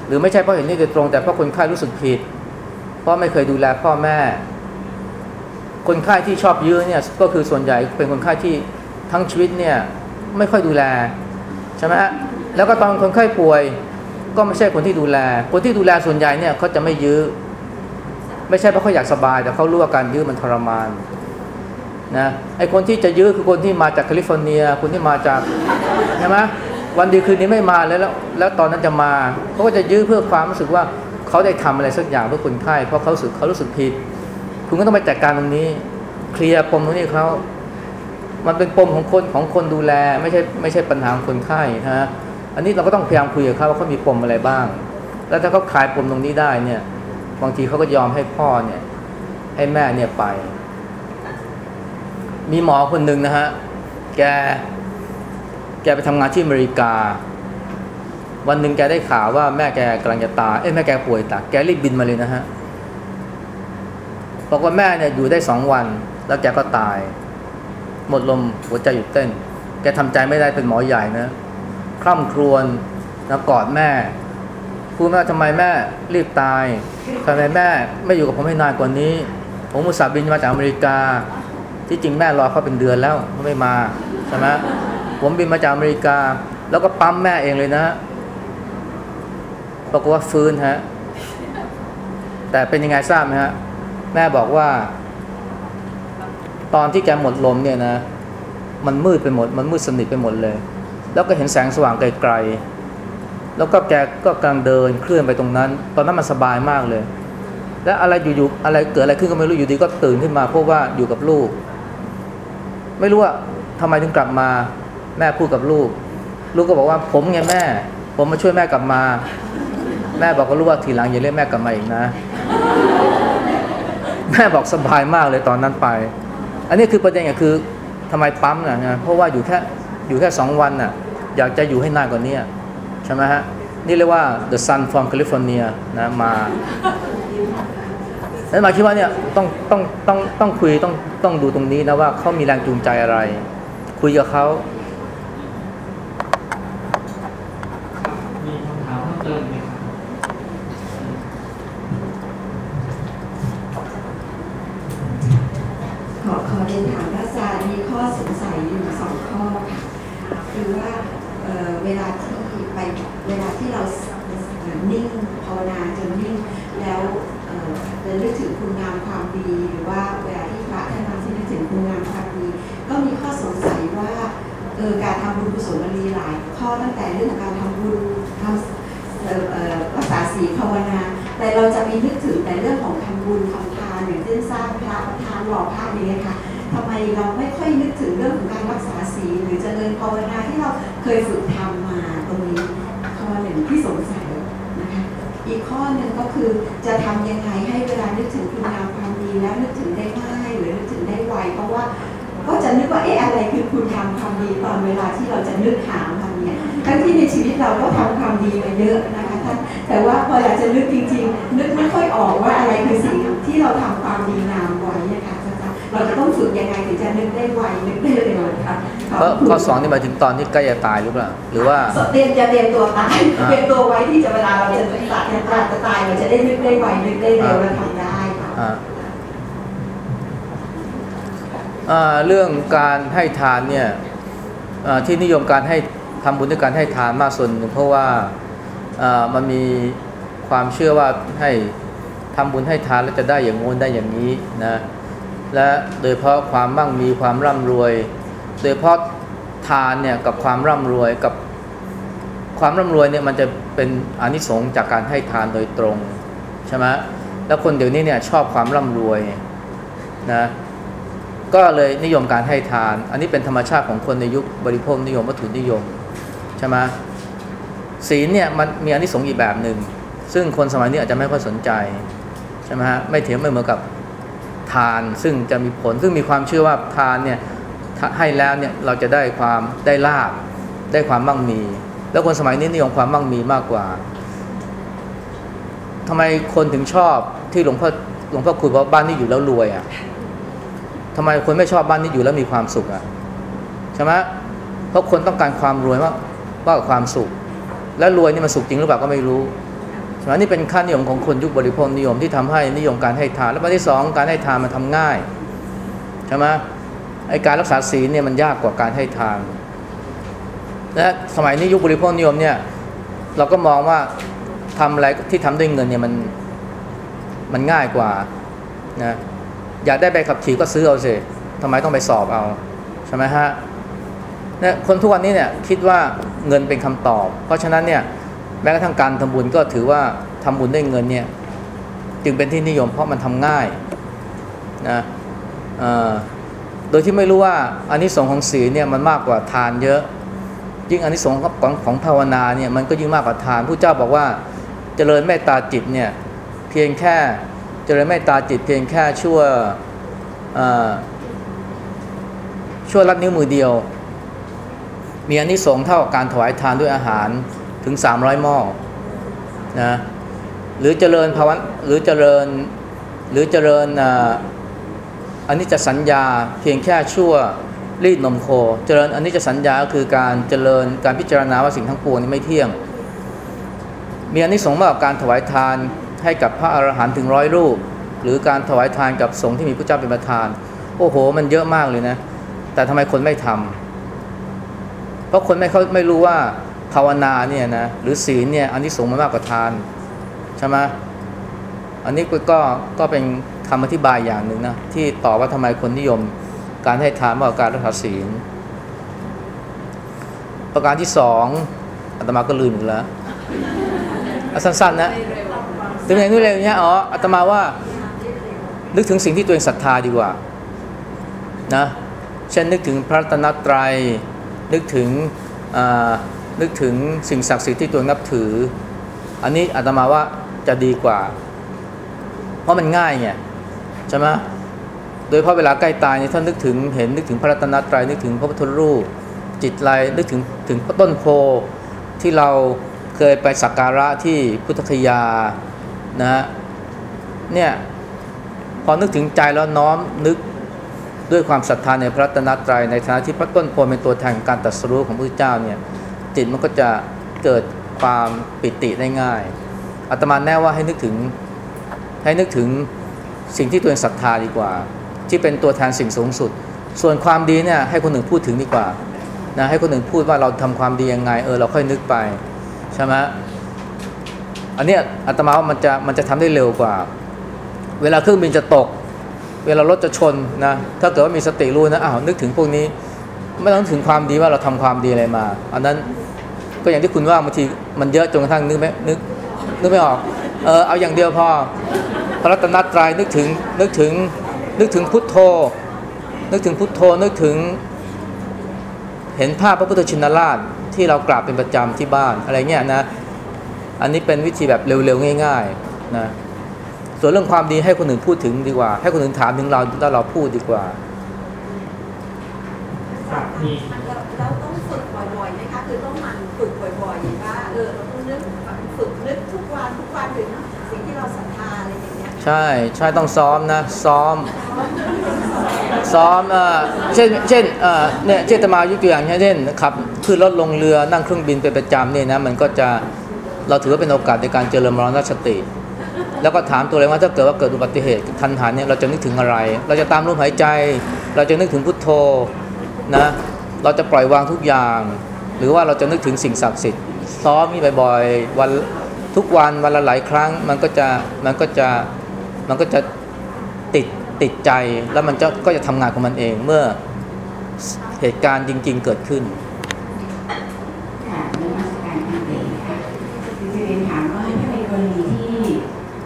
หรือไม่ใช่เพราะเหตุนี้โดยตรง แต่เพราะคนไข้รู้สึกผิด เพราะไม่เคยดูแลพ่อแม่ คนไข้ที่ชอบยื้อเนี่ยก็คือส่วนใหญ่เป็นคนไข้ที่ทั้งชีวิตเนี่ยไม่ค่อยดูแลใช่ไหมฮะแล้วก็ตอนคนไข้ป่วย ก็ไม่ใช่คนที่ดูแล คนที่ดูแลส่วนใหญ่เนี่ยเขาจะไม่ยื้อ ไม่ใช่เพราะเขาอยากสบายแต่เขารู้ว่าการยื้อมันทรมานนะไอคนที่จะยื้อคือคนที่มาจากแคลิฟอร์เนีย คนที่มาจากใช่ไหมวันดีคืนนี้ไม่มาแล้วแล้วแล้วตอนนั้นจะมาเขาก็จะยื้อเพื่อความรู้สึกว่าเขาได้ทำอะไรสักอย่างเพื่อคนไข้เพราะเขาสึกเขารู้สึกผิด คุณก็ต้องไปจัดการตรงนี้ เคลียร์ปมตรงนี้เขามันเป็นปมของคนของคนดูแลไม่ใช่ไม่ใช่ปัญหาของคนไข้นะฮะอันนี้เราก็ต้องพยายามคุยกับเขาว่าเขามีปมอะไรบ้าง แล้วถ้าเขาคลายปมตรงนี้ได้เนี่ย บางทีเขาก็ยอมให้พ่อเนี่ย ให้แม่เนี่ยไป มีหมอคนหนึ่งนะฮะ แก แกไปทำงานที่อเมริกา วันหนึ่งแกได้ข่าวว่าแม่แกกำลังจะตาย เอ้ยแม่แกป่วยตายแกรีบบินมาเลยนะฮะบอกว่าแม่เนี่ยอยู่ได้สองวัน แล้วแกก็ตาย หมดลมหัวใจหยุดเต้น แกทำใจไม่ได้เป็นหมอใหญ่นะ คร่ำครวญนะกอดแม่ พูดว่ทำไมแม่รีบตายทำไมแม่ไม่อยู่กับผมให้นานกว่านี้ ผมอุตส่าห์บินมาจากอเมริกา ที่จริงแม่รอเขาเป็นเดือนแล้วเขาไม่มาใช่ไหมผมบินมาจากอเมริกา แล้วก็ปั๊มแม่เองเลยนะปรากฏว่าฟื้นฮะแต่เป็นยังไงทราบไหมฮะแม่บอกว่า ตอนที่แกหมดลมเนี่ยนะ มันมืดไปหมด มันมืดสนิทไปหมดเลย แล้วก็เห็นแสงสว่างไกลๆ แล้วก็แกก็กำลังเดินเคลื่อนไปตรงนั้น ตอนนั้นมันสบายมากเลย และอะไรอยู่ๆอะไรเกิดอะไรขึ้นก็ไม่รู้อยู่ดีก็ตื่นขึ้นมาเพราะว่าอยู่กับลูก ไม่รู้ว่าทำไมถึงกลับมา แม่พูดกับลูก ลูกก็บอกว่าผมไงแม่ ผมมาช่วยแม่กลับมา แม่บอกก็รู้ว่าทีหลังอย่าเรียกแม่กลับมาอีกนะ แม่บอกสบายมากเลยตอนนั้นไป อันนี้คือประเด็นก็คือทำไมปั๊มนะเพราะว่าอยู่แค่อยู่แค่สองวันน่ะ อยากจะอยู่ให้นานกว่านี้ ช่ไหมฮะ นี่เรียกว่า the sun from California นะมาแล้วมาคิดว่าเนี่ยต้องต้องต้องต้องคุยต้องต้องดูตรงนี้นะว่าเขามีแรงจูงใจอะไร คุยกับเขา สองนี่หมายถึงตอนที่ใกล้จะตายหรือเปล่า หรือว่าเตรียมจะเตรียมตัวตายอ่าเตรียมตัวไว้ที่จะเวลาเราจะตายจะตายจะตายเราจะได้นึกได้ไวนึกได้เร็วและทำได้ค่ะอ่าอ่าเรื่องการให้ทานเนี่ยอ่าที่นิยมการให้ทำบุญด้วยการให้ทานมากส่วนหนึ่งเพราะว่าอ่ามันมีความเชื่อว่าให้ทำบุญให้ทานแล้วจะได้อย่างงู้นได้อย่างนี้นะและโดยเฉพาะความมั่งมีความร่ำรวย โดยเฉพาะ ทานเนี่ยกับความร่ำรวยกับความร่ำรวยเนี่ยมันจะเป็นอนิสงส์จากการให้ทานโดยตรงใช่ไหมแล้วคนเดี๋ยวนี้เนี่ยชอบความร่ำรวยนะก็เลยนิยมการให้ทาน อันนี้เป็นธรรมชาติของคนในยุคบริโภคนิยมวัตถุนิยมใช่ไหมศีลเนี่ยมันมีอนิสงส์อีกแบบหนึ่งซึ่งคนสมัยนี้อาจจะไม่ค่อยสนใจใช่ไหมฮะไม่เถียงไม่เหมือนกับทานซึ่งจะมีผลซึ่งมีความเชื่อว่าทานเนี่ย ให้แล้วเนี่ยเราจะได้ความได้ลาบได้ความมั่งมี แล้วคนสมัยนี้นิยมความมั่งมีมากกว่าทำไมคนถึงชอบที่หลวงพ่อหลวงพ่อคุยว่าบ้านนี้อยู่แล้วรวยอะทำไมคนไม่ชอบบ้านนี้อยู่แล้วมีความสุขอะใช่ไหมเพราะคนต้องการความรวยมากมากกว่าความสุข และรวยนี่มันสุขจริงหรือเปล่าก็ไม่รู้ใช่ไหมนี่เป็นค่านิยมของคนยุคบริโภคนิยมที่ทำให้นิยมการให้ทาน แล้วประเด็นที่สองการให้ทานมันทำง่ายใช่ไหม ไอการรักษาศีลเนี่ยมันยากกว่าการให้ทานและสมัยนี้ยุคบริโภคนิยมเนี่ย เราก็มองว่าทำอะไรที่ทำด้วยเงินเนี่ยมันมันง่ายกว่านะอยากได้ใบขับขี่ก็ซื้อเอาสิทำไมต้องไปสอบเอาใช่ไหมฮะเนี่ยคนทุกวันนี้เนี่ยคิดว่าเงินเป็นคำตอบ เพราะฉะนั้นเนี่ยแม้กระทั่งการทำบุญก็ถือว่าทำบุญด้วยเงินเนี่ยจึงเป็นที่นิยมเพราะมันทำง่ายนะเอ่อ โดยที่ไม่รู้ว่าอันนี้สงของศีลเนี่ยมันมากกว่าทานเยอะ ยิ่งอันนี้สงของของภาวนาเนี่ยมันก็ยิ่งมากกว่าทานผู้เจ้าบอกว่าเจริญเมตตาจิตเนี่ยเพียงแค่เจริญเมตตาจิต เพียงแค่ชั่วชั่วลัดนิ้วมือเดียว มีอันนี้สงเท่ากับการถวายทานด้วยอาหารถึง 300 หม้อนะหรือเจริญภาวะหรือเจริญหรือเจริญ อันนี้จะสัญญาเพียงแค่ชั่วรีดนมโค เจริญอันนี้จะสัญญาก็คือการเจริญการพิจารณาว่าสิ่งทั้งปวงนี้ไม่เที่ยง มีอันนี้สงส์มากกว่าการถวายทานให้กับพระอรหันต์ถึงร้อยรูป หรือการถวายทานกับสงฆ์ที่มีพระเจ้าเป็นประธาน โอ้โห มันเยอะมากเลยนะ แต่ทำไมคนไม่ทำเพราะคนไม่เขาไม่รู้ว่าภาวนาเนี่ยนะหรือศีลเนี่ยอันนี้สงส์มันมากกว่าทานใช่ไหมอันนี้ก็ก็เป็น คำอธิบายอย่างหนึ่งนะที่ตอบว่าทำไมคนนิยมการให้ทานมากกว่าการรักษาศีล ประการที่สองอาตมาก็ลืมอีกแล้วสั้นๆนะถึงไหนนู่นเลยเนี่ยอ๋ออาตมาว่านึกถึงสิ่งที่ตัวเองศรัทธาดีกว่านะเช่นนึกถึงพระตนตรัย นึกถึงนึกถึงสิ่งศักดิ์สิทธิ์ที่ตัวนับถือ อันนี้อาตมาว่าจะดีกว่า เพราะมันง่ายไง ใช่ไหมโดยเพราะเวลาใกล้ตายเนี่ยท่านนึกถึงเห็นนึกถึงพระรัตนตรัยนึกถึงพระพุทธรูป จิตไรนึกถึงถึงต้นโพที่เราเคยไปสักการะที่พุทธคยานะฮะเนี่ยพอนึกถึงใจแล้วน้อมนึกด้วยความศรัทธาในพระรัตนตรัยในฐานะที่พระต้นโพเป็นตัวแทนของการตรัสรู้ของพระเจ้าเนี่ยจิตมันก็จะเกิดความปิติได้ง่ายอาตมาแน่ว่าให้นึกถึงให้นึกถึง สิ่งที่ตัวเองศรัทธาดีกว่า ที่เป็นตัวแทนสิ่งสูงสุด ส่วนความดีเนี่ยให้คนหนึ่งพูดถึงดีกว่านะให้คนหนึ่งพูดว่าเราทำความดียังไงเออเราค่อยนึกไปใช่ไหมอันเนี้ยอาตมาว่ามันจะมันจะทำได้เร็วกว่า เวลาเครื่องบินจะตก เวลารถจะชนนะถ้าเกิดว่ามีสติรู้นะอ้าวนึกถึงพวกนี้ ไม่ต้องถึงความดีว่าเราทำความดีอะไรมา อันนั้นก็อย่างที่คุณว่าบางทีมันเยอะจนกระทั่งนึกไม่นึกนึกไม่ออกเออเอาอย่างเดียวพอ พระรัตนตรัยนึกถึงนึกถึงนึกถึงพุทโธ นึกถึงพุทโธนึกถึง เห็นภาพพระพุทธชินราชที่เรากราบเป็นประจำที่บ้านอะไรเงี้ยนะอันนี้เป็นวิธีแบบเร็วๆง่ายๆนะส่วนเรื่องความดีให้คนอื่นพูดถึงดีกว่า ให้คนอื่นถามถึงเราแล้วเราพูดดีกว่าครับมีเราเราต้องฝึกบ่อยๆไหมคะคือต้อง ใช่ใช่ต้องซ้อมนะซ้อม ซ้อมเอ่อเช่นเช่นเอ่อเนี่ยเจตมายกตัวอย่างเช่นขับขึ้นรถลงเรือนั่งเครื่องบินเป็นประจำเนี่ยนะมันก็จะเราถือว่าเป็นโอกาสในการเจริญมรณสติ แล้วก็ถามตัวเองว่าถ้าเกิดว่าเกิดอุบัติเหตุทันหันเนี่ยเราจะนึกถึงอะไร เราจะตามลมหายใจ เราจะนึกถึงพุทโธนะเราจะปล่อยวางทุกอย่าง หรือว่าเราจะนึกถึงสิ่งศักดิ์สิทธิ์ซ้อมนี่บ่อยๆวันทุกวันวันละหลายครั้งมันก็จะมันก็จะ มันก็จะติดติดใจแล้วมันจะก็จะทำงานของมันเองเมื่อเหตุการณ์จริง ๆ เกิดขึ้นค่ะนมัสการคุณเอ๋ค่ะคือจะเรียนถามว่าถ้าในกรณีที่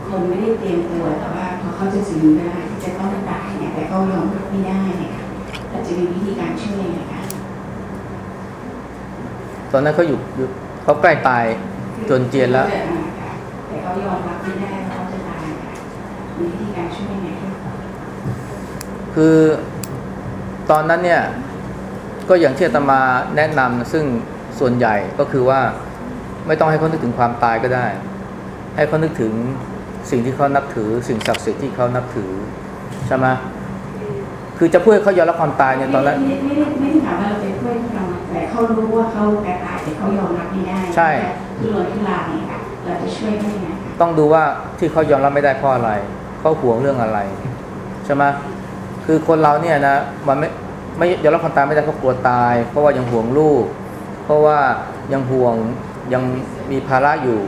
คนไม่ได้เตรียมตัวแต่ว่าพอเขาจะถึงเวลาที่จะต้องตายเนี่ยแต่เขายอมรับไม่ได้เนี่ยค่ะเราจะมีวิธีการช่วยยังไงคะตอนนั้นเขาอยู่อยู่เขาใกล้ตายจนเจียนแล้วแต่เขายอมรับไม่ได้ มีวิธีการช่วยยังไงคะคือตอนนั้นเนี่ย ก็อย่างที่อาตมาแนะนำซึ่งส่วนใหญ่ก็คือว่าไม่ต้องให้เขานึกถึงความตายก็ได้ ให้เขานึกถึงสิ่งที่เขานับถือ สิ่งศักดิ์สิทธิ์ที่เขานับถือใช่ไหมคือจะพูดให้เขายอมรับความตายเนี่ยตอนนั้นไม่ไม่ได้ไม่ได้ถามว่าเราจะช่วยเขาแต่เขารู้ว่าเขาแก่ตายแต่เขายอมรับไม่ได้ใช่ทุรนทุรายเนี่ยค่ะเราจะช่วยได้ไงคะต้องดูว่าที่เขายอมรับไม่ได้เพราะอะไร เขาห่วงเรื่องอะไรใช่ไหมคือคนเราเนี่ยนะมันไม่ไม่ยอมรับความตายไม่ได้เพราะกลัวตาย เพราะว่ายังห่วงลูก เพราะว่ายังห่วงยังมีภาระอยู่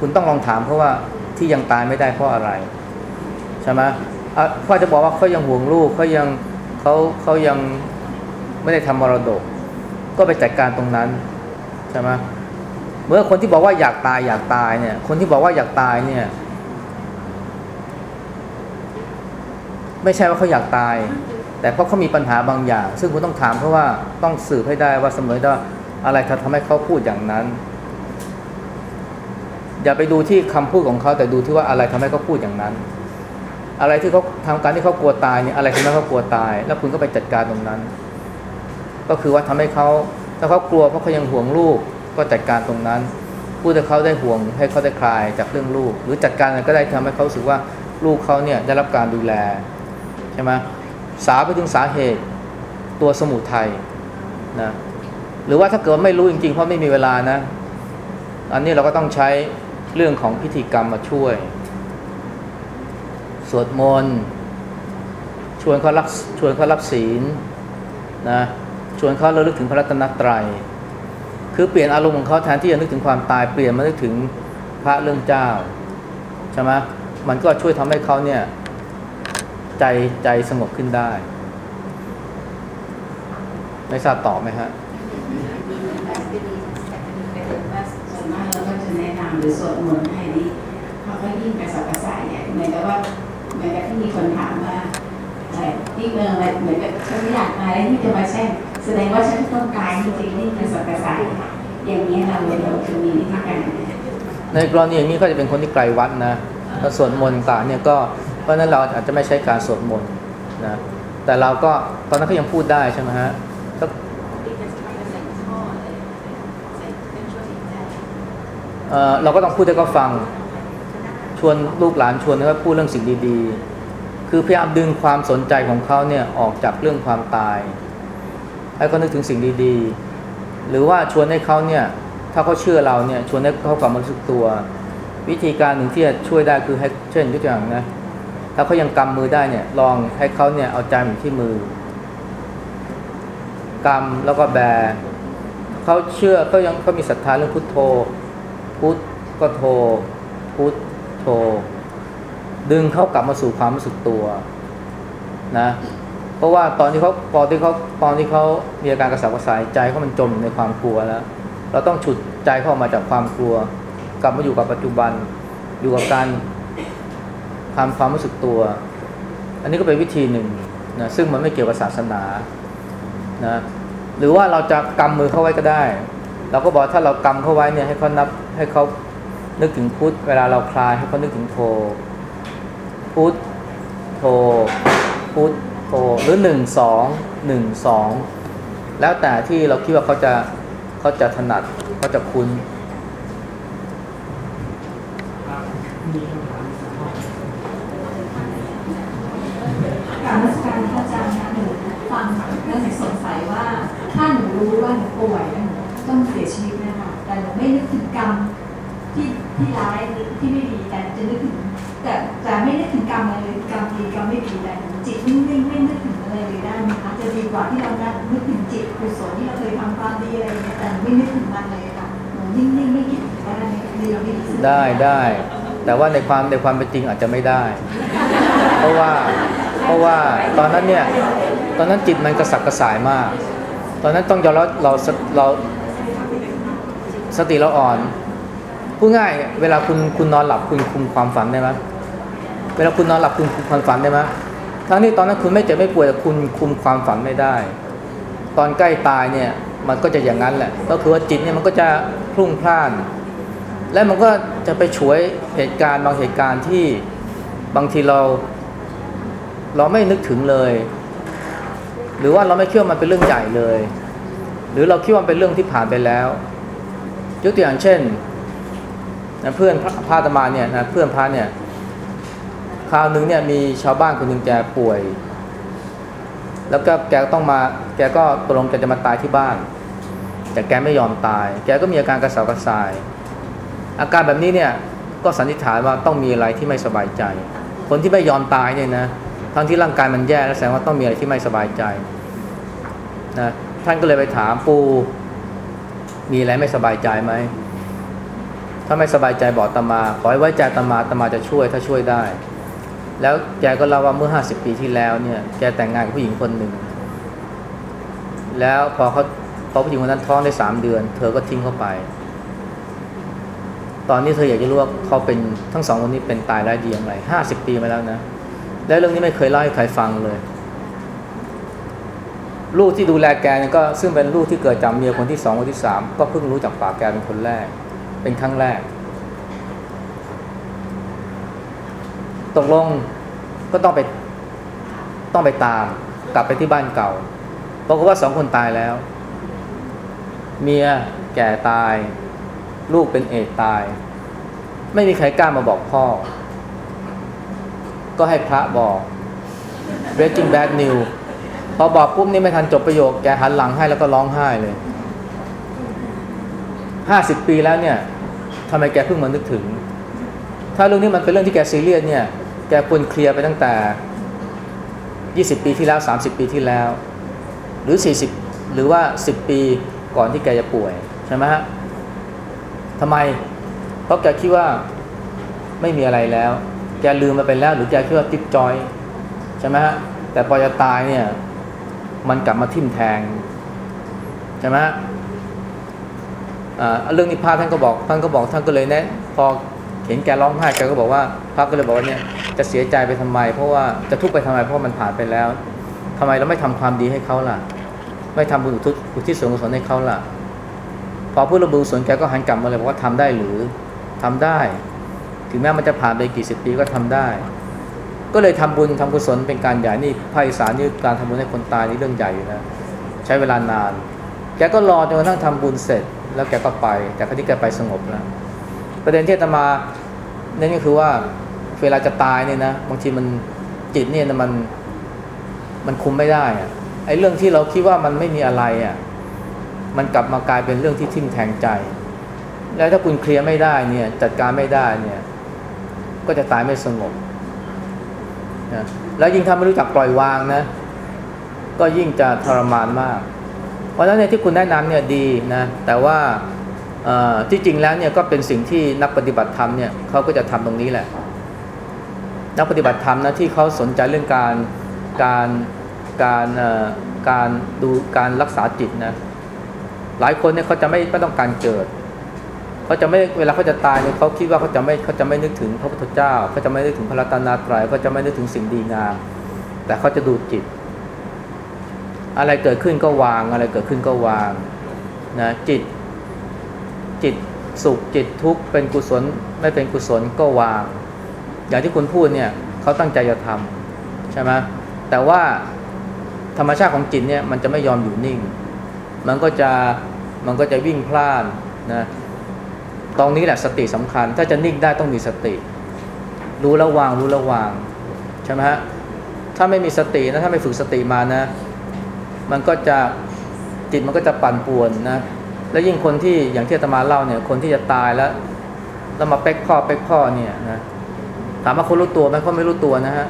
คุณต้องลองถามเพราะว่าที่ยังตายไม่ได้เพราะอะไรใช่ไหมพ่อจะบอกว่าเขายังห่วงลูกเขายังเขาเขายังไม่ได้ทำมรดก ก็ไปจัดการตรงนั้นใช่ไหมเมื่อคนที่บอกว่าอยากตายอยากตายเนี่ย คนที่บอกว่าอยากตายเนี่ย ไม่ใช่ว่าเขาอยากตาย แต่เพราะเขามีปัญหาบางอย่าง ซึ่งคุณต้องถามเพราะว่าต้องสืบให้ได้ว่าเสมอว่าอะไรทำให้เขาพูดอย่างนั้น อย่าไปดูที่คำพูดของเขาแต่ดูที่ว่าอะไรทำให้เขาพูดอย่างนั้น อะไรที่เขาทำการที่เขากลัวตายเนี่ยอะไรทำให้เขากลัวตาย แล้วคุณก็ไปจัดการตรงนั้น ก็คือว่าทำให้เขาถ้าเขากลัวเพราะเขายังห่วงลูกก็จัดการตรงนั้นพูดให้เขาได้ห่วงให้เขาได้คลายจากเรื่องลูก หรือจัดการอะไรก็ได้ทำให้เขาสึกว่าลูกเขาเนี่ยได้รับการดูแล ช่ไหมสาไปถึงสาเหตุตัวสมุทัยนะหรือว่าถ้าเกิดไม่รู้จริงๆ เพราะไม่มีเวลานะ อันนี้เราก็ต้องใช้เรื่องของพิธีกรรมมาช่วย สวดมนต์ชวนเขารักชวนเขารับศีลนะชวนเขาระลึกถึงพระรัตนตรัย คือเปลี่ยนอารมณ์ของเขาแทนที่จะนึกถึงความตายเปลี่ยนมานึกถึงพระเรื่องเจ้าใช่ไหมมันก็ช่วยทำให้เขาเนี่ย ใจใจสงบขึ้นได้ ไม่ทราบตอบไหมฮะส่วนมากเราก็จะแนะนำหรือสวดมนต์ให้ดีเพราะเขายิ่งกระสับกระส่ายเนี่ยเหมือนกับว่าเหมือนกับที่มีคนถามว่าอะไรนี่เมืองอะไรเหมือนกับฉันไม่อยากตายแล้วนี่จะมาแช่งแสดงว่าฉันต้องตายจริงๆนี่กระสับกระส่ายอย่างนี้ยเราเราจะมีวิธีการในกรณีอย่างนี้ก็จะเป็นคนที่ไกลวัดนะแล้วสวดมนต์ต่างเนี่ยก็เพ ราะฉะนั้นเราอาจจะไม่ใช้การสวดมนต์นะแต่เราก็ตอนนั้นก็ยังพูดได้ใช่ไหมฮะก็เอ่อเราก็ต้องพูดให้เขาฟังชวนลูกหลานชวนให้เขาพูดเรื่องสิ่งดีๆ คือพยายามดึงความสนใจของเขาเนี่ยออกจากเรื่องความตาย ให้เขานึกถึงสิ่งดีๆ หรือว่าชวนให้เขาเนี่ยถ้าเขาเชื่อเราเนี่ยชวนให้เขากลับมารู้สึกตัว วิธีการหนึ่งที่จะช่วยได้คือให้เช่นยกตัวอย่างนะ ถ้าเขายังกำมือได้เนี่ย ลองให้เขาเนี่ยเอาใจอยู่ที่มือกำแล้วก็แบเขาเชื่อเขายังเขามีศรัทธาเรื่องพุทโธ พุทก็โธพุทโธ ดึงเขากลับมาสู่ความรู้สึกตัวนะเพราะว่าตอนที่เขาตอนที่เขาตอนที่เขามีอาการกระสับกระส่ายใจเขามันจมอยู่ในความกลัวแล้ว เราต้องฉุดใจเข้ามาจากความกลัว กลับมาอยู่กับปัจจุบันอยู่กับการ ทำความรู้สึกตัว อันนี้ก็เป็นวิธีหนึ่งนะซึ่งมันไม่เกี่ยวกับศาสนานะหรือว่าเราจะกำมือเข้าไว้ก็ได้ เราก็บอกถ้าเรากำเข้าไว้เนี่ยให้เขานับให้เขานึกถึงพุทธเวลาเราคลายให้เขานึกถึงโทพุทธโทพุทธโทหรือหนึ่งสองหนึ่งสองแล้วแต่ที่เราคิดว่าเขาจะเขาจะถนัดเขาจะคุ้น ครับมีคำถามอีกสองข้อ การราชการพระอาจารย์นะหนู ฟังแล้วหนูสงสัยว่า ถ้าหนูรู้ว่าหนูป่วยแล้วหนูต้องเสียชีวิตนะคะแต่หนูไม่นึกถึงกรรมที่ที่ร้ายหรือที่ไม่ดีแต่จะนึกถึงแต่แต่ไม่นึกถึงกรรมอะไรเลยกรรมดีกรรมไม่ดีแต่หนูจิตนิ่งๆไม่นึกถึงอะไรเลยได้ไหมคะจะดีกว่าที่เรานึกถึงจิตกุศลที่เราเคยทำความดีอะไรอย่างเงี้ยแต่หนูไม่นึกถึงมันเลยค่ะหนูนิ่งๆไม่คิดถึงว่าอะไรดีเราได้ได้ได้แต่ว่าในความในความเป็นจริงอาจจะไม่ได้ เพราะว่าเพราะว่าตอนนั้นเนี่ย ตอนนั้นจิตมันกระสับกระส่ายมาก ตอนนั้นต้องยอมรับเราเราสติเราอ่อนพูดง่าย เวลาคุณคุณนอนหลับคุณคุมความฝันได้ไหมเวลาคุณนอนหลับคุณคุมความฝันได้ไหมทั้งที่ตอนนั้นคุณไม่เจ็บไม่ป่วยแต่คุณคุมความฝันไม่ได้ ตอนใกล้ตายเนี่ยมันก็จะอย่างนั้นแหละ ก็คือว่าจิตเนี่ยมันก็จะพลุ่งพล่าน และมันก็จะไปฉวยเหตุการณ์บางเหตุการณ์ที่บางทีเรา เราไม่นึกถึงเลย หรือว่าเราไม่คิดว่ามันเป็นเรื่องใหญ่เลย หรือเราคิดว่ามันเป็นเรื่องที่ผ่านไปแล้วยกตัวอย่างเช่นนะเพื่อนพระพระอาตมาเนี่ยนะเพื่อนพระเนี่ยคราวหนึ่งเนี่ยมีชาวบ้านคนหนึ่งแกป่วย แล้วก็แกต้องมาแกก็ตกลงแกจะมาตายที่บ้าน แต่แกไม่ยอมตาย แกก็มีอาการกระสับกระส่าย อาการแบบนี้เนี่ยก็สันนิษฐานว่าต้องมีอะไรที่ไม่สบายใจ คนที่ไม่ยอมตายเนี่ยนะ ทั้งที่ร่างกายมันแย่แล้วแสดงว่าต้องมีอะไรที่ไม่สบายใจนะท่านก็เลยไปถามปูมีอะไรไม่สบายใจไหมถ้าไม่สบายใจบอกตมา ขอให้ไว้ใจตมาตมาจะช่วยถ้าช่วยได้ แล้วแกก็เล่าว่าเมื่อ50ปีที่แล้วเนี่ยแกแต่งงานกับผู้หญิงคนหนึ่ง แล้วพอเขาพอผู้หญิงคนนั้นท้องได้สามเดือน เธอก็ทิ้งเขาไป ตอนนี้เธออยากจะรู้ว่าเขาเป็นทั้งสองคนนี้เป็นตายร้ายดีอย่างไรห้าสิบปีมาแล้วนะ และเรื่องนี้ไม่เคยเล่าให้ใครฟังเลย ลูกที่ดูแลแกเนี่ยก็ซึ่งเป็นลูกที่เกิดจากเมียคนที่สองคนที่สามก็เพิ่งรู้จากปากแกเป็นคนแรก เป็นครั้งแรกตกลงก็ต้องไปต้องไปตาม กลับไปที่บ้านเก่าปรากฏว่าสองคนตายแล้ว เมียแก่ตาย ลูกเป็นเอดตาย ไม่มีใครกล้ามาบอกพ่อ ก็ให้พระบอก breaking bad news พอบอกปุ๊บนี่ไม่ทันจบประโยคแกหันหลังให้แล้วก็ร้องไห้เลยห้าสิบปีแล้วเนี่ยทำไมแกเพิ่งมานึกถึง ถ้าเรื่องนี้มันเป็นเรื่องที่แกซีเรียสเนี่ย แกควรเคลียร์ไปตั้งแต่20ปีที่แล้ว30ปีที่แล้ว หรือ40หรือว่า10ปีก่อนที่แกจะป่วยใช่ไหมฮะทำไม เพราะแกคิดว่าไม่มีอะไรแล้ว แกลืมมาไปแล้ว หรือแกคิดว่าติ๊บจอยใช่ไหมฮะแต่พอจะตายเนี่ย มันกลับมาทิ่มแทงใช่ไหมฮะเรื่องนี้พระท่านก็บอกท่านก็บอกท่านก็เลยแนะพอเห็นแกร้องไห้แกก็บอกว่าพระก็เลยบอกว่าเนี่ยจะเสียใจไปทำไม เพราะว่าจะทุกข์ไปทำไมเพราะมันผ่านไปแล้วทำไมเราไม่ทำความดีให้เขาล่ะ ไม่ทำบุญอุทิศอุทิศส่วนกุศลให้เขาล่ะ พอพูดระบุส่วนแกก็หันกลับมาเลยบอกว่าทำได้หรือทำได้ ถึงแม้มันจะผ่านไปกี่สิบปีก็ทำได้ ก็เลยทำบุญทำกุศลเป็นการใหญ่นี่ภาคอีสานนี่การทำบุญให้คนตายนี่เรื่องใหญ่อยู่นะใช้เวลานาน แกก็รอจนกระทั่งทำบุญเสร็จ แล้วแกก็ไป แต่ครั้นี้แกไปสงบแล้วประเด็นที่อาตมาเน้นก็คือว่าเวลาจะตายเนี่ยนะบางทีมันจิตเนี่ยมันมันคุมไม่ได้อะไอ้เรื่องที่เราคิดว่ามันไม่มีอะไรอะมันกลับมากลายเป็นเรื่องที่ทิ่มแทงใจ แล้วถ้าคุณเคลียร์ไม่ได้เนี่ยจัดการไม่ได้เนี่ย ก็จะตายไม่สงบนะแล้วยิ่งถ้าไม่รู้จักปล่อยวางนะ ก็ยิ่งจะทรมานมาก เพราะฉะนั้นเนี่ยที่คุณแนะนำเนี่ยดีนะแต่ว่าที่จริงแล้วเนี่ยก็เป็นสิ่งที่นักปฏิบัติธรรมเนี่ยเขาก็จะทำตรงนี้แหละ นักปฏิบัติธรรมนะที่เขาสนใจเรื่องการการการการดูการรักษาจิตนะหลายคนเนี่ยเขาจะไม่ไม่ต้องการเกิด เขาจะไม่เวลาเขาจะตายเนี่ยเขาคิดว่าเขาจะไม่เขาจะไม่นึกถึงพระพุทธเจ้าเขาจะไม่นึกถึงพระรัตนตรัยเขาจะไม่นึกถึงสิ่งดีงามแต่เขาจะดูจิต อะไรเกิดขึ้นก็วางอะไรเกิดขึ้นก็วางนะจิต จิตสุขจิตทุกข์เป็นกุศลไม่เป็นกุศลก็วาง อย่างที่คุณพูดเนี่ยเขาตั้งใจจะทำใช่ไหมแต่ว่าธรรมชาติของจิตเนี่ยมันจะไม่ยอมอยู่นิ่ง มันก็จะมันก็จะวิ่งพล่านนะ ตรงนี้แหละสติสำคัญ ถ้าจะนิ่งได้ต้องมีสติ รู้ระวางรู้ระวางใช่ไหมฮะถ้าไม่มีสตินะถ้าไม่ฝึกสติมานะ มันก็จะจิตมันก็จะปั่นป่วนนะแล้วยิ่งคนที่อย่างที่อาตมาเล่าเนี่ย คนที่จะตายแล้วแล้วมาเป๊กพ่อเป๊กพ่อเนี่ยนะถามว่าคนรู้ตัวไหมเขาไม่รู้ตัวนะฮะ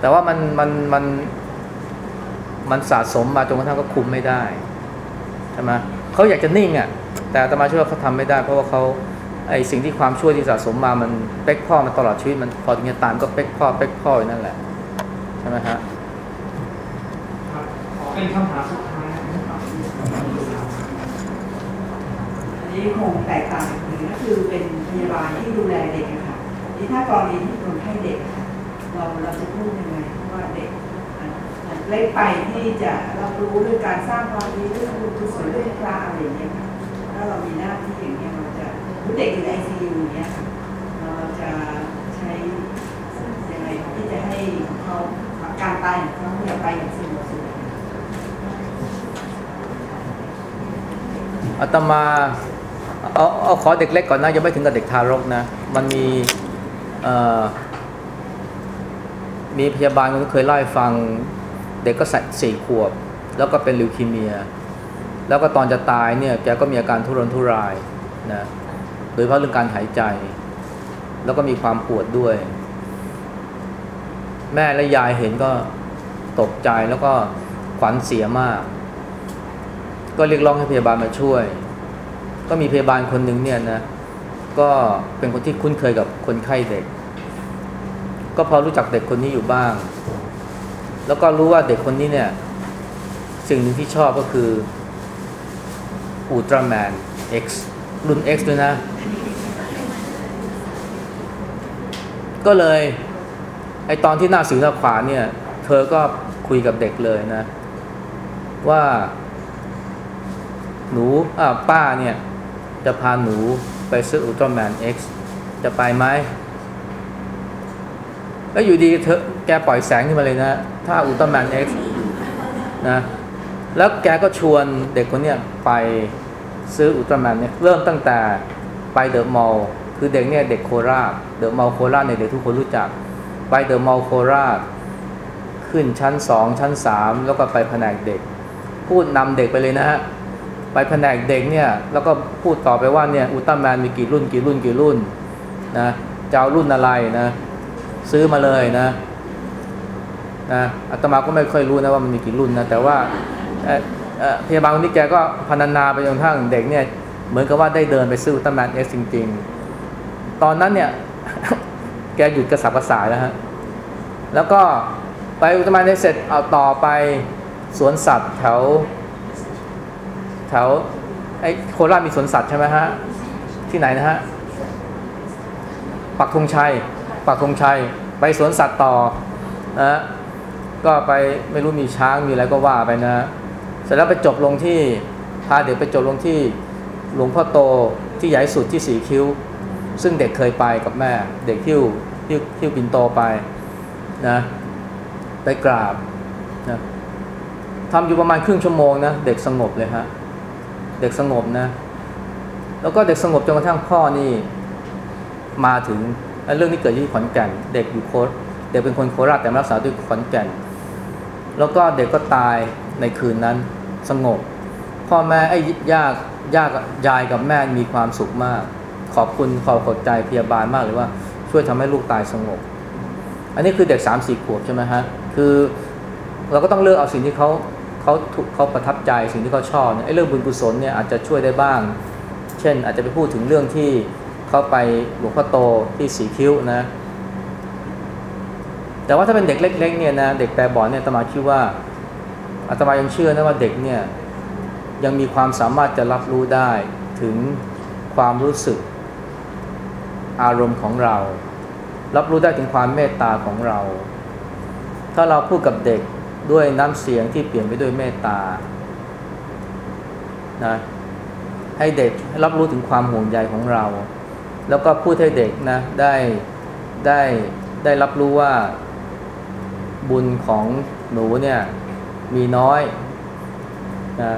แต่ว่ามันมันมันมันสะสมมาจนกระทั่งก็คุมไม่ได้ใช่ไหมเขาอยากจะนิ่งอะ แต่อาตมาเชื่อว่าเขาทำไม่ได้ เพราะว่าเขาไอสิ่งที่ความชั่วที่สะสมมามันเป๊กพ่อมาตลอดชีวิตมันพอถึงจะตายก็เป๊กพ่อเป๊กพ่ออยู่นั่นแหละใช่ไหมฮะครับขอเป็นคำถามสุดท้ายครับอันนี้คงแตกต่างกันเลยก็คือเป็นพยาบาลที่ดูแลเด็กค่ะนี่ถ้ากรณีที่คนไข้เด็ก เราเราจะพูดยังไงเพราะว่าเด็กเล็กไปที่จะรับรู้เรื่องการสร้างความดีเรื่องบุญกุศลเรื่องพระอะไรอย่างเงี้ยค่ะถ้าเรามีหน้าที่อย่างเงี้ยเราจะหรือเด็กอยู่ในไอซียูอย่างเงี้ยค่ะเราจะใช้ยังไงที่จะให้เขาการตายของเขาอย่าไปอย่างสงบสุขอาตมาเอาเอาขอเด็กเล็กก่อนนะยังไม่ถึงกับเด็กทารกนะ มันมีเอ่อมีพยาบาลคนนึงเคยเล่าให้ฟัง เด็กก็ใส่สี่ขวบ แล้วก็เป็นลิวคีเมีย แล้วก็ตอนจะตายเนี่ยแกก็มีอาการทุรนทุรายนะโดยเฉพาะเรื่องการหายใจ แล้วก็มีความปวดด้วย แม่และยายเห็นก็ตกใจแล้วก็ขวัญเสียมาก ก็เรียกร้องให้พยาบาลมาช่วย ก็มีพยาบาลคนหนึ่งเนี่ยนะก็เป็นคนที่คุ้นเคยกับคนไข้เด็ก ก็พอรู้จักเด็กคนนี้อยู่บ้าง แล้วก็รู้ว่าเด็กคนนี้เนี่ย สิ่งหนึ่งที่ชอบก็คือ อุลตร้าแมน X รุ่น X ด้วยนะ ก็เลย ไอตอนที่หน้าสิวหน้าขวาเนี่ย เธอก็คุยกับเด็กเลยนะ ว่า หนูอ่าป้าเนี่ย จะพาหนูไปซื้ออุลตร้าแมน X จะไปไหมแล้วอยู่ดีเธอแกปล่อยแสงขึ้นมาเลยนะ ถ้าอุลตร้าแมน X นะ แล้วแกก็ชวนเด็กคนเนี้ยไป ซื้ออุลตร้าแมนเนี่ยเริ่มตั้งแต่ไปเดอะมอลล์คือเด็กเนี่ยเด็กโคราชเดอะมอลล์โคราชเนี่ยเด็กทุกคนรู้จัก ไปเดอะมอลล์โคราช ขึ้นชั้นสองชั้นสามแล้วก็ไปแผนกเด็ก พูดนำเด็กไปเลยนะฮะไปแผนกเด็กเนี่ยแล้วก็พูดต่อไปว่าเนี่ยอุลตร้าแมนมีกี่รุ่นกี่รุ่นกี่รุ่นนะจะเอารุ่นอะไรนะ ซื้อมาเลยนะนะอาตมาก็ไม่ค่อยรู้นะว่ามันมีกี่รุ่นนะแต่ว่า พยาบาลคนนี้แกก็พรรณนาไปจนทั่งเด็กเนี่ยเหมือนกับว่าได้เดินไปซื้ออุลตร้าแมนเอสจริงๆ ตอนนั้นเนี่ย แกหยุดกระสับกระส่ายแล้วฮะ แล้วก็ไปอุลตร้าแมนเอสเสร็จเอาต่อไปสวนสัตว์แถว แถวไอ้โคราชมีสวนสัตว์ใช่ไหมฮะ ที่ไหนนะฮะ ปักธงชัย ปักธงชัย ไปสวนสัตว์ต่อนะก็ไปไม่รู้มีช้างมีอะไรก็ว่าไปนะ เสร็จแล้วไปจบลงที่พาเด็กไปจบลงที่หลวงพ่อโตที่ใหญ่สุดที่สีคิ้ว ซึ่งเด็กเคยไปกับแม่ เด็กที่ที่ที่ปินโตไปนะไปกราบนะทำอยู่ประมาณครึ่งชั่วโมงนะเด็กสงบเลยฮะเด็กสงบนะ แล้วก็เด็กสงบจนกระทั่งพ่อนี่มาถึงเรื่องนี้เกิดที่ขอนแก่น เด็กอยู่โครเด็กเป็นคนโคราชแต่รักษาด้วยขอนแก่น แล้วก็เด็กก็ตาย ในคืนนั้นสงบ พ่อแม่ไอ้ย่าย่ากับยายกับแม่มีความสุขมาก ขอบคุณขอบขอบใจพยาบาลมากเลยว่า ช่วยทำให้ลูกตายสงบ อันนี้คือเด็กสามสี่ขวบใช่ไหมฮะคือเราก็ต้องเลือกเอาสิ่งที่เขาเขาเขาประทับใจสิ่งที่เขาชอบเนี่ยไอ้เรื่องบุญกุศลเนี่ยอาจจะช่วยได้บ้าง เช่น อาจจะไปพูดถึงเรื่องที่เขาไปหลวงพ่อโตที่สีคิ้วนะ แต่ว่าถ้าเป็นเด็กเล็กๆเนี่ยนะเด็กแต่บอดเนี่ยตมาคิดว่า อาตมายังเชื่อนะว่าเด็กเนี่ยยังมีความสามารถจะรับรู้ได้ถึงความรู้สึกอารมณ์ของเรา รับรู้ได้ถึงความเมตตาของเรา ถ้าเราพูดกับเด็กด้วยน้ำเสียงที่เปลี่ยนไปด้วยเมตตานะให้เด็กรับรู้ถึงความห่วงใยของเรา แล้วก็พูดให้เด็กนะได้ได้ได้รับรู้ว่าบุญของหนูเนี่ย มีน้อยนะ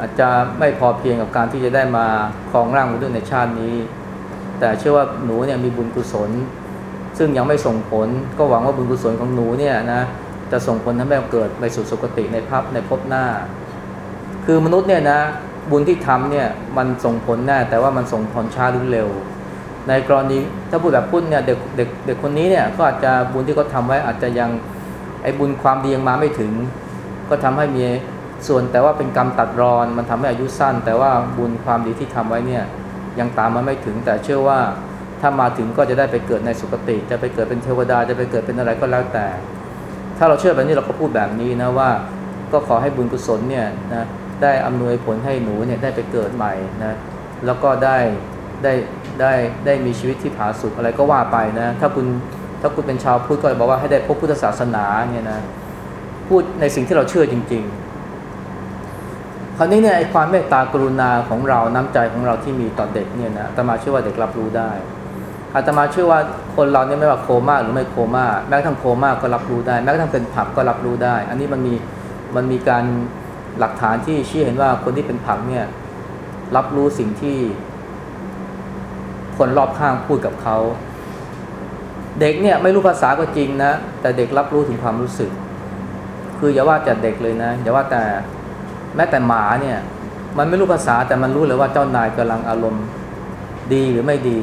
อาจจะไม่พอเพียงกับการที่จะได้มาครองร่างมนุษย์ในชาตินี้ แต่เชื่อว่าหนูเนี่ยมีบุญกุศล ซึ่งยังไม่ส่งผล ก็หวังว่าบุญกุศลของหนูเนี่ยนะจะส่งผลทำให้เกิดไปสู่สุคติในภพในภพหน้า คือมนุษย์เนี่ยนะบุญที่ทำเนี่ยมันส่งผลแน่แต่ว่ามันส่งผลช้าหรือเร็ว ในกรณีถ้าพูดแบบพูดเนี่ยเด็กเด็กเด็กคนนี้เนี่ยก็อาจจะบุญที่เขาทาไว้อาจจะยังไอ้บุญความดียังมาไม่ถึง ก็ทำให้มีส่วนแต่ว่าเป็นกรรมตัดรอน มันทำให้อายุสั้น แต่ว่าบุญความดีที่ทำไว้เนี่ยยังตามมาไม่ถึงแต่เชื่อว่าถ้ามาถึงก็จะได้ไปเกิดในสุคติ จะไปเกิดเป็นเทวดาจะไปเกิดเป็นอะไรก็แล้วแต่ ถ้าเราเชื่อแบบนี้เราก็พูดแบบนี้นะว่า ก็ขอให้บุญกุศลเนี่ยนะได้อำนวยผลให้หนูเนี่ยได้ไปเกิดใหม่นะแล้วก็ได้ได้ได้ได้มีชีวิตที่ผาสุกอะไรก็ว่าไปนะถ้าคุณถ้าคุณเป็นชาวพุทธก็บอกว่าให้ได้พบพุทธศาสนาเนี่ยนะ พูดในสิ่งที่เราเชื่อจริง ๆ คราวนี้เนี่ยไอ้ความเมตตากรุณาของเราน้ำใจของเราที่มีต่อเด็กเนี่ยนะอาตมาเชื่อว่าเด็กรับรู้ได้อาตมาเชื่อว่าคนเราเนี่ยไม่ว่าโคม่าหรือไม่โคม่าแม้กระทั่งโคม่าก็รับรู้ได้ แม้กระทั่งเป็นผักก็รับรู้ได้ อันนี้มันมีมันมีการหลักฐานที่ชี้เห็นว่าคนที่เป็นผักเนี่ยรับรู้สิ่งที่ คนรอบข้างพูดกับเขา เด็กเนี่ยไม่รู้ภาษาก็จริงนะ แต่เด็กรับรู้ถึงความรู้สึก คืออย่าว่าแต่เด็กเลยนะอย่าว่าแต่แม้แต่หมาเนี่ย มันไม่รู้ภาษาแต่มันรู้เลยว่าเจ้านายกำลังอารมณ์ดีหรือไม่ดี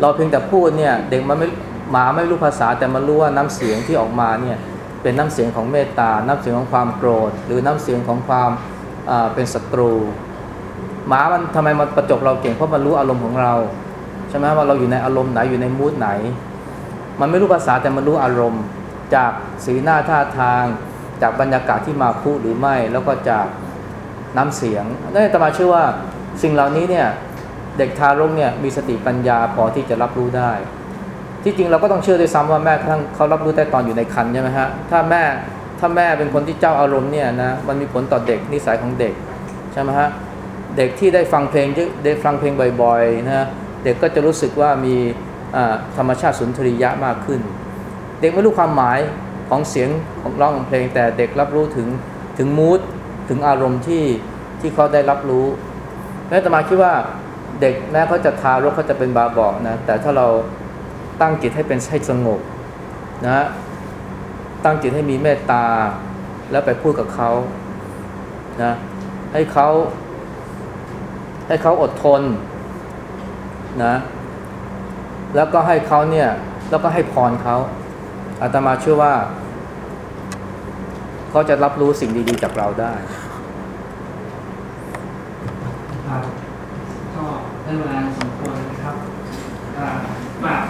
เราเพียงแต่พูดเนี่ยเด็กมันไม่หมาไม่รู้ภาษาแต่มันรู้ว่าน้ำเสียงที่ออกมาเนี่ยเป็นน้ำเสียงของเมตตา น้ำเสียงของความโกรธ หรือน้ำเสียงของความเป็นศัตรู หมามันทำไมมันประจบเราเก่งเพราะมันรู้อารมณ์ของเราใช่ไหมว่าเราอยู่ในอารมณ์ไหนอยู่ในมูดไหน มันไม่รู้ภาษาแต่มันรู้อารมณ์ จากสีหน้าท่าทาง จากบรรยากาศที่มาพูดหรือไม่ แล้วก็จากน้ำเสียงนั่นอาตมาเชื่อว่าสิ่งเหล่านี้เนี่ยเด็กทารกเนี่ยมีสติปัญญาพอที่จะรับรู้ได้ ที่จริงเราก็ต้องเชื่อด้วยซ้ำว่าแม่ทั้งเขารับรู้ได้ตอนอยู่ในครรภ์ใช่ไหมฮะถ้าแม่ถ้าแม่เป็นคนที่เจ้าอารมณ์เนี่ยนะมันมีผลต่อเด็กนิสัยของเด็กใช่ไหมฮะเด็กที่ได้ฟังเพลงได้ฟังเพลงบ่อยๆนะเด็กก็จะรู้สึกว่ามีธรรมชาติสุนทรียะมากขึ้น เด็กไม่รู้ความหมาย ของเสียงของร้องของเพลง แต่เด็กรับรู้ถึงถึงมูดถึงอารมณ์ที่ที่เขาได้รับรู้แม้แต่มาคิดว่าเด็กแม้เขาจะทารกเขาจะเป็นบาบอกนะแต่ถ้าเราตั้งจิตให้เป็นให้สงบนะตั้งจิตให้มีเมตตา แล้วไปพูดกับเขานะให้เขาให้เขาอดทนนะแล้วก็ให้เขาเนี่ยแล้วก็ให้พรเขา อาตมาเชื่อว่า เขาจะรับรู้สิ่งดี ๆ จากเราได้ครับก็ได้เวลาสมควรนะครับกาบ